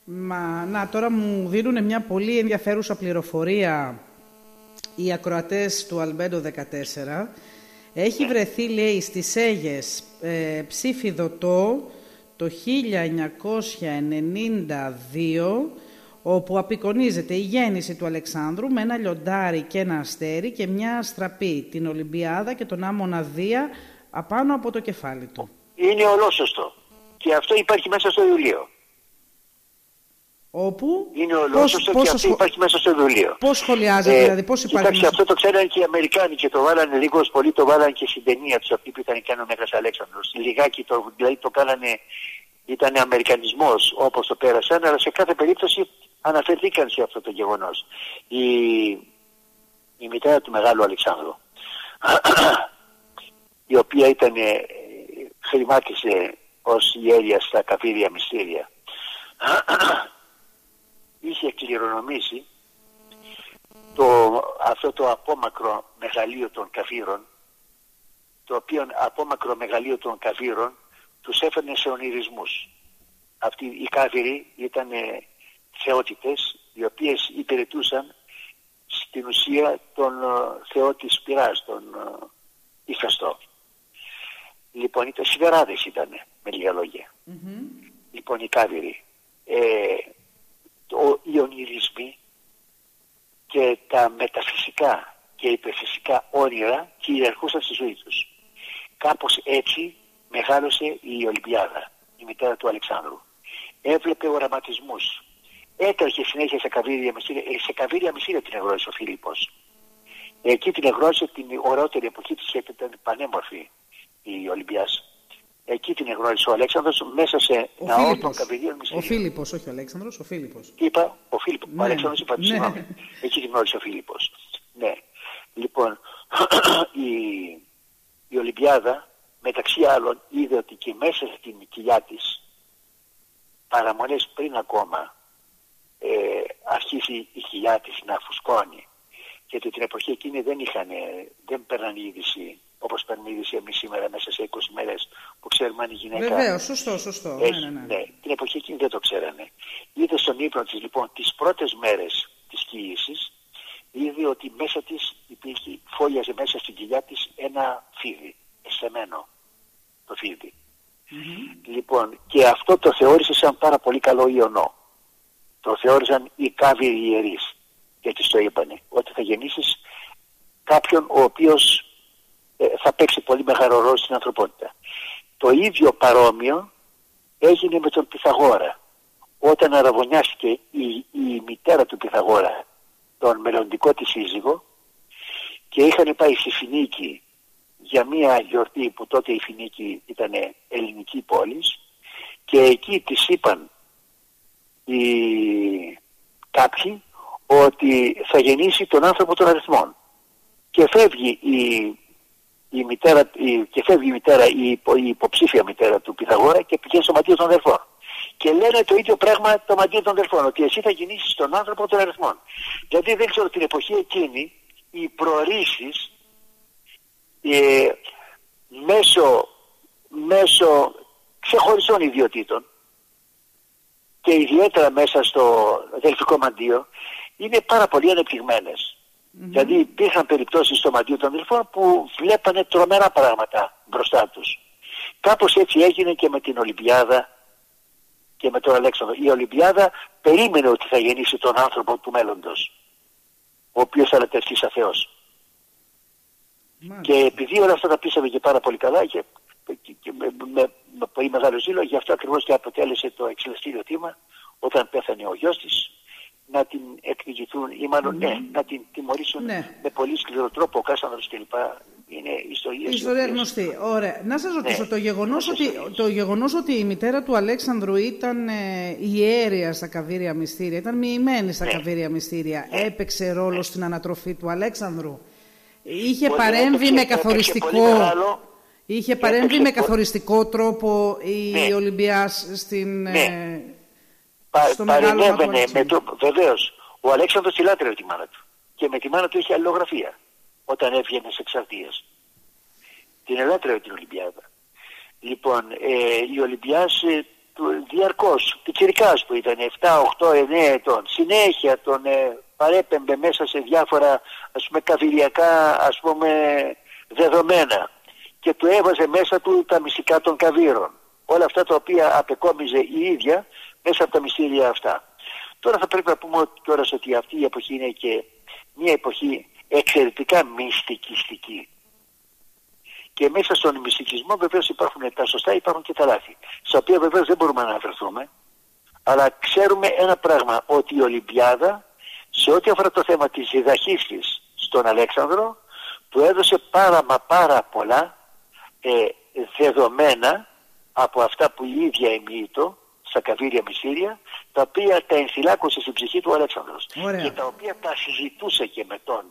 Speaker 1: Μα να τώρα μου δίνουν μια πολύ ενδιαφέρουσα πληροφορία οι ακροατές του Αλμπέντο 14 έχει βρεθεί, λέει, στις Αίγες ε, ψήφι δοτό το 1992 όπου απεικονίζεται η γέννηση του Αλεξάνδρου με ένα λιοντάρι και ένα αστέρι και μια στραπή, την Ολυμπιάδα και τον άμονα Δία απάνω από το κεφάλι του.
Speaker 6: Είναι ολόσωστο. Και αυτό υπάρχει μέσα στο βιβλίο.
Speaker 1: Όπου.
Speaker 6: Είναι ολόσωστο και αυτό υπάρχει μέσα στο βιβλίο.
Speaker 1: Πώς σχολιάζεται, ε, δηλαδή, πώς υπάρχει.
Speaker 6: Κοιτάξτε, αυτό το ξέρανε και οι Αμερικάνοι και το βάλανε λίγος πολύ, το βάλανε και στην ταινία τους αυτή που ήταν και ο Μέγας Αλέξανδρος. Λιγάκι το, δηλαδή το κάνανε, ήταν Αμερικανισμός όπως το πέρασαν, αλλά σε κάθε περίπτωση αναφερθήκαν σε αυτό το γεγονός. Η, η μητέρα του Μεγάλου Αλεξάνδρου, η οποία ήταν, ε, χρημάτισε ως ιέρια στα καφίδια μυστήρια είχε κληρονομήσει το, αυτό το απόμακρο μεγαλείο των καφύρων το οποίο απόμακρο μεγαλείο των καφύρων τους έφερνε σε ονειρισμούς. Αυτοί οι κάφυροι ήταν θεότητες οι οποίες υπηρετούσαν στην ουσία τον uh, θεό της πυράς, τον uh, ηφαιστό. Λοιπόν, ήταν σιδεράδες ήταν, με λίγα Λοιπόν, οι κάφυροι. Ε, το, οι ονειρισμοί και τα μεταφυσικά και υπερφυσικά όνειρα κυριαρχούσαν στη ζωή τους. Κάπως έτσι μεγάλωσε η Ολυμπιάδα, η μητέρα του Αλεξάνδρου. Έβλεπε οραματισμούς. Έτρεχε συνέχεια σε καβίρια μισήρια, ε, σε καβίρια μισήρια την εγρόησε ο Φίλιππος. Εκεί την εγρόησε την ωραιότερη εποχή της ήταν πανέμορφη η Ολυμπιάς. Εκεί την εγνώρισε ο Αλέξανδρος μέσα σε ο ναό των Καβιδίων
Speaker 1: Ο Φίλιππος, όχι ο Αλέξανδρος, ο Φίλιππος.
Speaker 6: Είπα, ο Φίλιππος, ναι. ο Αλέξανδρος είπα, ναι. συγγνώμη. Εκεί την γνώρισε ο Φίλιππος. Ναι. Λοιπόν, η, η Ολυμπιάδα μεταξύ άλλων είδε ότι και μέσα στην κοιλιά της παραμονές πριν ακόμα ε, αρχίσει η κοιλιά της να φουσκώνει γιατί την εποχή εκείνη δεν είχαν, δεν παίρναν είδηση όπως παίρνουμε είδηση εμείς σήμερα μέσα σε 20 μέρες που ξέρουμε αν η γυναίκα.
Speaker 1: Βεβαίως, σωστό, σωστό.
Speaker 6: Έχει, ναι, ναι, ναι. ναι, την εποχή εκείνη δεν το ξέρανε. Είδε στον ύπνο της λοιπόν τις πρώτες μέρες της κοίησης, είδε ότι μέσα της υπήρχε, φόλιαζε μέσα στην κοιλιά της ένα φίδι, εσθεμένο το φίδι. Mm-hmm. Λοιπόν, και αυτό το θεώρησε σαν πάρα πολύ καλό ιονό. Το θεώρησαν οι κάβοι ιερείς. Γιατί το είπανε, ότι θα γεννήσεις κάποιον ο οποίος ε, θα παίξει πολύ μεγάλο ρόλο στην ανθρωπότητα. Το ίδιο παρόμοιο έγινε με τον Πυθαγόρα. Όταν αραβωνιάστηκε η, η μητέρα του Πυθαγόρα, τον μελλοντικό της σύζυγο, και είχαν πάει στη Φινίκη για μια γιορτή που τότε η Φινίκη ήταν ελληνική πόλης και εκεί της είπαν οι κάποιοι ότι θα γεννήσει τον άνθρωπο των αριθμών και φεύγει η η μητέρα, η, και φεύγει η μητέρα, η, η υποψήφια μητέρα του Πυθαγόρα και πηγαίνει στο μαντίο των αδερφών. Και λένε το ίδιο πράγμα το μαντίο των αδερφών, ότι εσύ θα γεννήσει τον άνθρωπο των αριθμών. Γιατί δεν ξέρω την εποχή εκείνη οι προορίσεις ε, μέσω, μέσω ξεχωριστών ιδιωτήτων και ιδιαίτερα μέσα στο δελφικό μαντίο είναι πάρα πολύ ανεπτυγμένες. Mm-hmm. Δηλαδή υπήρχαν περιπτώσεις στο μαντίο των αδελφών που βλέπανε τρομερά πράγματα μπροστά τους. Κάπως έτσι έγινε και με την Ολυμπιάδα και με τον Αλέξανδρο. Η Ολυμπιάδα περίμενε ότι θα γεννήσει τον άνθρωπο του μέλλοντος, ο οποίος θα λατευτεί σαν Θεός. Και επειδή όλα αυτά τα πείσαμε και πάρα πολύ καλά και, και, και με, με, με, πολύ μεγάλο ζήλο, γι' αυτό ακριβώς και αποτέλεσε το εξελεστήριο τίμα όταν πέθανε ο γιος της να την εκδικηθούν ή μάλλον ναι, να την τιμωρήσουν
Speaker 1: ναι.
Speaker 6: με πολύ σκληρό τρόπο ο Κάσανδρος κλπ. είναι ιστορία.
Speaker 1: Η ιστορία γνωστή. Ωραία. Να σας ρωτήσω, το, γεγονός ότι, το γεγονός ότι η μητέρα του Αλέξανδρου ήταν ε, ιέρια στα καβίρια μυστήρια, ήταν μοιημένη στα
Speaker 6: Ναι.
Speaker 1: καβίρια μυστήρια,
Speaker 6: Ναι.
Speaker 1: έπαιξε ρόλο
Speaker 6: Ναι.
Speaker 1: στην ανατροφή του Αλέξανδρου. Είχε
Speaker 6: Πολύ
Speaker 1: παρέμβει
Speaker 6: έπαιξε-
Speaker 1: με
Speaker 6: έπαιξε
Speaker 1: καθοριστικό...
Speaker 6: πολύ μεγάλο-
Speaker 1: Είχε παρέμβει
Speaker 6: έπαιξε
Speaker 1: με
Speaker 6: πο-
Speaker 1: καθοριστικό τρόπο η
Speaker 6: Ναι.
Speaker 1: Ολυμπιάς στην...
Speaker 6: Ναι.
Speaker 1: ε,
Speaker 6: Πα,
Speaker 1: στο μεγάλο
Speaker 6: παρενέβαινε
Speaker 1: αγώνισμα.
Speaker 6: με τρόπο. Βεβαίως, ο Αλέξανδρος τη λάτρευε τη μάνα του. Και με τη μάνα του είχε αλληλογραφία όταν έβγαινε σε εξαρτίες. Την ελάτρευε την Ολυμπιάδα. Λοιπόν, ε, η Ολυμπιάς ε, του- διαρκώς, πιτσιρικάς που ήταν 7, 8, 9 ετών, συνέχεια τον ε, παρέπεμπε μέσα σε διάφορα ας πούμε καβιλιακά ας πούμε δεδομένα και του έβαζε μέσα του τα μυστικά των καβύρων. Όλα αυτά τα οποία απεκόμιζε η ίδια μέσα από τα μυστήρια αυτά. Τώρα θα πρέπει να πούμε ότι- τώρα ότι αυτή η εποχή είναι και μια εποχή εξαιρετικά μυστικιστική. Και μέσα στον μυστικισμό βεβαίως υπάρχουν τα σωστά, υπάρχουν και τα λάθη. Στα οποία βεβαίως δεν μπορούμε να αναφερθούμε. Αλλά ξέρουμε ένα πράγμα, ότι η Ολυμπιάδα σε ό,τι αφορά το θέμα της διδαχής της στον Αλέξανδρο του έδωσε πάρα μα πάρα πολλά ε, δεδομένα από αυτά που η ίδια εμοιήτω στα καβίρια μυστήρια τα οποία τα ενθυλάκωσε στην ψυχή του ο Αλέξανδρος
Speaker 1: Ωραία.
Speaker 6: και τα οποία τα συζητούσε και με τον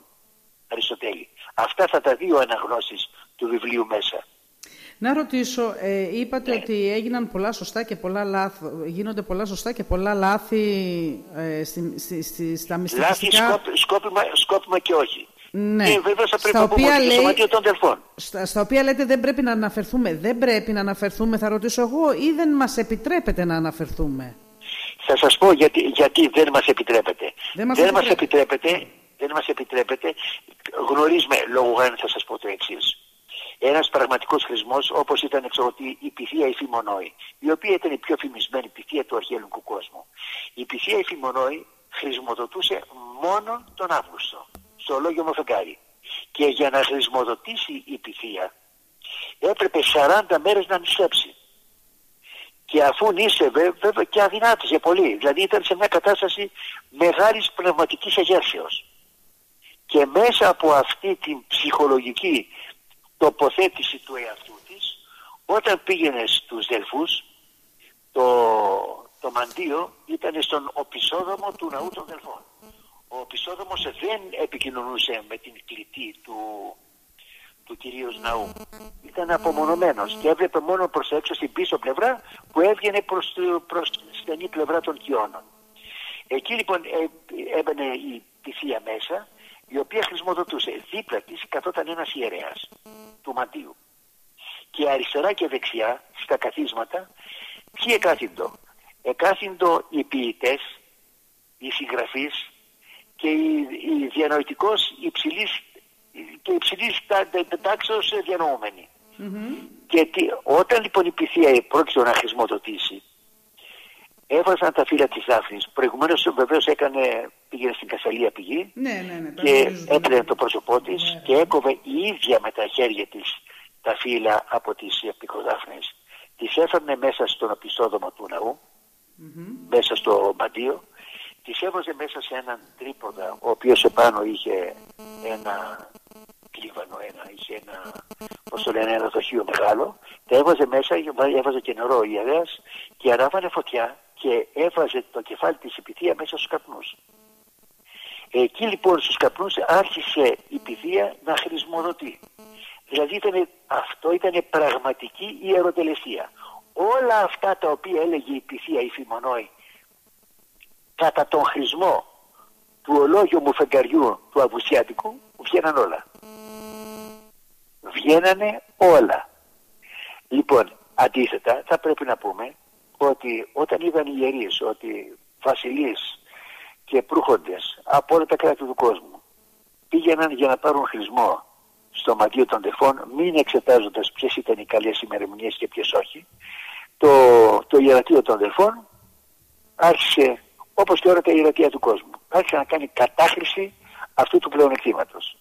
Speaker 6: Αριστοτέλη. Αυτά θα τα δύο αναγνώσεις του βιβλίου μέσα.
Speaker 1: Να ρωτήσω, ε, είπατε
Speaker 6: Ναι.
Speaker 1: ότι έγιναν πολλά σωστά και πολλά λάθη, γίνονται πολλά σωστά και πολλά λάθη ε, στη, στη, στη, στα
Speaker 6: Λάθη
Speaker 1: μυστικιστικά...
Speaker 6: σκόπι- σκόπιμα, σκόπιμα και όχι.
Speaker 1: Ναι.
Speaker 6: Και βέβαια θα πρέπει
Speaker 1: Στα
Speaker 6: να πούμε
Speaker 1: οποία
Speaker 6: ότι το
Speaker 1: λέει-
Speaker 6: σωματείο των Δελφών.
Speaker 1: Στα, στα οποία λέτε δεν πρέπει να αναφερθούμε. Δεν πρέπει να αναφερθούμε, θα ρωτήσω εγώ, ή δεν μας επιτρέπεται να αναφερθούμε;
Speaker 6: Θα σας πω γιατί, γιατί δεν μας επιτρέπεται.
Speaker 1: Δεν μας
Speaker 6: δεν μας
Speaker 1: επιτρέπεται.
Speaker 6: επιτρέπεται, δεν μας επιτρέπεται, γνωρίζουμε λόγω χάρη θα σας πω το εξής. Ένας πραγματικός χρησμός όπως ήταν ξέρω, ότι η πυθία η Φημονόη, η οποία ήταν η πιο φημισμένη πυθία του αρχαιολογικού κόσμου. Η πυθία η Φημονόη χρησιμοδοτούσε μόνο τον Αύγουστο, στο ολόγιο φεγγάρι. Και για να χρησιμοδοτήσει η πυθία έπρεπε 40 μέρες να νηστέψει και αφού νήσευε βέβαια και αδυνάτησε πολύ. Δηλαδή ήταν σε μια κατάσταση μεγάλης πνευματικής αγέρσεως. Και μέσα από αυτή την ψυχολογική τοποθέτηση του εαυτού της, όταν πήγαινε στους Δελφούς, το, το μαντίο ήταν στον οπισόδομο του ναού των Δελφών. Ο οπισόδομος δεν επικοινωνούσε με την κλητή του, του κυρίως ναού. Ήταν απομονωμένος και έβλεπε μόνο προς τα έξω στην πίσω πλευρά που έβγαινε προς, το- προς τη στενή πλευρά των κοιώνων. Εκεί λοιπόν ε, έμπαινε η πυθία μέσα η οποία χρησιμοδοτούσε δίπλα της καθόταν ένας ιερέας του μαντίου και αριστερά και δεξιά στα καθίσματα ποιοι εκάθυντο. Εκάθυντο οι ποιητές, οι συγγραφείς και οι, οι διανοητικός υψηλής και υψηλής τα- τα- τα- τάξεως διανοούμενοι. Και τι, όταν λοιπόν η πυθία πρόκειται να χρησιμοδοτήσει, έβαζαν τα φύλλα της Δάφνης. Προηγουμένως βεβαίως έκανε, πήγαινε στην Κασαλία πηγή
Speaker 1: Ναι, ναι, ναι. τα
Speaker 6: και
Speaker 1: γνωρίζω.
Speaker 6: έπαιρνε το πρόσωπό της
Speaker 1: Ναι.
Speaker 6: και έκοβε η ίδια με τα χέρια της τα φύλλα από τις πικοδάφνες. Τις έφερνε μέσα στον οπισθόδομο του ναου μέσα στο μαντίο, τις έβαζε μέσα σε έναν τρίποδα, ο οποίος επάνω είχε ένα κλίβανο, ένα, είχε ένα, πώς το λένε, ένα δοχείο μεγάλο, τα έβαζε μέσα, έβαζε και νερό ο ιερέας και ανάβανε φωτιά και έβαζε το κεφάλι της επιθεία μέσα στους καπνούς. Εκεί λοιπόν στους καπνούς άρχισε η πηδεία να χρησιμοδοτεί. Δηλαδή ήταν, αυτό ήταν πραγματική ιεροτελεστία. Όλα αυτά τα οποία έλεγε η πυθία η Φημονόη κατά τον χρησμό του ολόγιου μου φεγγαριού του Αυγουσιάτικου βγαίναν όλα. Βγαίνανε όλα. Λοιπόν, αντίθετα θα πρέπει να πούμε ότι όταν είδαν οι ιερείς ότι βασιλείς και προύχοντες από όλα τα κράτη του κόσμου πήγαιναν για να πάρουν χρησμό στο μαντίο των δεφών μην εξετάζοντας ποιες ήταν οι καλές ημερομηνίες και ποιες όχι το, το ιερατείο των δελφών άρχισε όπως και όλα τα ιερατεία του κόσμου άρχισε να κάνει κατάχρηση αυτού του πλεονεκτήματος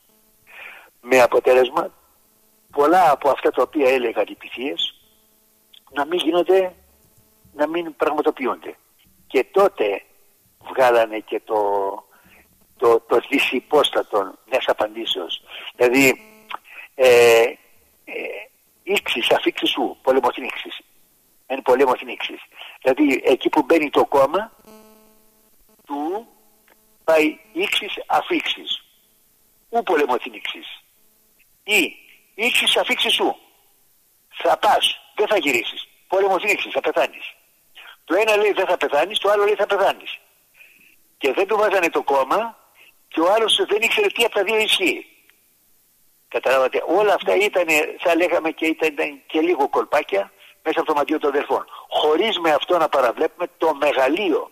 Speaker 6: με αποτέλεσμα πολλά από αυτά τα οποία έλεγαν οι πυθίες να μην γίνονται να μην πραγματοποιούνται και τότε βγάλανε και το, το, το δυσυπόστατο μιας απαντήσεως δηλαδή ε, ε, ήξης, αφήξης σου, πολεμοθήν ήξης. Εν πολέμοθήν ήξης. Δηλαδή εκεί που μπαίνει το κόμμα του πάει ήξης αφήξης. Ου πολεμοθήν ήξης. Ή ήξης αφήξης σου. Θα πας, δεν θα γυρίσεις. Πολεμοθήν ήξης, θα πεθάνεις. Το ένα λέει δεν θα πεθάνεις, το άλλο λέει θα πεθάνεις. Και δεν του βάζανε το κόμμα και ο άλλος δεν ήξερε τι από τα δύο ισχύει. Καταλάβατε, όλα αυτά ήταν, θα λέγαμε και ήταν, και λίγο κολπάκια μέσα από το μαντίο των αδερφών. Χωρίς με αυτό να παραβλέπουμε το μεγαλείο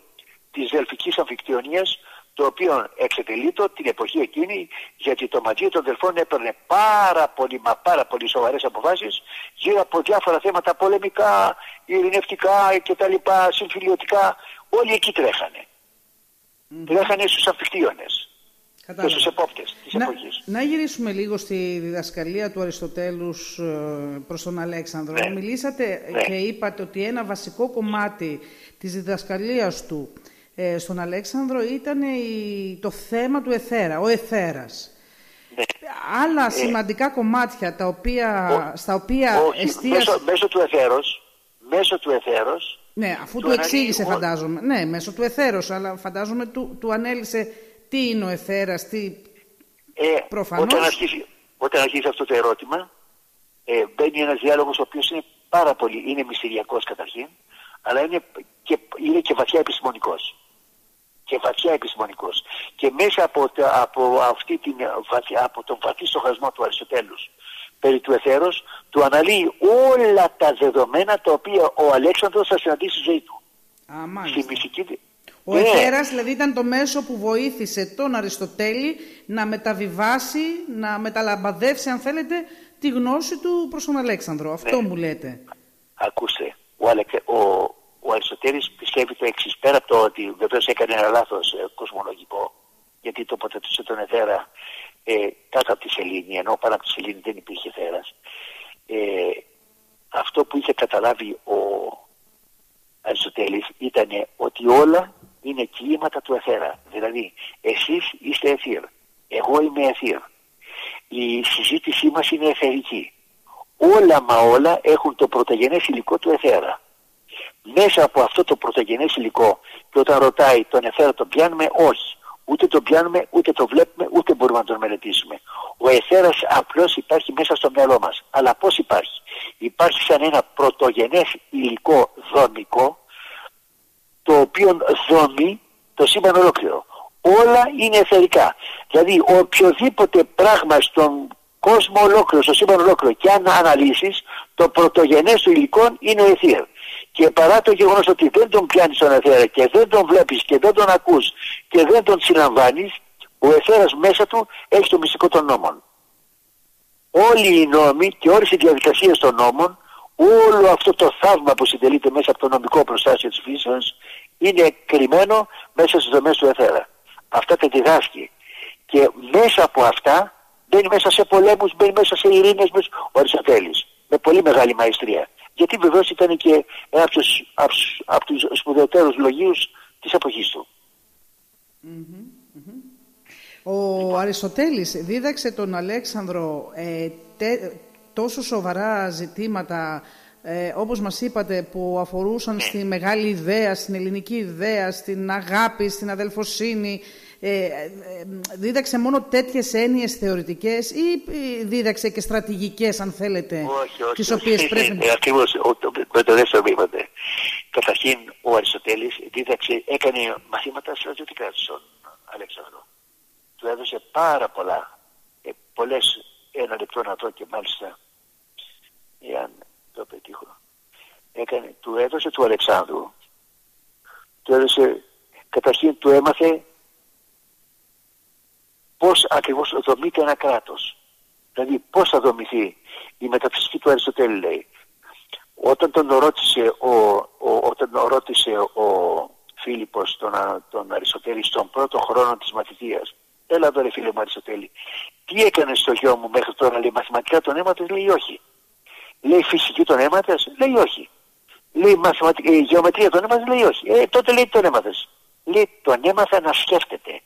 Speaker 6: της δελφικής αμφικτιονίας το οποίο εξετελείτο την εποχή εκείνη γιατί το Μαντίο των Δελφών έπαιρνε πάρα πολύ μα πάρα πολύ σοβαρές αποφάσεις γύρω από διάφορα θέματα πολεμικά, ειρηνευτικά κτλ. συμφιλιωτικά όλοι εκεί τρέχανε. Mm. Τρέχανε στους αμφικτίονες και στους επόπτες της
Speaker 1: να,
Speaker 6: εποχής.
Speaker 1: Να γυρίσουμε λίγο στη διδασκαλία του Αριστοτέλους ε, προς τον Αλέξανδρο.
Speaker 6: Ναι.
Speaker 1: Μιλήσατε
Speaker 6: Ναι.
Speaker 1: και είπατε ότι ένα βασικό κομμάτι της διδασκαλίας του ε, στον Αλέξανδρο ήταν η- το θέμα του εθέρα, ο εθέρας.
Speaker 6: Ναι.
Speaker 1: Άλλα σημαντικά κομμάτια τα οποία,
Speaker 6: Ο-
Speaker 1: στα οποία
Speaker 6: Όχι,
Speaker 1: εστίασε...
Speaker 6: μέσω, μέσω του εθέρος, μέσω του εθέρος,
Speaker 1: Ναι, αφού
Speaker 6: του
Speaker 1: του
Speaker 6: αναλύει
Speaker 1: εξήγησε
Speaker 6: ο-
Speaker 1: φαντάζομαι. Ναι, μέσω του εθέρος, αλλά φαντάζομαι του, του ανέλησε τι είναι ο εθέρας, τι...
Speaker 6: ε,
Speaker 1: Προφανώς.
Speaker 6: όταν, αρχίσει, όταν αρχίσει αυτό το ερώτημα, ε, μπαίνει ένας διάλογος ο οποίος είναι πάρα πολύ, είναι μυστηριακός καταρχήν, αλλά είναι και, είναι και βαθιά επιστημονικός. Και βαθιά επιστημονικός. Και μέσα από, τα- από, αυτή την, βαθιά, από τον βαθύ στοχασμό του Αριστοτέλους περί του εθέρος, του αναλύει όλα τα δεδομένα τα οποία ο Αλέξανδρος θα συναντήσει στη ζωή του.
Speaker 1: Α,
Speaker 6: Στη
Speaker 1: μάλιστα.
Speaker 6: μυστική...
Speaker 1: Ο
Speaker 6: Ναι.
Speaker 1: εθέρας δηλαδή ήταν το μέσο που βοήθησε τον Αριστοτέλη να μεταβιβάσει, να μεταλαμπαδεύσει αν θέλετε τη γνώση του προς τον Αλέξανδρο. Αυτό
Speaker 6: Ναι.
Speaker 1: μου λέτε.
Speaker 6: Ακούστε, ο, Αλεκ- ο, ο Αριστοτέλης πιστεύει το εξής πέρα από το ότι βεβαίως έκανε ένα λάθος ε, κοσμολογικό γιατί τοποθετούσε τον εθέρα ε, κάτω από τη σελήνη ενώ πάνω από τη σελήνη δεν υπήρχε θέρας ε, αυτό που είχε καταλάβει ο Αριστοτέλης ήταν ότι όλα είναι κλίματα του εθέρα. Δηλαδή εσείς είστε εθήρ εγώ είμαι εθήρ. Η συζήτησή μας είναι εθερική. Όλα μα όλα έχουν το πρωτογενές υλικό του εθέρα. Μέσα από αυτό το πρωτογενές υλικό και όταν ρωτάει τον εθέρα τον πιάνουμε, όχι. Ούτε τον πιάνουμε, ούτε το βλέπουμε, ούτε μπορούμε να τον μελετήσουμε. Ο εθέρας απλώς υπάρχει μέσα στο μυαλό μας. Αλλά πώς υπάρχει; Υπάρχει σαν ένα πρωτογενές υλικό δομικό το οποίο δομεί το σύμπαν ολόκληρο. Όλα είναι εθερικά. Δηλαδή οποιοδήποτε πράγμα στον κόσμο ολόκληρο, στο σύμπαν ολόκληρο και αν αναλύσεις, το πρωτογενές του υλικών είναι ο εθήρ. Και παρά το γεγονός ότι δεν τον πιάνεις τον εθέρα και δεν τον βλέπεις και δεν τον ακούς και δεν τον συλλαμβάνεις, ο εθέρας μέσα του έχει το μυστικό των νόμων όλοι οι νόμοι και όλες οι διαδικασίες των νόμων, όλο αυτό το θαύμα που συντελείται μέσα από το νομικό προστάσιο της φύσεως, είναι κρυμμένο μέσα στις δομές του εθέρα. Αυτά τα διδάσκει. Και μέσα από αυτά μπαίνει μέσα σε πολέμους, μπαίνει μέσα σε ειρήνες με ο Αριστοτέλης. Με πολύ μεγάλη μαεστρία. Γιατί βεβαίως ήταν και ένας από τους, από τους, από τους σπουδαιότερους λογίους της εποχής του.
Speaker 1: Ο Αριστοτέλης δίδαξε τον Αλέξανδρο ε, τε- τόσο σοβαρά ζητήματα ε, όπως μας είπατε που αφορούσαν στη μεγάλη ιδέα, στην ελληνική ιδέα, στην αγάπη, στην αδελφοσύνη. Ε, ε, ε, δίδαξε μόνο τέτοιες έννοιες θεωρητικές ή ε, δίδαξε και στρατηγικές αν θέλετε,
Speaker 6: Όχι, όχι.
Speaker 1: τις
Speaker 6: όχι.
Speaker 1: οποίες πρέπει
Speaker 6: Ε, ακριβώς, ο- το, με το δεύτερο που είπατε. Καταρχήν, ο Αριστοτέλης δίδαξε, έκανε μαθήματα στρατιωτικά στον Αλέξανδρο. Του έδωσε πάρα πολλά, ε, πολλές, ένα λεπτό να δω και μάλιστα, εάν το πετύχω. Έκανε, του έδωσε του Αλεξάνδρου, του έδωσε, καταρχήν του έμαθε πώς ακριβώς δομείται ένα κράτος. Δηλαδή πώς θα δομηθεί η μεταφυσική του Αριστοτέλη λέει. Όταν τον ρώτησε ο, ο, όταν τον ρώτησε ο Φίλιππος τον, Α- τον Αριστοτέλη στον πρώτο χρόνο της μαθητείας έλα εδώ ρε φίλε μου Αριστοτέλη τι έκανες στο γιο μου μέχρι τώρα λέει μαθηματικά τον έμαθες λέει όχι λέει φυσική τον έμαθες λέει όχι λέει μαθηματική, ε, γεωμετρία τον έμαθες λέει όχι ε, τότε λέει τον έμαθες λέει τον έμαθα να σκέφτεται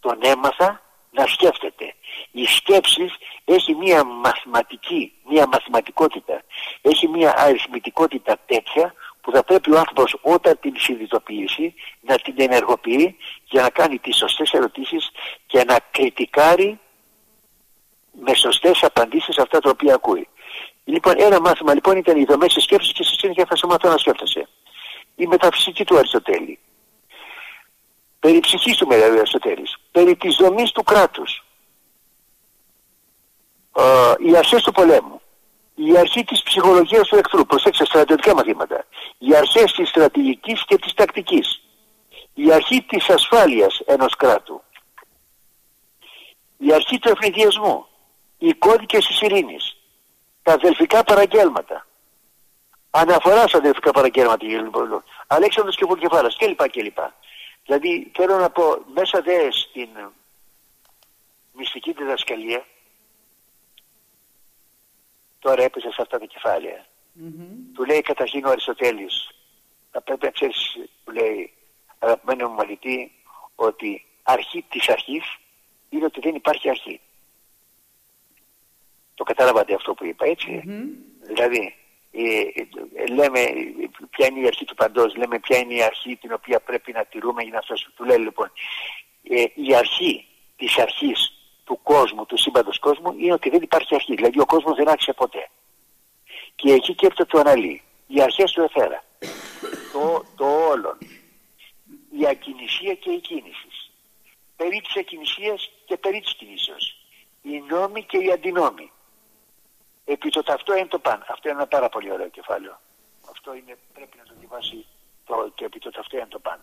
Speaker 6: τον έμαθα να σκέφτεται. Η σκέψη έχει μία μαθηματική, μία μαθηματικότητα, έχει μία αριθμητικότητα τέτοια που θα πρέπει ο άνθρωπος όταν την συνειδητοποιήσει να την ενεργοποιεί για να κάνει τις σωστές ερωτήσεις και να κριτικάρει με σωστές απαντήσεις αυτά τα οποία ακούει. Λοιπόν, ένα μάθημα λοιπόν ήταν οι δομές της σκέψης και στη συνέχεια θα σε μάθω να σκέφτεσαι. Η μεταφυσική του Αριστοτέλη. Περί ψυχής του δηλαδή Αριστοτέλης. Περί της δομής του κράτους. Ε, οι αρχές του πολέμου. Η αρχή της ψυχολογίας του εχθρού. Προσέξτε στρατιωτικά μαθήματα. Οι αρχές της στρατηγικής και της τακτικής. Η αρχή της ασφάλειας ενός κράτου. Η αρχή του ευνηδιασμού. Οι κώδικες της ειρήνης. Τα αδελφικά παραγγέλματα. Αναφορά στα αδελφικά παραγγέλματα λοιπόν. Αλέξανδρος και Βουλκεφάλας κλπ. κλπ. Δηλαδή θέλω να πω μέσα δε στην μυστική διδασκαλία τώρα έπεσε σε αυτά τα κεφάλαια. Του λέει καταρχήν ο Αριστοτέλης θα πρέπει να ξέρεις που λέει αγαπημένο μου μαλητή ότι αρχή της αρχής είναι ότι δεν υπάρχει αρχή. Το κατάλαβατε αυτό που είπα Δηλαδή ε, ε, λέμε ποια είναι η αρχή του παντός, λέμε ποια είναι η αρχή την οποία πρέπει να τηρούμε για να φτάσουμε. Του λέει λοιπόν ε, η αρχή της αρχής του κόσμου, του σύμπαντος κόσμου είναι ότι δεν υπάρχει αρχή. Δηλαδή ο κόσμος δεν άρχισε ποτέ. Και εκεί και το αναλύει. Οι αρχές του εθέρα. το, το όλον. Η ακινησία και η κίνησης. Περί της ακινησίας και περί της κινήσεως. Οι νόμοι και οι αντινόμοι επί το ταυτό εν το παν. Αυτό είναι ένα πάρα πολύ ωραίο κεφάλαιο. Αυτό είναι, πρέπει να το διαβάσει το, και επί το ταυτό εν το παν.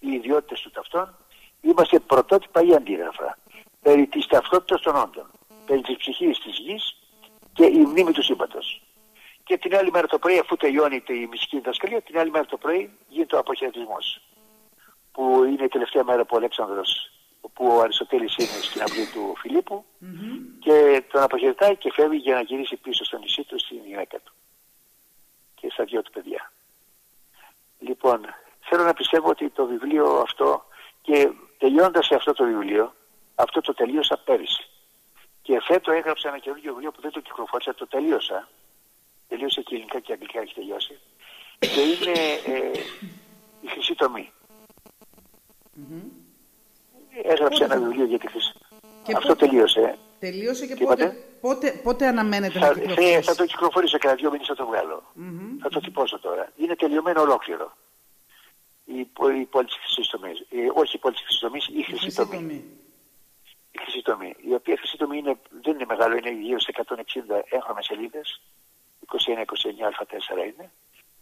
Speaker 6: Οι ιδιότητες του ταυτών είμαστε πρωτότυπα ή αντίγραφα. Περί της ταυτότητας των όντων. Περί της ψυχής της γης και η μνήμη του σύμπαντος. Και την άλλη μέρα το πρωί, αφού τελειώνει η μυστική διδασκαλία, την άλλη μέρα το πρωί γίνεται ο αποχαιρετισμός. Που είναι η τελευταία μέρα που ο Αλέξανδρος που ο Αριστοτέλης είναι στην αυλή του φιλιππου και τον αποχαιρετάει και φεύγει για να γυρίσει πίσω στο νησί του στην γυναίκα του και στα δυο του παιδιά. Λοιπόν, θέλω να πιστεύω ότι το βιβλίο αυτό και τελειώνοντας αυτό το βιβλίο, αυτό το τελείωσα πέρυσι. Και φέτο έγραψα ένα καινούργιο βιβλίο που δεν το κυκλοφόρησα, το τελείωσα. Τελείωσε και ελληνικά και αγγλικά έχει τελειώσει. Και είναι ε, η χρυσή τομή. Έγραψε ένα βιβλίο για τη χρήση. Αυτό πότε, τελείωσε.
Speaker 1: Τελείωσε και πότε, πότε, πότε, αναμένεται
Speaker 6: θα,
Speaker 1: να κυκλοφορήσει;
Speaker 6: Θα, το κυκλοφορήσω και δύο μήνες θα το βγάλω. Mm-hmm. Θα το τυπώσω τώρα. Είναι τελειωμένο ολόκληρο. Η, η πόλη της χρυσής τομής. όχι η πόλη της χρυσής τομής, η χρυσή τομή. Η χρυσή τομή. Η οποία χρυσή τομή είναι, δεν είναι μεγάλο, είναι γύρω σε 160 έγχρωμες σελίδες. 21-29 α4 είναι.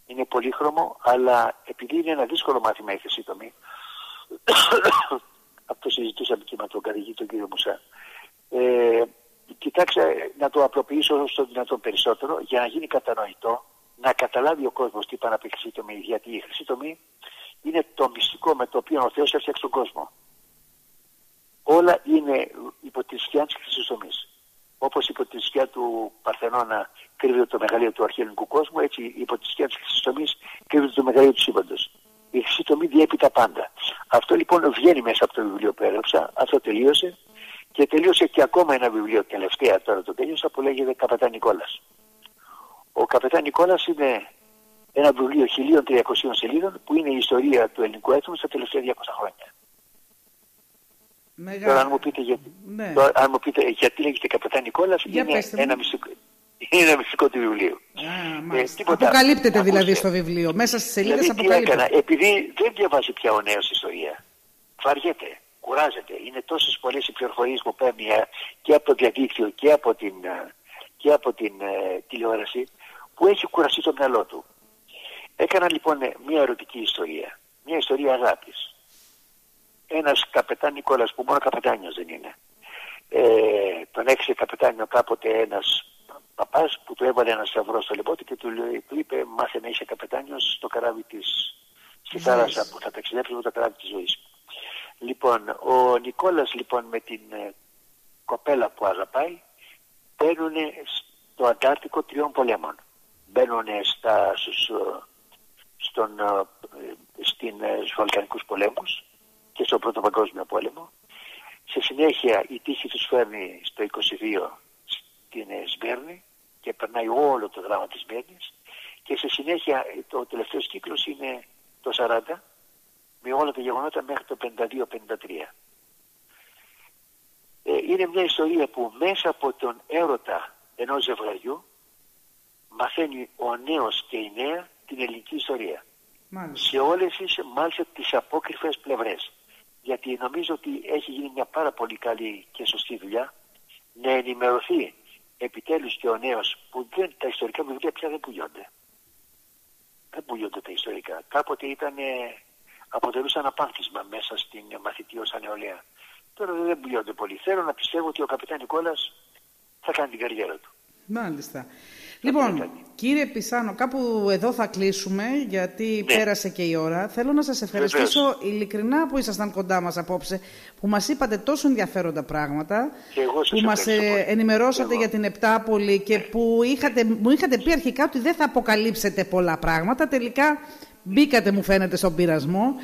Speaker 6: Είναι πολύχρωμο, αλλά επειδή είναι ένα δύσκολο μάθημα η χρυσή τομή, αυτό συζητούσαμε και με τον καθηγητή τον κύριο Μουσά. Ε, κοιτάξτε να το απλοποιήσω όσο το δυνατόν περισσότερο για να γίνει κατανοητό, να καταλάβει ο κόσμος τι πάνε από χρυσή τομή. Γιατί η χρυσή τομή είναι το μυστικό με το οποίο ο Θεός έφτιαξε τον κόσμο. Όλα είναι υπό τη σκιά της χρυσής τομής. Όπως υπό τη σκιά του Παρθενώνα κρύβεται το μεγαλείο του αρχαιολογικού κόσμου, έτσι υπό τη σκιά της χρυσής τομής κρύβεται το μεγαλείο του σύμπαντος η χρυσή τομή διέπει τα πάντα. Αυτό λοιπόν βγαίνει μέσα από το βιβλίο που έγραψα, αυτό τελείωσε και τελείωσε και ακόμα ένα βιβλίο τελευταία τώρα το τέλειωσα που λέγεται Καπετάν Νικόλας. Ο Καπετάν Νικόλας είναι ένα βιβλίο 1300 σελίδων που είναι η ιστορία του ελληνικού έθνους στα τελευταία 200 χρόνια. Μεγάλη. Τώρα αν μου πείτε, για... ναι. τώρα, αν μου πείτε γιατί λέγεται Καπετάν Νικόλας είναι ένα μυστικό, είναι ένα μυστικό του βιβλίου.
Speaker 1: Α, ε, αποκαλύπτεται δηλαδή στο βιβλίο. Μέσα στις σελίδες δηλαδή, αποκαλύπτεται.
Speaker 6: έκανα, επειδή δεν διαβάζει πια ο νέος ιστορία. Βαριέται, κουράζεται. Είναι τόσες πολλές οι πληροφορίες που παίρνει ε, και από το διαδίκτυο και από την, ε, και από την ε, τηλεόραση που έχει κουραστεί το μυαλό του. Έκανα λοιπόν μια ερωτική ιστορία. Μια ιστορία αγάπης. Ένας καπετάν Νικόλας που μόνο καπετάνιος δεν είναι. Ε, τον έξι καπετάνιο κάποτε ένας παπάς που του έβαλε ένας σταυρός στο λαιμό και του, του είπε μάθε να είσαι καπετάνιος στο καράβι της στη θάλασσα που θα ταξιδέψει με το καράβι της ζωής. Λοιπόν, ο Νικόλας λοιπόν με την ε, κοπέλα που αγαπάει μπαίνουν στο Αντάρτικο τριών πολέμων. Μπαίνουν στα, στους, ε, στον, ε, στην, στους Βαλκανικούς πολέμους και στον Πρώτο Παγκόσμιο Πόλεμο. Σε συνέχεια η τύχη τους φέρνει στο 22 στην ε, Σμύρνη και περνάει όλο το δράμα της Σμύρνης και σε συνέχεια ε, το τελευταίο κύκλος είναι το 40 με όλα τα γεγονότα μέχρι το 52-53. Ε, είναι μια ιστορία που μέσα από τον έρωτα ενός ζευγαριού μαθαίνει ο νέος και η νέα την ελληνική ιστορία.
Speaker 1: Μάλιστα.
Speaker 6: Σε όλες τις, μάλιστα τις απόκριφες πλευρές. Γιατί νομίζω ότι έχει γίνει μια πάρα πολύ καλή και σωστή δουλειά να ενημερωθεί επιτέλους και ο νέος που δεν, τα ιστορικά βιβλία πια δεν πουλιώνται. Δεν πουλιώνται τα ιστορικά. Κάποτε ήταν, αποτελούσαν απάνθισμα μέσα στην μαθητή νεολαία. Τώρα δεν πουλιώνται πολύ. Θέλω να πιστεύω ότι ο καπιτάν Νικόλας θα κάνει την καριέρα του.
Speaker 1: Μάλιστα. Λοιπόν, κύριε Πισάνο, κάπου εδώ θα κλείσουμε, γιατί
Speaker 6: Ναι.
Speaker 1: πέρασε και η ώρα. Θέλω να σας ευχαριστήσω ειλικρινά που ήσασταν κοντά μας απόψε, που μας είπατε τόσο ενδιαφέροντα πράγματα,
Speaker 6: Και εγώ σας
Speaker 1: που μας
Speaker 6: ευχαριστώ
Speaker 1: ε,
Speaker 6: πολύ.
Speaker 1: ενημερώσατε
Speaker 6: Εγώ.
Speaker 1: για την Επτάπολη και που είχατε, μου είχατε πει αρχικά ότι δεν θα αποκαλύψετε πολλά πράγματα. Τελικά μπήκατε, μου φαίνεται, στον πειρασμό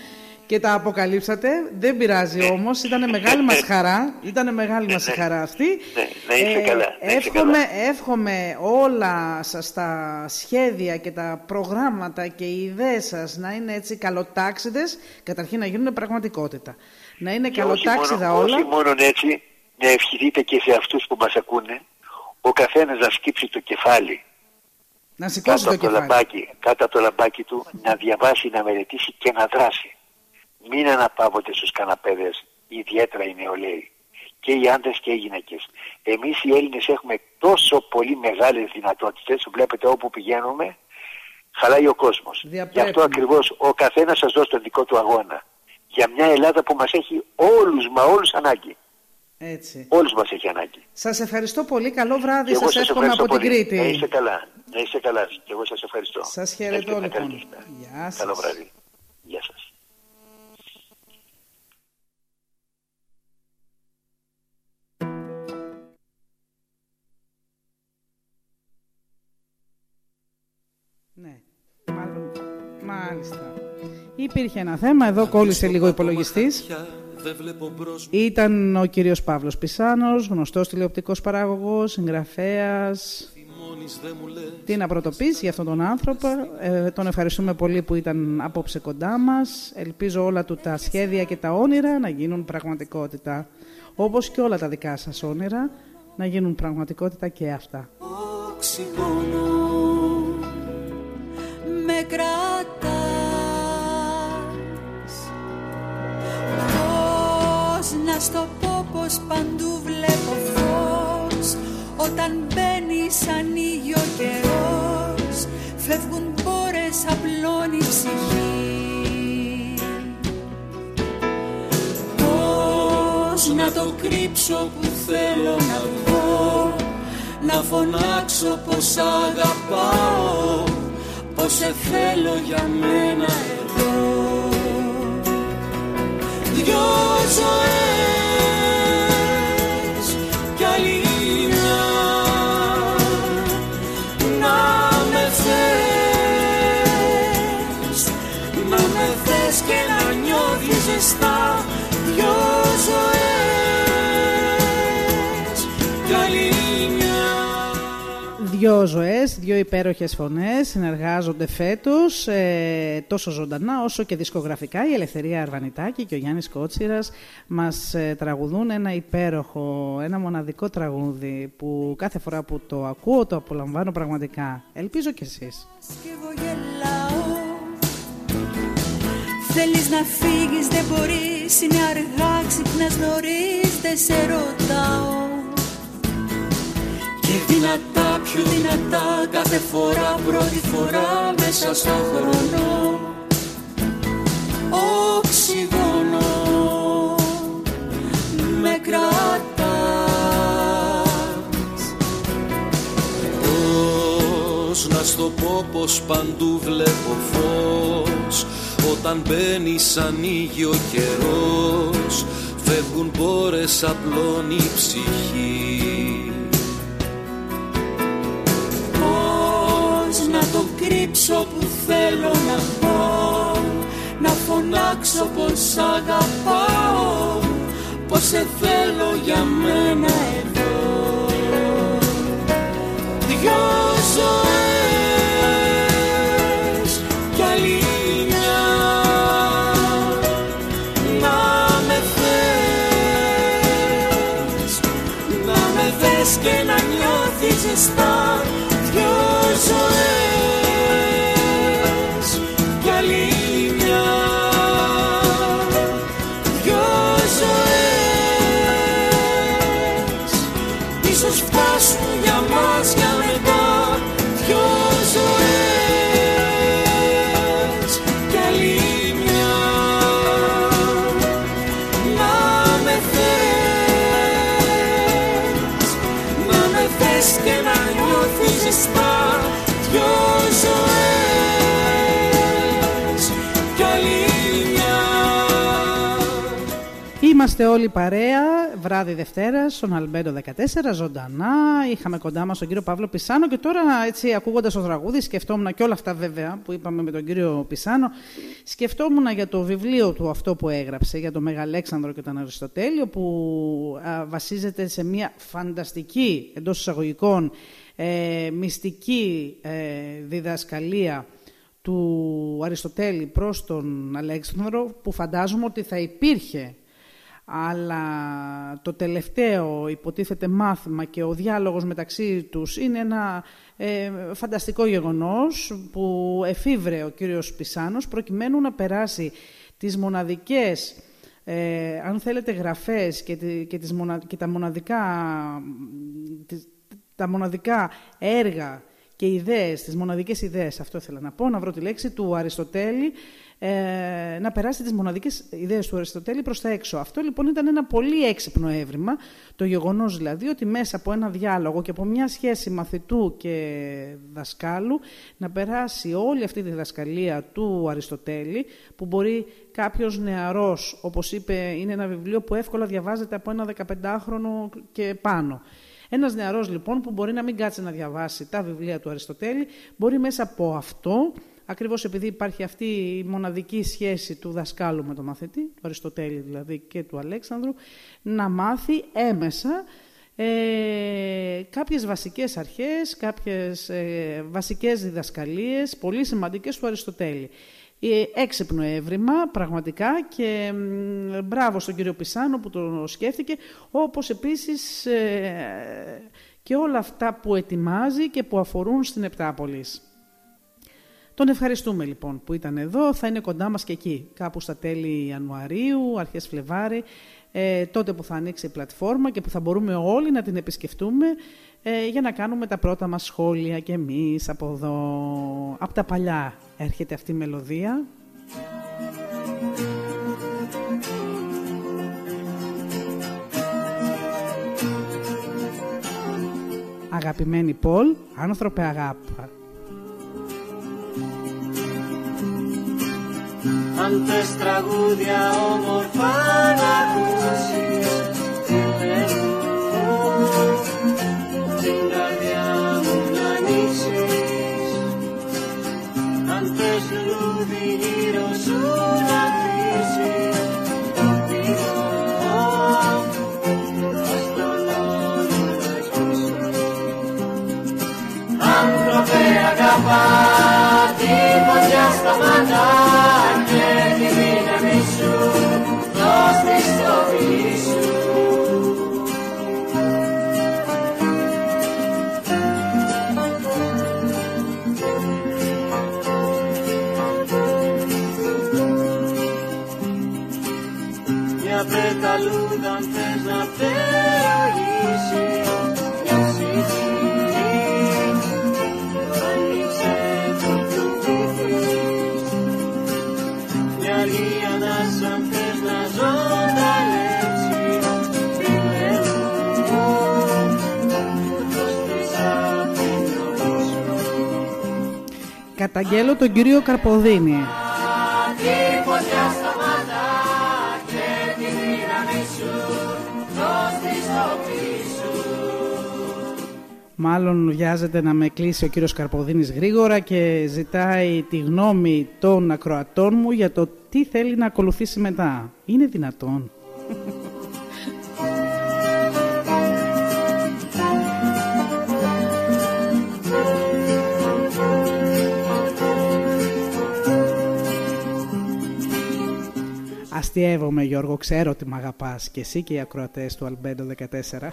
Speaker 1: και τα αποκαλύψατε. Δεν πειράζει όμως, ήταν μεγάλη μας χαρά. Ήταν μεγάλη μας η χαρά αυτή.
Speaker 6: Ναι, να είστε καλά, να είστε
Speaker 1: εύχομαι,
Speaker 6: καλά.
Speaker 1: εύχομαι όλα σας τα σχέδια και τα προγράμματα και οι ιδέες σας να είναι έτσι καλοτάξιδες, καταρχήν να γίνουν πραγματικότητα. Να είναι
Speaker 6: Και όχι
Speaker 1: καλοτάξιδα
Speaker 6: μόνο,
Speaker 1: όλα.
Speaker 6: όχι μόνο έτσι, να ευχηθείτε και σε αυτούς που μας ακούνε, ο καθένας να σκύψει το κεφάλι
Speaker 1: Να σηκώσει
Speaker 6: κάτω
Speaker 1: το
Speaker 6: από, το
Speaker 1: κεφάλι.
Speaker 6: λαμπάκι, κάτω από το λαμπάκι του, να διαβάσει, να μελετήσει και να δράσει. Μην αναπαύονται στους καναπέδες, ιδιαίτερα οι νεολαίοι. Και οι άντρες και οι γυναίκες. Εμείς οι Έλληνες έχουμε τόσο πολύ μεγάλες δυνατότητες, βλέπετε όπου πηγαίνουμε, χαλάει ο κόσμος. Γι'
Speaker 1: Διαπρέπουμε.
Speaker 6: αυτό ακριβώς ο καθένας σας δώσει τον δικό του αγώνα. Για μια Ελλάδα που μας έχει όλους μα όλους ανάγκη.
Speaker 1: Έτσι.
Speaker 6: Όλους μας έχει ανάγκη.
Speaker 1: Σας ευχαριστώ πολύ. Καλό βράδυ.
Speaker 6: Και εγώ
Speaker 1: Σας
Speaker 6: σας
Speaker 1: εύχομαι
Speaker 6: ευχαριστώ
Speaker 1: από την
Speaker 6: πολύ.
Speaker 1: Κρήτη.
Speaker 6: Να είστε καλά. Να είστε καλά. Και εγώ σας ευχαριστώ.
Speaker 1: Σας
Speaker 6: Να
Speaker 1: χαιρετώ,
Speaker 6: είστε
Speaker 1: λοιπόν.
Speaker 6: καλή νύχτα.
Speaker 1: Γεια
Speaker 6: Καλό
Speaker 1: σας.
Speaker 6: βράδυ. Γεια σας.
Speaker 1: Ναι. Μάλλον. Μάλιστα. Υπήρχε ένα θέμα, εδώ κόλλησε λίγο ο υπολογιστής.
Speaker 5: Δεν βλέπω μπρος
Speaker 1: Ήταν ο κύριος Παύλος Πισάνος, γνωστός τηλεοπτικός παράγωγος, συγγραφέας.
Speaker 5: μόνης δεν μου λες
Speaker 1: Τι να πρωτοποιήσει για αυτόν τον άνθρωπο. Ε, τον ευχαριστούμε πολύ που ήταν απόψε κοντά μας. Ελπίζω όλα του τα σχέδια και τα όνειρα να γίνουν πραγματικότητα. Όπως και όλα τα δικά σας όνειρα να γίνουν πραγματικότητα και αυτά.
Speaker 4: Στο πω πως παντού βλέπω φως. Όταν μπαίνεις ανοίγει ο καιρός Φεύγουν πόρες απλώνει η ψυχή.
Speaker 5: Πώς να το κρύψω που θέλω να βγω Να φωνάξω πως αγαπάω Πως σε θέλω για μένα εδώ. Δυο ζωές νιώθεις ζεστά Δυο ζωές κι άλλη μια
Speaker 1: Δυο ζωές, δυο υπέροχες φωνές συνεργάζονται φέτος ε, τόσο ζωντανά όσο και δισκογραφικά. Η Ελευθερία Αρβανιτάκη και ο Γιάννης Κότσιρας μας ε, τραγουδούν ένα υπέροχο, ένα μοναδικό τραγούδι που κάθε φορά που το ακούω το απολαμβάνω πραγματικά. Ελπίζω κι εσείς.
Speaker 4: και εγώ γελάω Θέλεις να φύγεις δεν μπορείς. Είναι αργά ξυπνάς νωρίς. Δεν σε ρωτάω.
Speaker 5: Και δυνατά, πιο δυνατά κάθε φορά, πρώτη φορά μέσα στο χρόνο. Οξυγόνο.
Speaker 4: Με κρατάς.
Speaker 5: Πώς να στο πω πως παντού βλέπω φως όταν μπαίνει σαν ίδιο καιρός. Φεύγουν πόρες απλώνει η ψυχή
Speaker 4: Πώς να το κρύψω που θέλω να πω Να φωνάξω πως αγαπάω Πως σε θέλω
Speaker 8: για μένα εδώ Δυο ζωές και να νιώθεις ζεστά
Speaker 1: Είμαστε όλοι παρέα, βράδυ Δευτέρας, στον Αλμπέντο 14, ζωντανά. Είχαμε κοντά μας τον κύριο Παύλο Πισάνο και τώρα, έτσι, ακούγοντας το τραγούδι, σκεφτόμουν και όλα αυτά βέβαια που είπαμε με τον κύριο Πισάνο. Σκεφτόμουν για το βιβλίο του αυτό που έγραψε, για τον Μεγαλέξανδρο και τον Αριστοτέλειο, που βασίζεται σε μια φανταστική εντός εισαγωγικών ε, μυστική ε, διδασκαλία του Αριστοτέλη προς τον Αλέξανδρο που φαντάζομαι ότι θα υπήρχε αλλά το τελευταίο υποτίθεται μάθημα και ο διάλογος μεταξύ τους είναι ένα ε, φανταστικό γεγονός που εφήβρε ο κύριος Πισάνος προκειμένου να περάσει τις μοναδικές, ε, αν θέλετε, γραφές και, και, τις και τα, μοναδικά, τα μοναδικά έργα και ιδέες, τις μοναδικές ιδέες, αυτό ήθελα να πω, να βρω τη λέξη, του Αριστοτέλη, ε, να περάσει τις μοναδικές ιδέες του Αριστοτέλη προς τα έξω. Αυτό λοιπόν ήταν ένα πολύ έξυπνο έβριμα, το γεγονός δηλαδή ότι μέσα από ένα διάλογο και από μια σχέση μαθητού και δασκάλου να περάσει όλη αυτή τη διδασκαλία του Αριστοτέλη που μπορεί κάποιος νεαρός, όπως είπε, είναι ένα βιβλίο που εύκολα διαβάζεται από ένα 15χρονο και πάνω. Ένας νεαρός λοιπόν που μπορεί να μην κάτσει να διαβάσει τα βιβλία του Αριστοτέλη, μπορεί μέσα από αυτό ακριβώς επειδή υπάρχει αυτή η μοναδική σχέση του δασκάλου με τον μαθητή, του Αριστοτέλη δηλαδή και του Αλέξανδρου, να μάθει έμεσα ε, κάποιες βασικές αρχές, κάποιες ε, βασικές διδασκαλίες, πολύ σημαντικές του Αριστοτέλη. Ε, έξυπνο έβριμα, πραγματικά, και μπράβο στον κύριο Πισάνο που το σκέφτηκε, όπως επίσης ε, και όλα αυτά που ετοιμάζει και που αφορούν στην Επτάπολης. Τον ευχαριστούμε λοιπόν που ήταν εδώ. Θα είναι κοντά μας και εκεί, κάπου στα τέλη Ιανουαρίου, αρχές Φλεβάρι, ε, τότε που θα ανοίξει η πλατφόρμα και που θα μπορούμε όλοι να την επισκεφτούμε ε, για να κάνουμε τα πρώτα μας σχόλια και εμείς από εδώ. Από τα παλιά έρχεται αυτή η μελωδία. Αγαπημένη Πολ, άνθρωπε αγάπη.
Speaker 8: αν θες τραγούδια όμορφα να ακούσεις την καρδιά μου να ανοίξεις αν θες λουλούδι γύρω σου να κλείσεις το πίνω ας τον όρο να σβήσεις Άνθρωπε αγαπά τη φωτιά στα μάτια πεταλούδα αν θες να φτεροήσει μια ψυχή Άνοιξε το κουκούφις μια λίανα αν θες να ζωντανέψεις. Φίλε μου
Speaker 1: Καταγγέλω τον κύριο Καρποδίνη. Μάλλον βιάζεται να με κλείσει ο κύριος Καρποδίνης γρήγορα και ζητάει τη γνώμη των ακροατών μου για το τι θέλει να ακολουθήσει μετά. Είναι δυνατόν. Αστειεύομαι Γιώργο, ξέρω ότι μ' αγαπάς και εσύ και οι ακροατές του Αλμπέντο 14.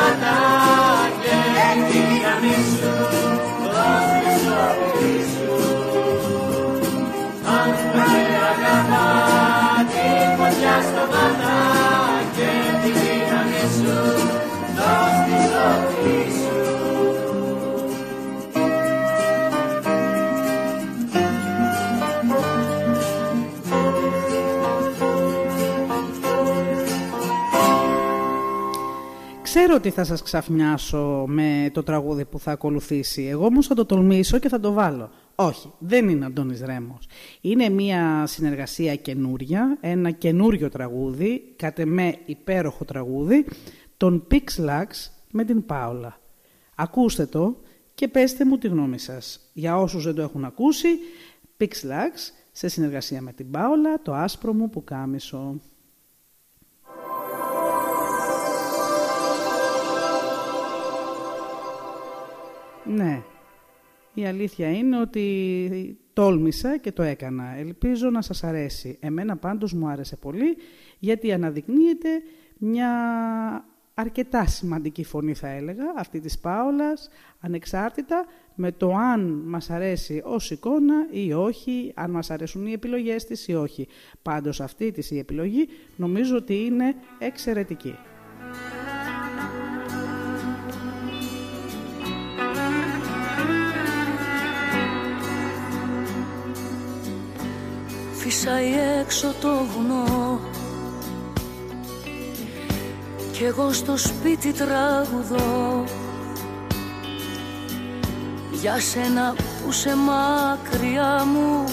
Speaker 1: Ξέρω ότι θα σας ξαφνιάσω με το τραγούδι που θα ακολουθήσει. Εγώ όμως θα το τολμήσω και θα το βάλω. Όχι, δεν είναι Αντώνης Ρέμος. Είναι μια συνεργασία καινούρια, ένα καινούριο τραγούδι, κατ' με υπέροχο τραγούδι, τον Pixlax με την Πάολα. Ακούστε το και πέστε μου τη γνώμη σας. Για όσους δεν το έχουν ακούσει, Pixlax σε συνεργασία με την Πάολα, το άσπρο μου που κάμισο. Ναι. Η αλήθεια είναι ότι τόλμησα και το έκανα. Ελπίζω να σας αρέσει. Εμένα πάντως μου άρεσε πολύ, γιατί αναδεικνύεται μια αρκετά σημαντική φωνή θα έλεγα, αυτή της Πάολας, ανεξάρτητα με το αν μας αρέσει ως εικόνα ή όχι, αν μας αρέσουν οι επιλογές της ή όχι. Πάντως αυτή της η επιλογή νομίζω ότι είναι εξαιρετική.
Speaker 5: Φύσαει έξω το βουνό. Κι εγώ στο σπίτι τραγουδώ. Για σένα που σε μακριά μου.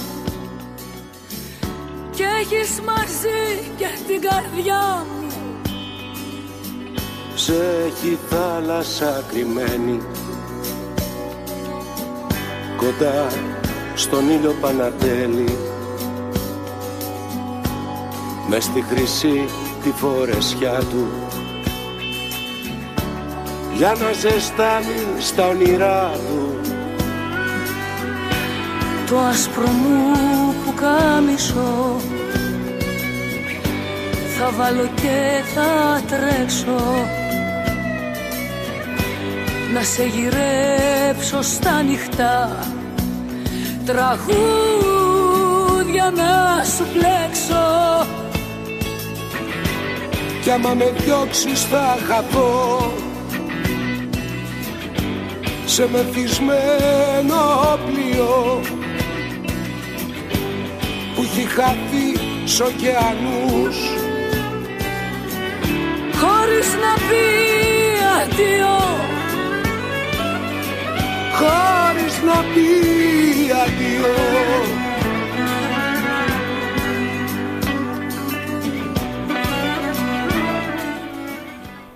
Speaker 5: Κι έχεις μαζί και την καρδιά μου.
Speaker 9: Σε έχει θάλασσα κρυμμένη. Κοντά στον ήλιο Πανατέλη μες στη χρυσή τη φορεσιά του. Για να ζεστάνει στα όνειρά του.
Speaker 5: Το άσπρο μου που κάμισο θα βάλω και θα τρέξω. Να σε γυρέψω στα νυχτά τραγούδια να σου πλέξω
Speaker 9: κι άμα με διώξεις θα χαθώ σε μεθυσμένο πλοίο που έχει χαθεί σ' ωκεανούς.
Speaker 5: Χωρίς να πει αντίο.
Speaker 9: Χωρίς να πει αντίο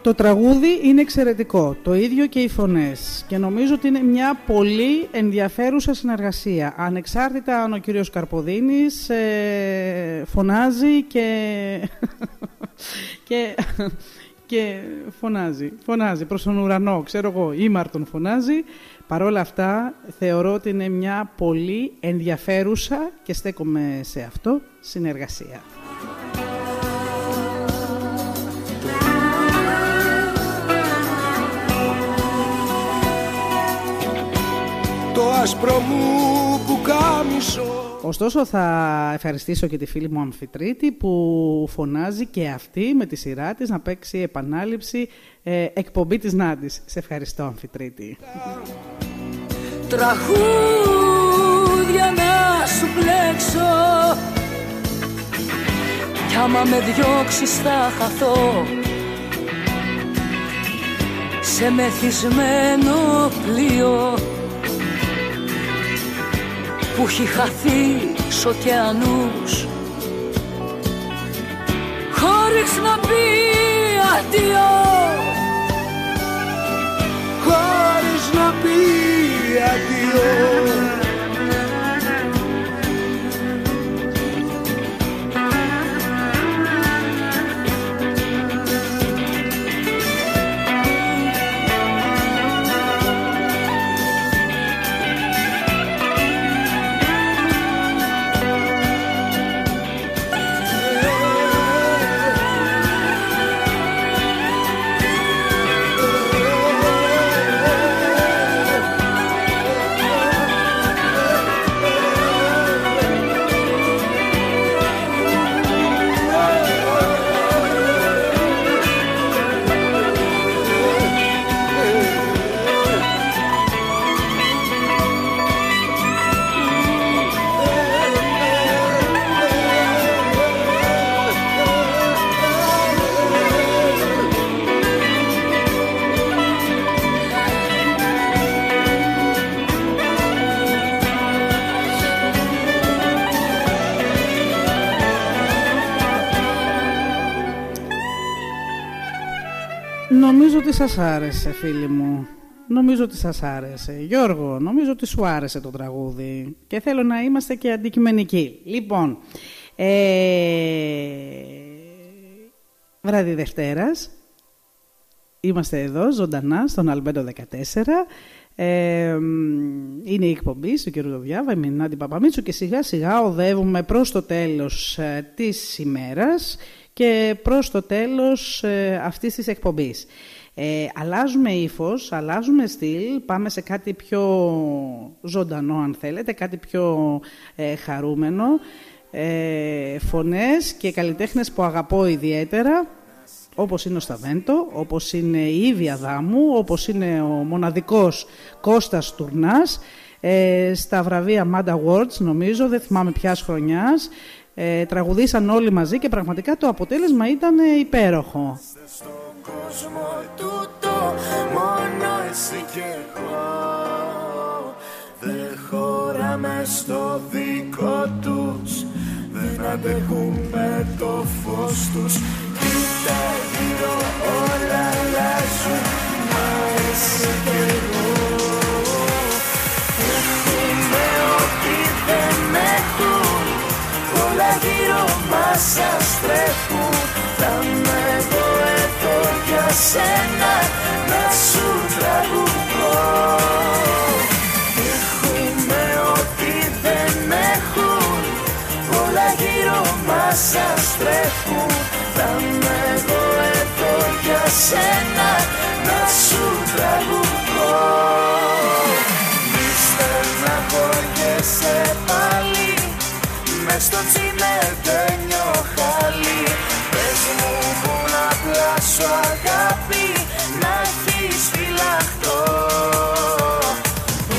Speaker 1: Το τραγούδι είναι εξαιρετικό, το ίδιο και οι φωνές και νομίζω ότι είναι μια πολύ ενδιαφέρουσα συνεργασία. Ανεξάρτητα αν ο κύριος Καρποδίνης ε, φωνάζει και... και... και φωνάζει, φωνάζει προς τον ουρανό, ξέρω εγώ, ήμαρτον φωνάζει. Παρόλα αυτά θεωρώ ότι είναι μια πολύ ενδιαφέρουσα και στέκομαι σε αυτό συνεργασία.
Speaker 9: Το άσπρο μου που
Speaker 1: Ωστόσο θα ευχαριστήσω και τη φίλη μου Αμφιτρίτη που φωνάζει και αυτή με τη σειρά της να παίξει επανάληψη ε, εκπομπή της Νάντης. Σε ευχαριστώ Αμφιτρίτη.
Speaker 5: Τραγούδια να σου πλέξω κι άμα με διώξεις θα χαθώ σε μεθυσμένο πλοίο που έχει χαθεί σ' ωκεανούς χωρίς να πει αντίο.
Speaker 9: Χωρίς να πει αντίο
Speaker 1: Νομίζω ότι σας άρεσε φίλοι μου. Νομίζω ότι σας άρεσε. Γιώργο, νομίζω ότι σου άρεσε το τραγούδι. Και θέλω να είμαστε και αντικειμενικοί. Λοιπόν, ε, βράδυ Δευτέρας. Είμαστε εδώ ζωντανά στον Αλμπέντο 14. Ε, είναι η εκπομπή του κ. Διάβα, η Μινάτη Παπαμίτσου και σιγά σιγά οδεύουμε προς το τέλος ε, της ημέρας και προς το τέλος ε, αυτής της εκπομπής. Ε, αλλάζουμε ύφος, αλλάζουμε στυλ, πάμε σε κάτι πιο ζωντανό αν θέλετε, κάτι πιο ε, χαρούμενο. Ε, φωνές και καλλιτέχνες που αγαπώ ιδιαίτερα, όπως είναι ο Σταβέντο, όπως είναι η Ήβια Δάμου, όπως είναι ο μοναδικός Κώστας Τουρνάς, ε, στα βραβεία Mad Awards νομίζω, δεν θυμάμαι ποιας χρονιάς, ε, τραγουδήσαν όλοι μαζί και πραγματικά το αποτέλεσμα ήταν υπέροχο κόσμο τούτο μόνο εσύ και εγώ. Δεν χωράμε στο δικό τους Δεν αντέχουμε το φως τους. Κοίτα γύρω όλα αλλάζουν Μα εσύ και εγώ. Έχουμε ό,τι δεν έχουν Όλα γύρω μας σας τρέχουν. Θα με εγώ για σένα να σου τραγουδώ. Έχουμε ό,τι δεν έχουν Όλα γύρω μας σας τρέχουν. Θα είμαι εγώ εδώ για σένα να σου τραγουδώ. Μη στεναχωριέσαι πάλι Μες στο τσιμέντενιο χάλι πλάσω αγάπη να έχεις φυλαχτό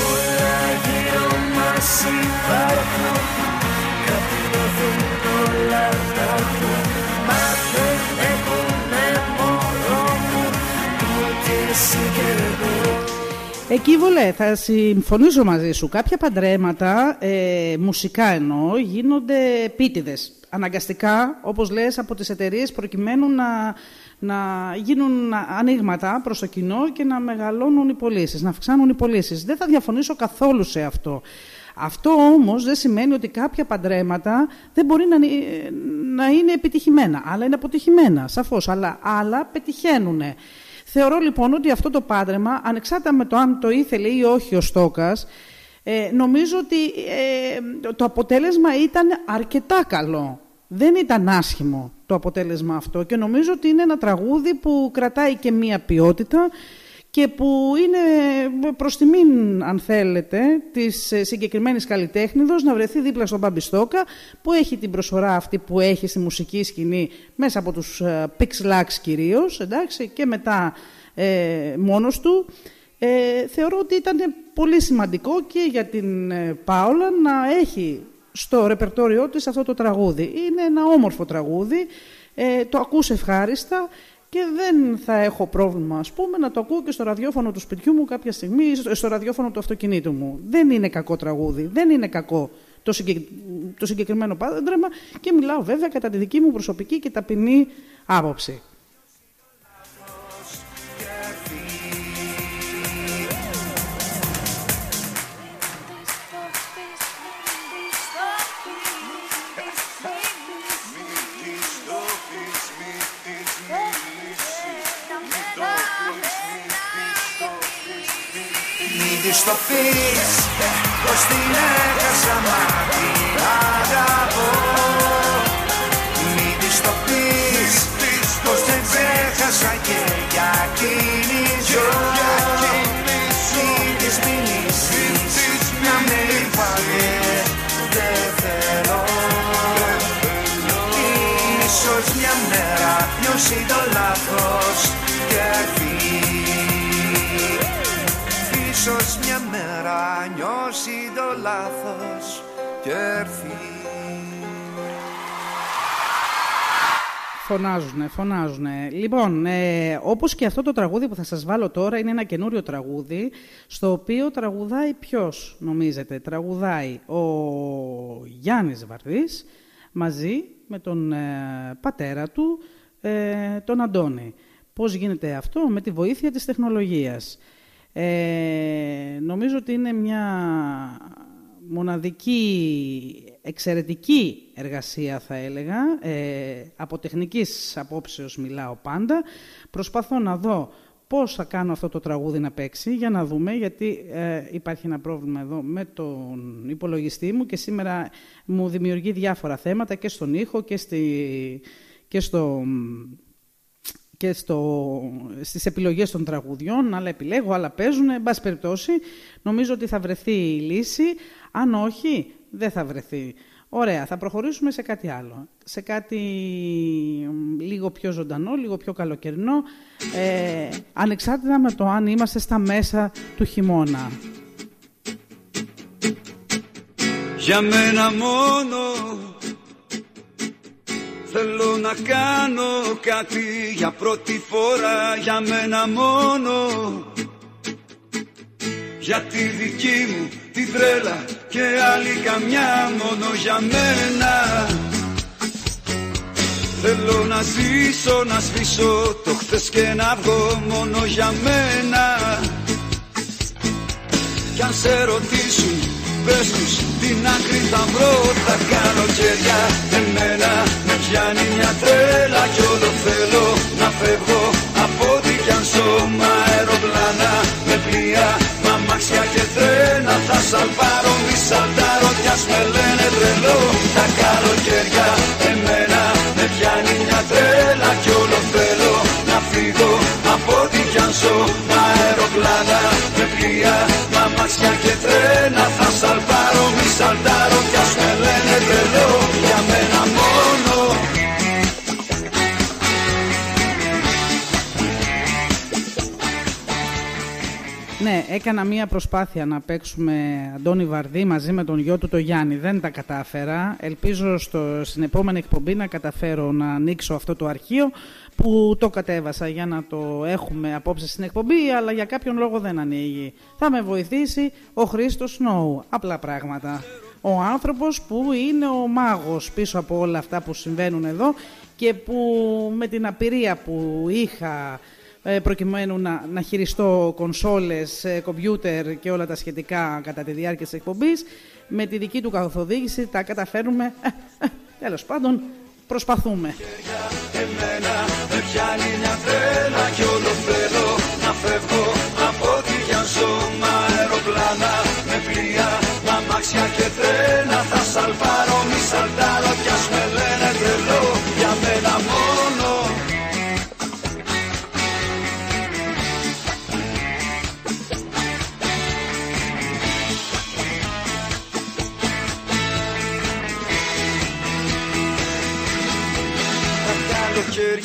Speaker 1: Όλα γύρω μας υπάρχουν. Κάτι νιώθουν όλα τα έχουν Μα δεν έχουνε μωρό μου. Ούτε εσύ και εγώ. Εκεί βολέ, θα συμφωνήσω μαζί σου. Κάποια παντρέματα, ε, μουσικά εννοώ, γίνονται επίτηδες. Αναγκαστικά, όπως λες, από τις εταιρείες προκειμένου να, να γίνουν ανοίγματα προς το κοινό και να μεγαλώνουν οι πωλήσεις, να αυξάνουν οι πωλήσεις. Δεν θα διαφωνήσω καθόλου σε αυτό. Αυτό όμως δεν σημαίνει ότι κάποια παντρέματα δεν μπορεί να, να είναι επιτυχημένα. Άλλα είναι αποτυχημένα, σαφώς, αλλά άλλα πετυχαίνουν. Θεωρώ λοιπόν ότι αυτό το πάντρεμα, ανεξάρτητα με το αν το ήθελε ή όχι ο Στόκας, ε, νομίζω ότι ε, το αποτέλεσμα ήταν αρκετά καλό. Δεν ήταν άσχημο το αποτέλεσμα αυτό και νομίζω ότι είναι ένα τραγούδι που κρατάει και μία ποιότητα και που είναι προς τιμήν, αν θέλετε, της συγκεκριμένης καλλιτέχνηδος να βρεθεί δίπλα στον Μπαμπιστόκα που έχει την προσφορά αυτή που έχει στη μουσική σκηνή μέσα από τους Pixlax κυρίως, εντάξει, και μετά ε, μόνος του. Ε, θεωρώ ότι ήταν πολύ σημαντικό και για την ε, Πάολα να έχει στο ρεπερτόριό της αυτό το τραγούδι. Είναι ένα όμορφο τραγούδι, ε, το ακούς ευχάριστα και δεν θα έχω πρόβλημα, ας πούμε, να το ακούω και στο ραδιόφωνο του σπιτιού μου κάποια στιγμή ή στο ραδιόφωνο του αυτοκινήτου μου. Δεν είναι κακό τραγούδι, δεν είναι κακό το, συγκεκ... το συγκεκριμένο πάντρεμα και μιλάω βέβαια κατά τη δική μου προσωπική και ταπεινή άποψη.
Speaker 10: Της το πεις Πως την έχασα μα την αγαπώ. Μην της το πεις Πως δεν ξέχασα και για εκείνη ζω Μην της μιλήσεις Να με λυπάνε Δεν θέλω. Ίσως μια μέρα νιώσει το λάθος μέρα νιώσει το λάθος και έρθει
Speaker 1: Φωνάζουνε, φωνάζουνε. Λοιπόν, ε, όπως και αυτό το τραγούδι που θα σας βάλω τώρα είναι ένα καινούριο τραγούδι στο οποίο τραγουδάει ποιος νομίζετε. Τραγουδάει ο Γιάννης Βαρδής μαζί με τον ε, πατέρα του, ε, τον Αντώνη. Πώς γίνεται αυτό; Με τη βοήθεια της τεχνολογίας. Ε, νομίζω ότι είναι μια μοναδική, εξαιρετική εργασία θα έλεγα. Ε, από τεχνικής απόψεως μιλάω πάντα. Προσπαθώ να δω πώς θα κάνω αυτό το τραγούδι να παίξει, για να δούμε, γιατί ε, υπάρχει ένα πρόβλημα εδώ με τον υπολογιστή μου και σήμερα μου δημιουργεί διάφορα θέματα και στον ήχο και, στη, και στο και στο, στις επιλογές των τραγουδιών, άλλα επιλέγω, άλλα παίζουν, εν πάση περιπτώσει, νομίζω ότι θα βρεθεί η λύση, αν όχι, δεν θα βρεθεί. Ωραία, θα προχωρήσουμε σε κάτι άλλο, σε κάτι λίγο πιο ζωντανό, λίγο πιο καλοκαιρινό, ε, ανεξάρτητα με το αν είμαστε στα μέσα του χειμώνα.
Speaker 11: Για μένα μόνο Θέλω να κάνω κάτι για πρώτη φορά για μένα μόνο. Για τη δική μου τη τρέλα και άλλη καμιά μόνο για μένα. Θέλω να ζήσω, να σβήσω το χτες και να βγω μόνο για μένα. Κι αν σε ρωτήσουν πες τους την άκρη θα βρω τα καλοκαιριά Εμένα με πιάνει μια τρέλα κι όλο θέλω να φεύγω από ό,τι κι αν ζω Μα αεροπλάνα. Με πλοία, μα μαξιά και τρένα Θα σαλπάρω, μη σαλτάρω κι ας με λένε τρελό. Τα καλοκαιριά εμένα με πιάνει μια τρέλα κι όλο θέλω να φύγω από ό,τι κι αν ζω Μα αεροπλάνα. Με πλοία, μα μαξιά και τρένα Θα σαλπάρω, μη σαλτάρω κι ας με λένε τρελό για μένα μόνο
Speaker 1: Ναι, έκανα μία προσπάθεια να παίξουμε Αντώνη Βαρδί μαζί με τον γιο του το Γιάννη. Δεν τα κατάφερα. Ελπίζω στο, στην επόμενη εκπομπή να καταφέρω να ανοίξω αυτό το αρχείο που το κατέβασα για να το έχουμε απόψε στην εκπομπή, αλλά για κάποιον λόγο δεν ανοίγει. Θα με βοηθήσει ο Χρήστος Σνόου. Απλά πράγματα. Ο άνθρωπος που είναι ο μάγος πίσω από όλα αυτά που συμβαίνουν εδώ και που με την απειρία που είχα ε, προκειμένου να, να χειριστώ κονσόλες, ε, κομπιούτερ και όλα τα σχετικά κατά τη διάρκεια της εκπομπής, με τη δική του καθοδήγηση τα καταφέρουμε, τέλος πάντων, προσπαθούμε.
Speaker 11: Εμένα με πιάνει μια τρέλα κι όλο θέλω να φεύγω από ό,τι κι αν ζω Μα αεροπλάνα με πλοία, μα μάξια και τρένα Θα σαλπάρω, μη σαλτάρω κι ας με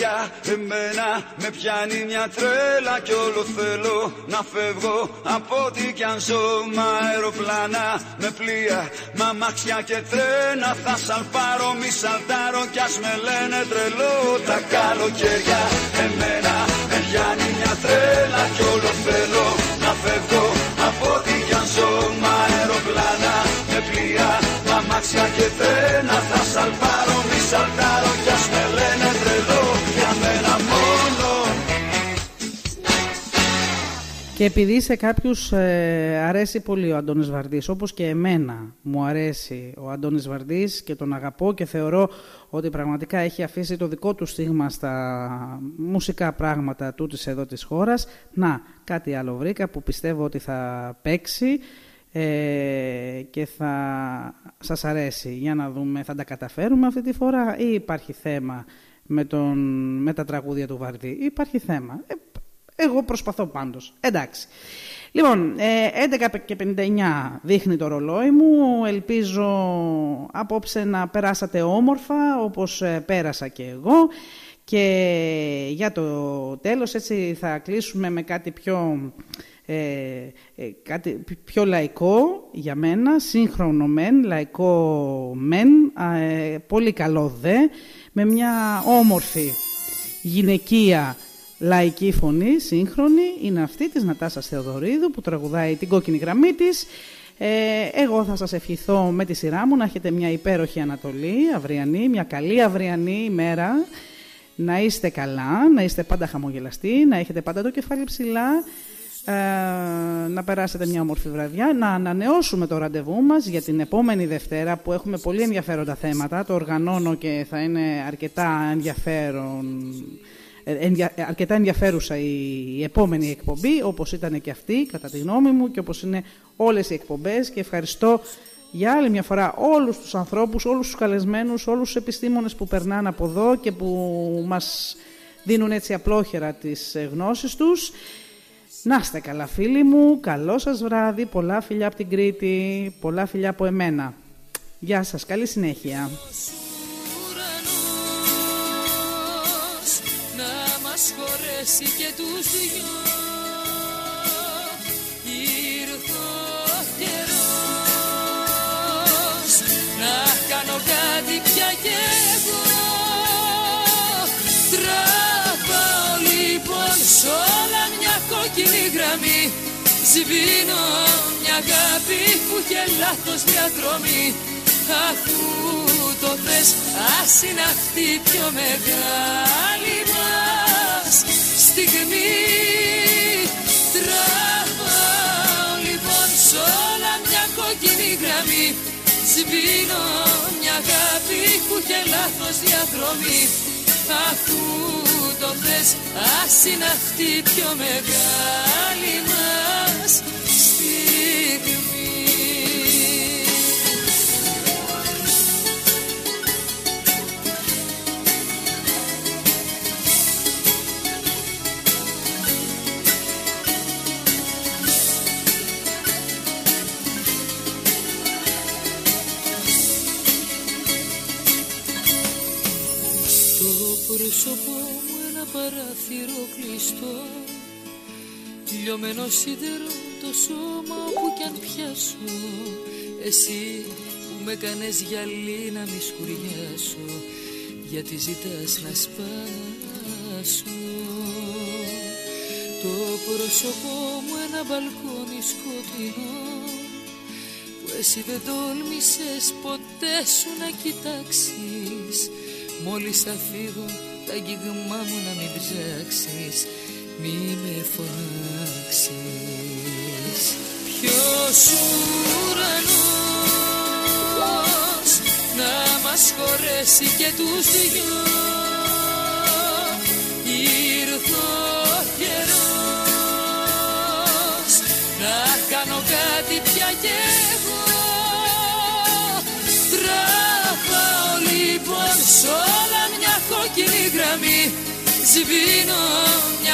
Speaker 11: καλοκαίρια Εμένα με πιάνει μια τρέλα κι όλο θέλω να φεύγω από ό,τι κι αν ζω. Μα αεροπλάνα με πλοία, μα μάξια και τρένα Θα σαλπάρω, μη σαλτάρω κι ας με λένε τρελό Τα καλοκαίρια. Εμένα με πιάνει μια τρέλα κι όλο θέλω να φεύγω από ό,τι κι αν ζω. Μα αεροπλάνα με πλοία, μα μάξια και τρένα Θα σαλπάρω, μη σαλτάρω κι ας με λένε τρελό
Speaker 1: Και επειδή σε κάποιους ε, αρέσει πολύ ο Αντώνης Βαρδής, όπως και εμένα μου αρέσει ο Αντώνης Βαρδής και τον αγαπώ και θεωρώ ότι πραγματικά έχει αφήσει το δικό του στίγμα στα μουσικά πράγματα τούτης εδώ της χώρας. Να, κάτι άλλο βρήκα που πιστεύω ότι θα παίξει ε, και θα σας αρέσει. Για να δούμε, θα τα καταφέρουμε αυτή τη φορά ή υπάρχει θέμα με, τον, με τα τραγούδια του Βαρδί. Υπάρχει θέμα. Ε, εγώ προσπαθώ πάντως. Εντάξει. Λοιπόν, ε, 11 και 59 δείχνει το ρολόι μου. Ελπίζω απόψε να περάσατε όμορφα, όπως ε, πέρασα και εγώ. Και για το τέλος έτσι θα κλείσουμε με κάτι πιο, ε, ε, κάτι πιο λαϊκό για μένα, σύγχρονο μεν, λαϊκό μεν, ε, πολύ καλό δε, με μια όμορφη γυναικεία λαϊκή φωνή, σύγχρονη, είναι αυτή της Νατάσας Θεοδωρίδου που τραγουδάει την κόκκινη γραμμή της. Ε, εγώ θα σας ευχηθώ με τη σειρά μου να έχετε μια υπέροχη Ανατολή, αυριανή, μια καλή αυριανή ημέρα Να είστε καλά, να είστε πάντα χαμογελαστοί, να έχετε πάντα το κεφάλι ψηλά, ε, να περάσετε μια όμορφη βραδιά, να ανανεώσουμε το ραντεβού μας για την επόμενη Δευτέρα που έχουμε πολύ ενδιαφέροντα θέματα. Το οργανώνω και θα είναι αρκετά ενδιαφέρον ε, αρκετά ενδιαφέρουσα η, επόμενη εκπομπή, όπως ήταν και αυτή, κατά τη γνώμη μου, και όπως είναι όλες οι εκπομπές. Και ευχαριστώ για άλλη μια φορά όλους τους ανθρώπους, όλους τους καλεσμένους, όλους τους επιστήμονες που περνάνε από εδώ και που μας δίνουν έτσι απλόχερα τις γνώσεις τους. Να είστε καλά φίλοι μου, καλό σας βράδυ, πολλά φιλιά από την Κρήτη, πολλά φιλιά από εμένα. Γεια σας, καλή συνέχεια.
Speaker 5: Χωρέσει και τους δυο. Ήρθε ο καιρός να κάνω κάτι πια κι εγώ. Τραβάω λοιπόν σ' όλα μια κόκκινη γραμμή. Σβήνω μια αγάπη που είχε λάθος διαδρομή Αφού το θες ας είναι αυτή πιο μεγάλη μας στιγμή. Τραβάω λοιπόν σ' όλα μια κόκκινη γραμμή. Σβήνω μια αγάπη που είχε λάθος διαδρομή. Αφού το θες ας είναι αυτή πιο μεγάλη μας στιγμή πρόσωπό μου ένα παράθυρο κλειστό. Λιωμένο σίδερο το σώμα όπου κι αν πιάσω Εσύ που με κάνες γυαλί να μη σκουριάσω Γιατί ζητάς να σπάσω. Το πρόσωπό μου ένα μπαλκόνι σκοτεινό Που εσύ δεν τόλμησες ποτέ σου να κοιτάξεις Μόλις θα φύγω τα αγγίγμά μου να μην ψάξεις Μη με φωνάξεις. Ποιος ουρανός να μας χωρέσει και τους δυο; Ήρθε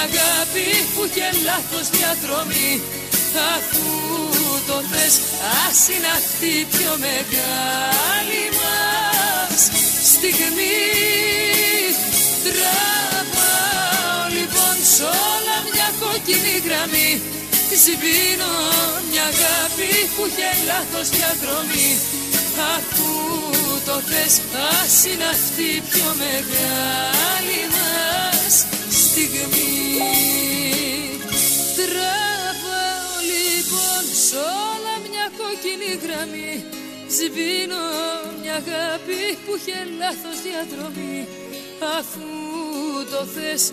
Speaker 5: αγάπη που είχε λάθος διαδρομή. Αφού το θες ας είναι αυτή πιο μεγάλη μας στιγμή. Τραβάω λοιπόν σ' όλα μια κόκκινη γραμμή. Σβήνω μια αγάπη που είχε λάθος διαδρομή. Αφού το θες ας είναι αυτή πιο μεγάλη μας στιγμή. Τραβάω λοιπόν σ' όλα μια κόκκινη γραμμή. Σβήνω μια αγάπη που είχε λάθος διαδρομή. Αφού το θες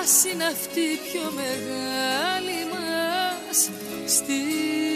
Speaker 5: ας είναι αυτή πιο μεγάλη μας στιγμή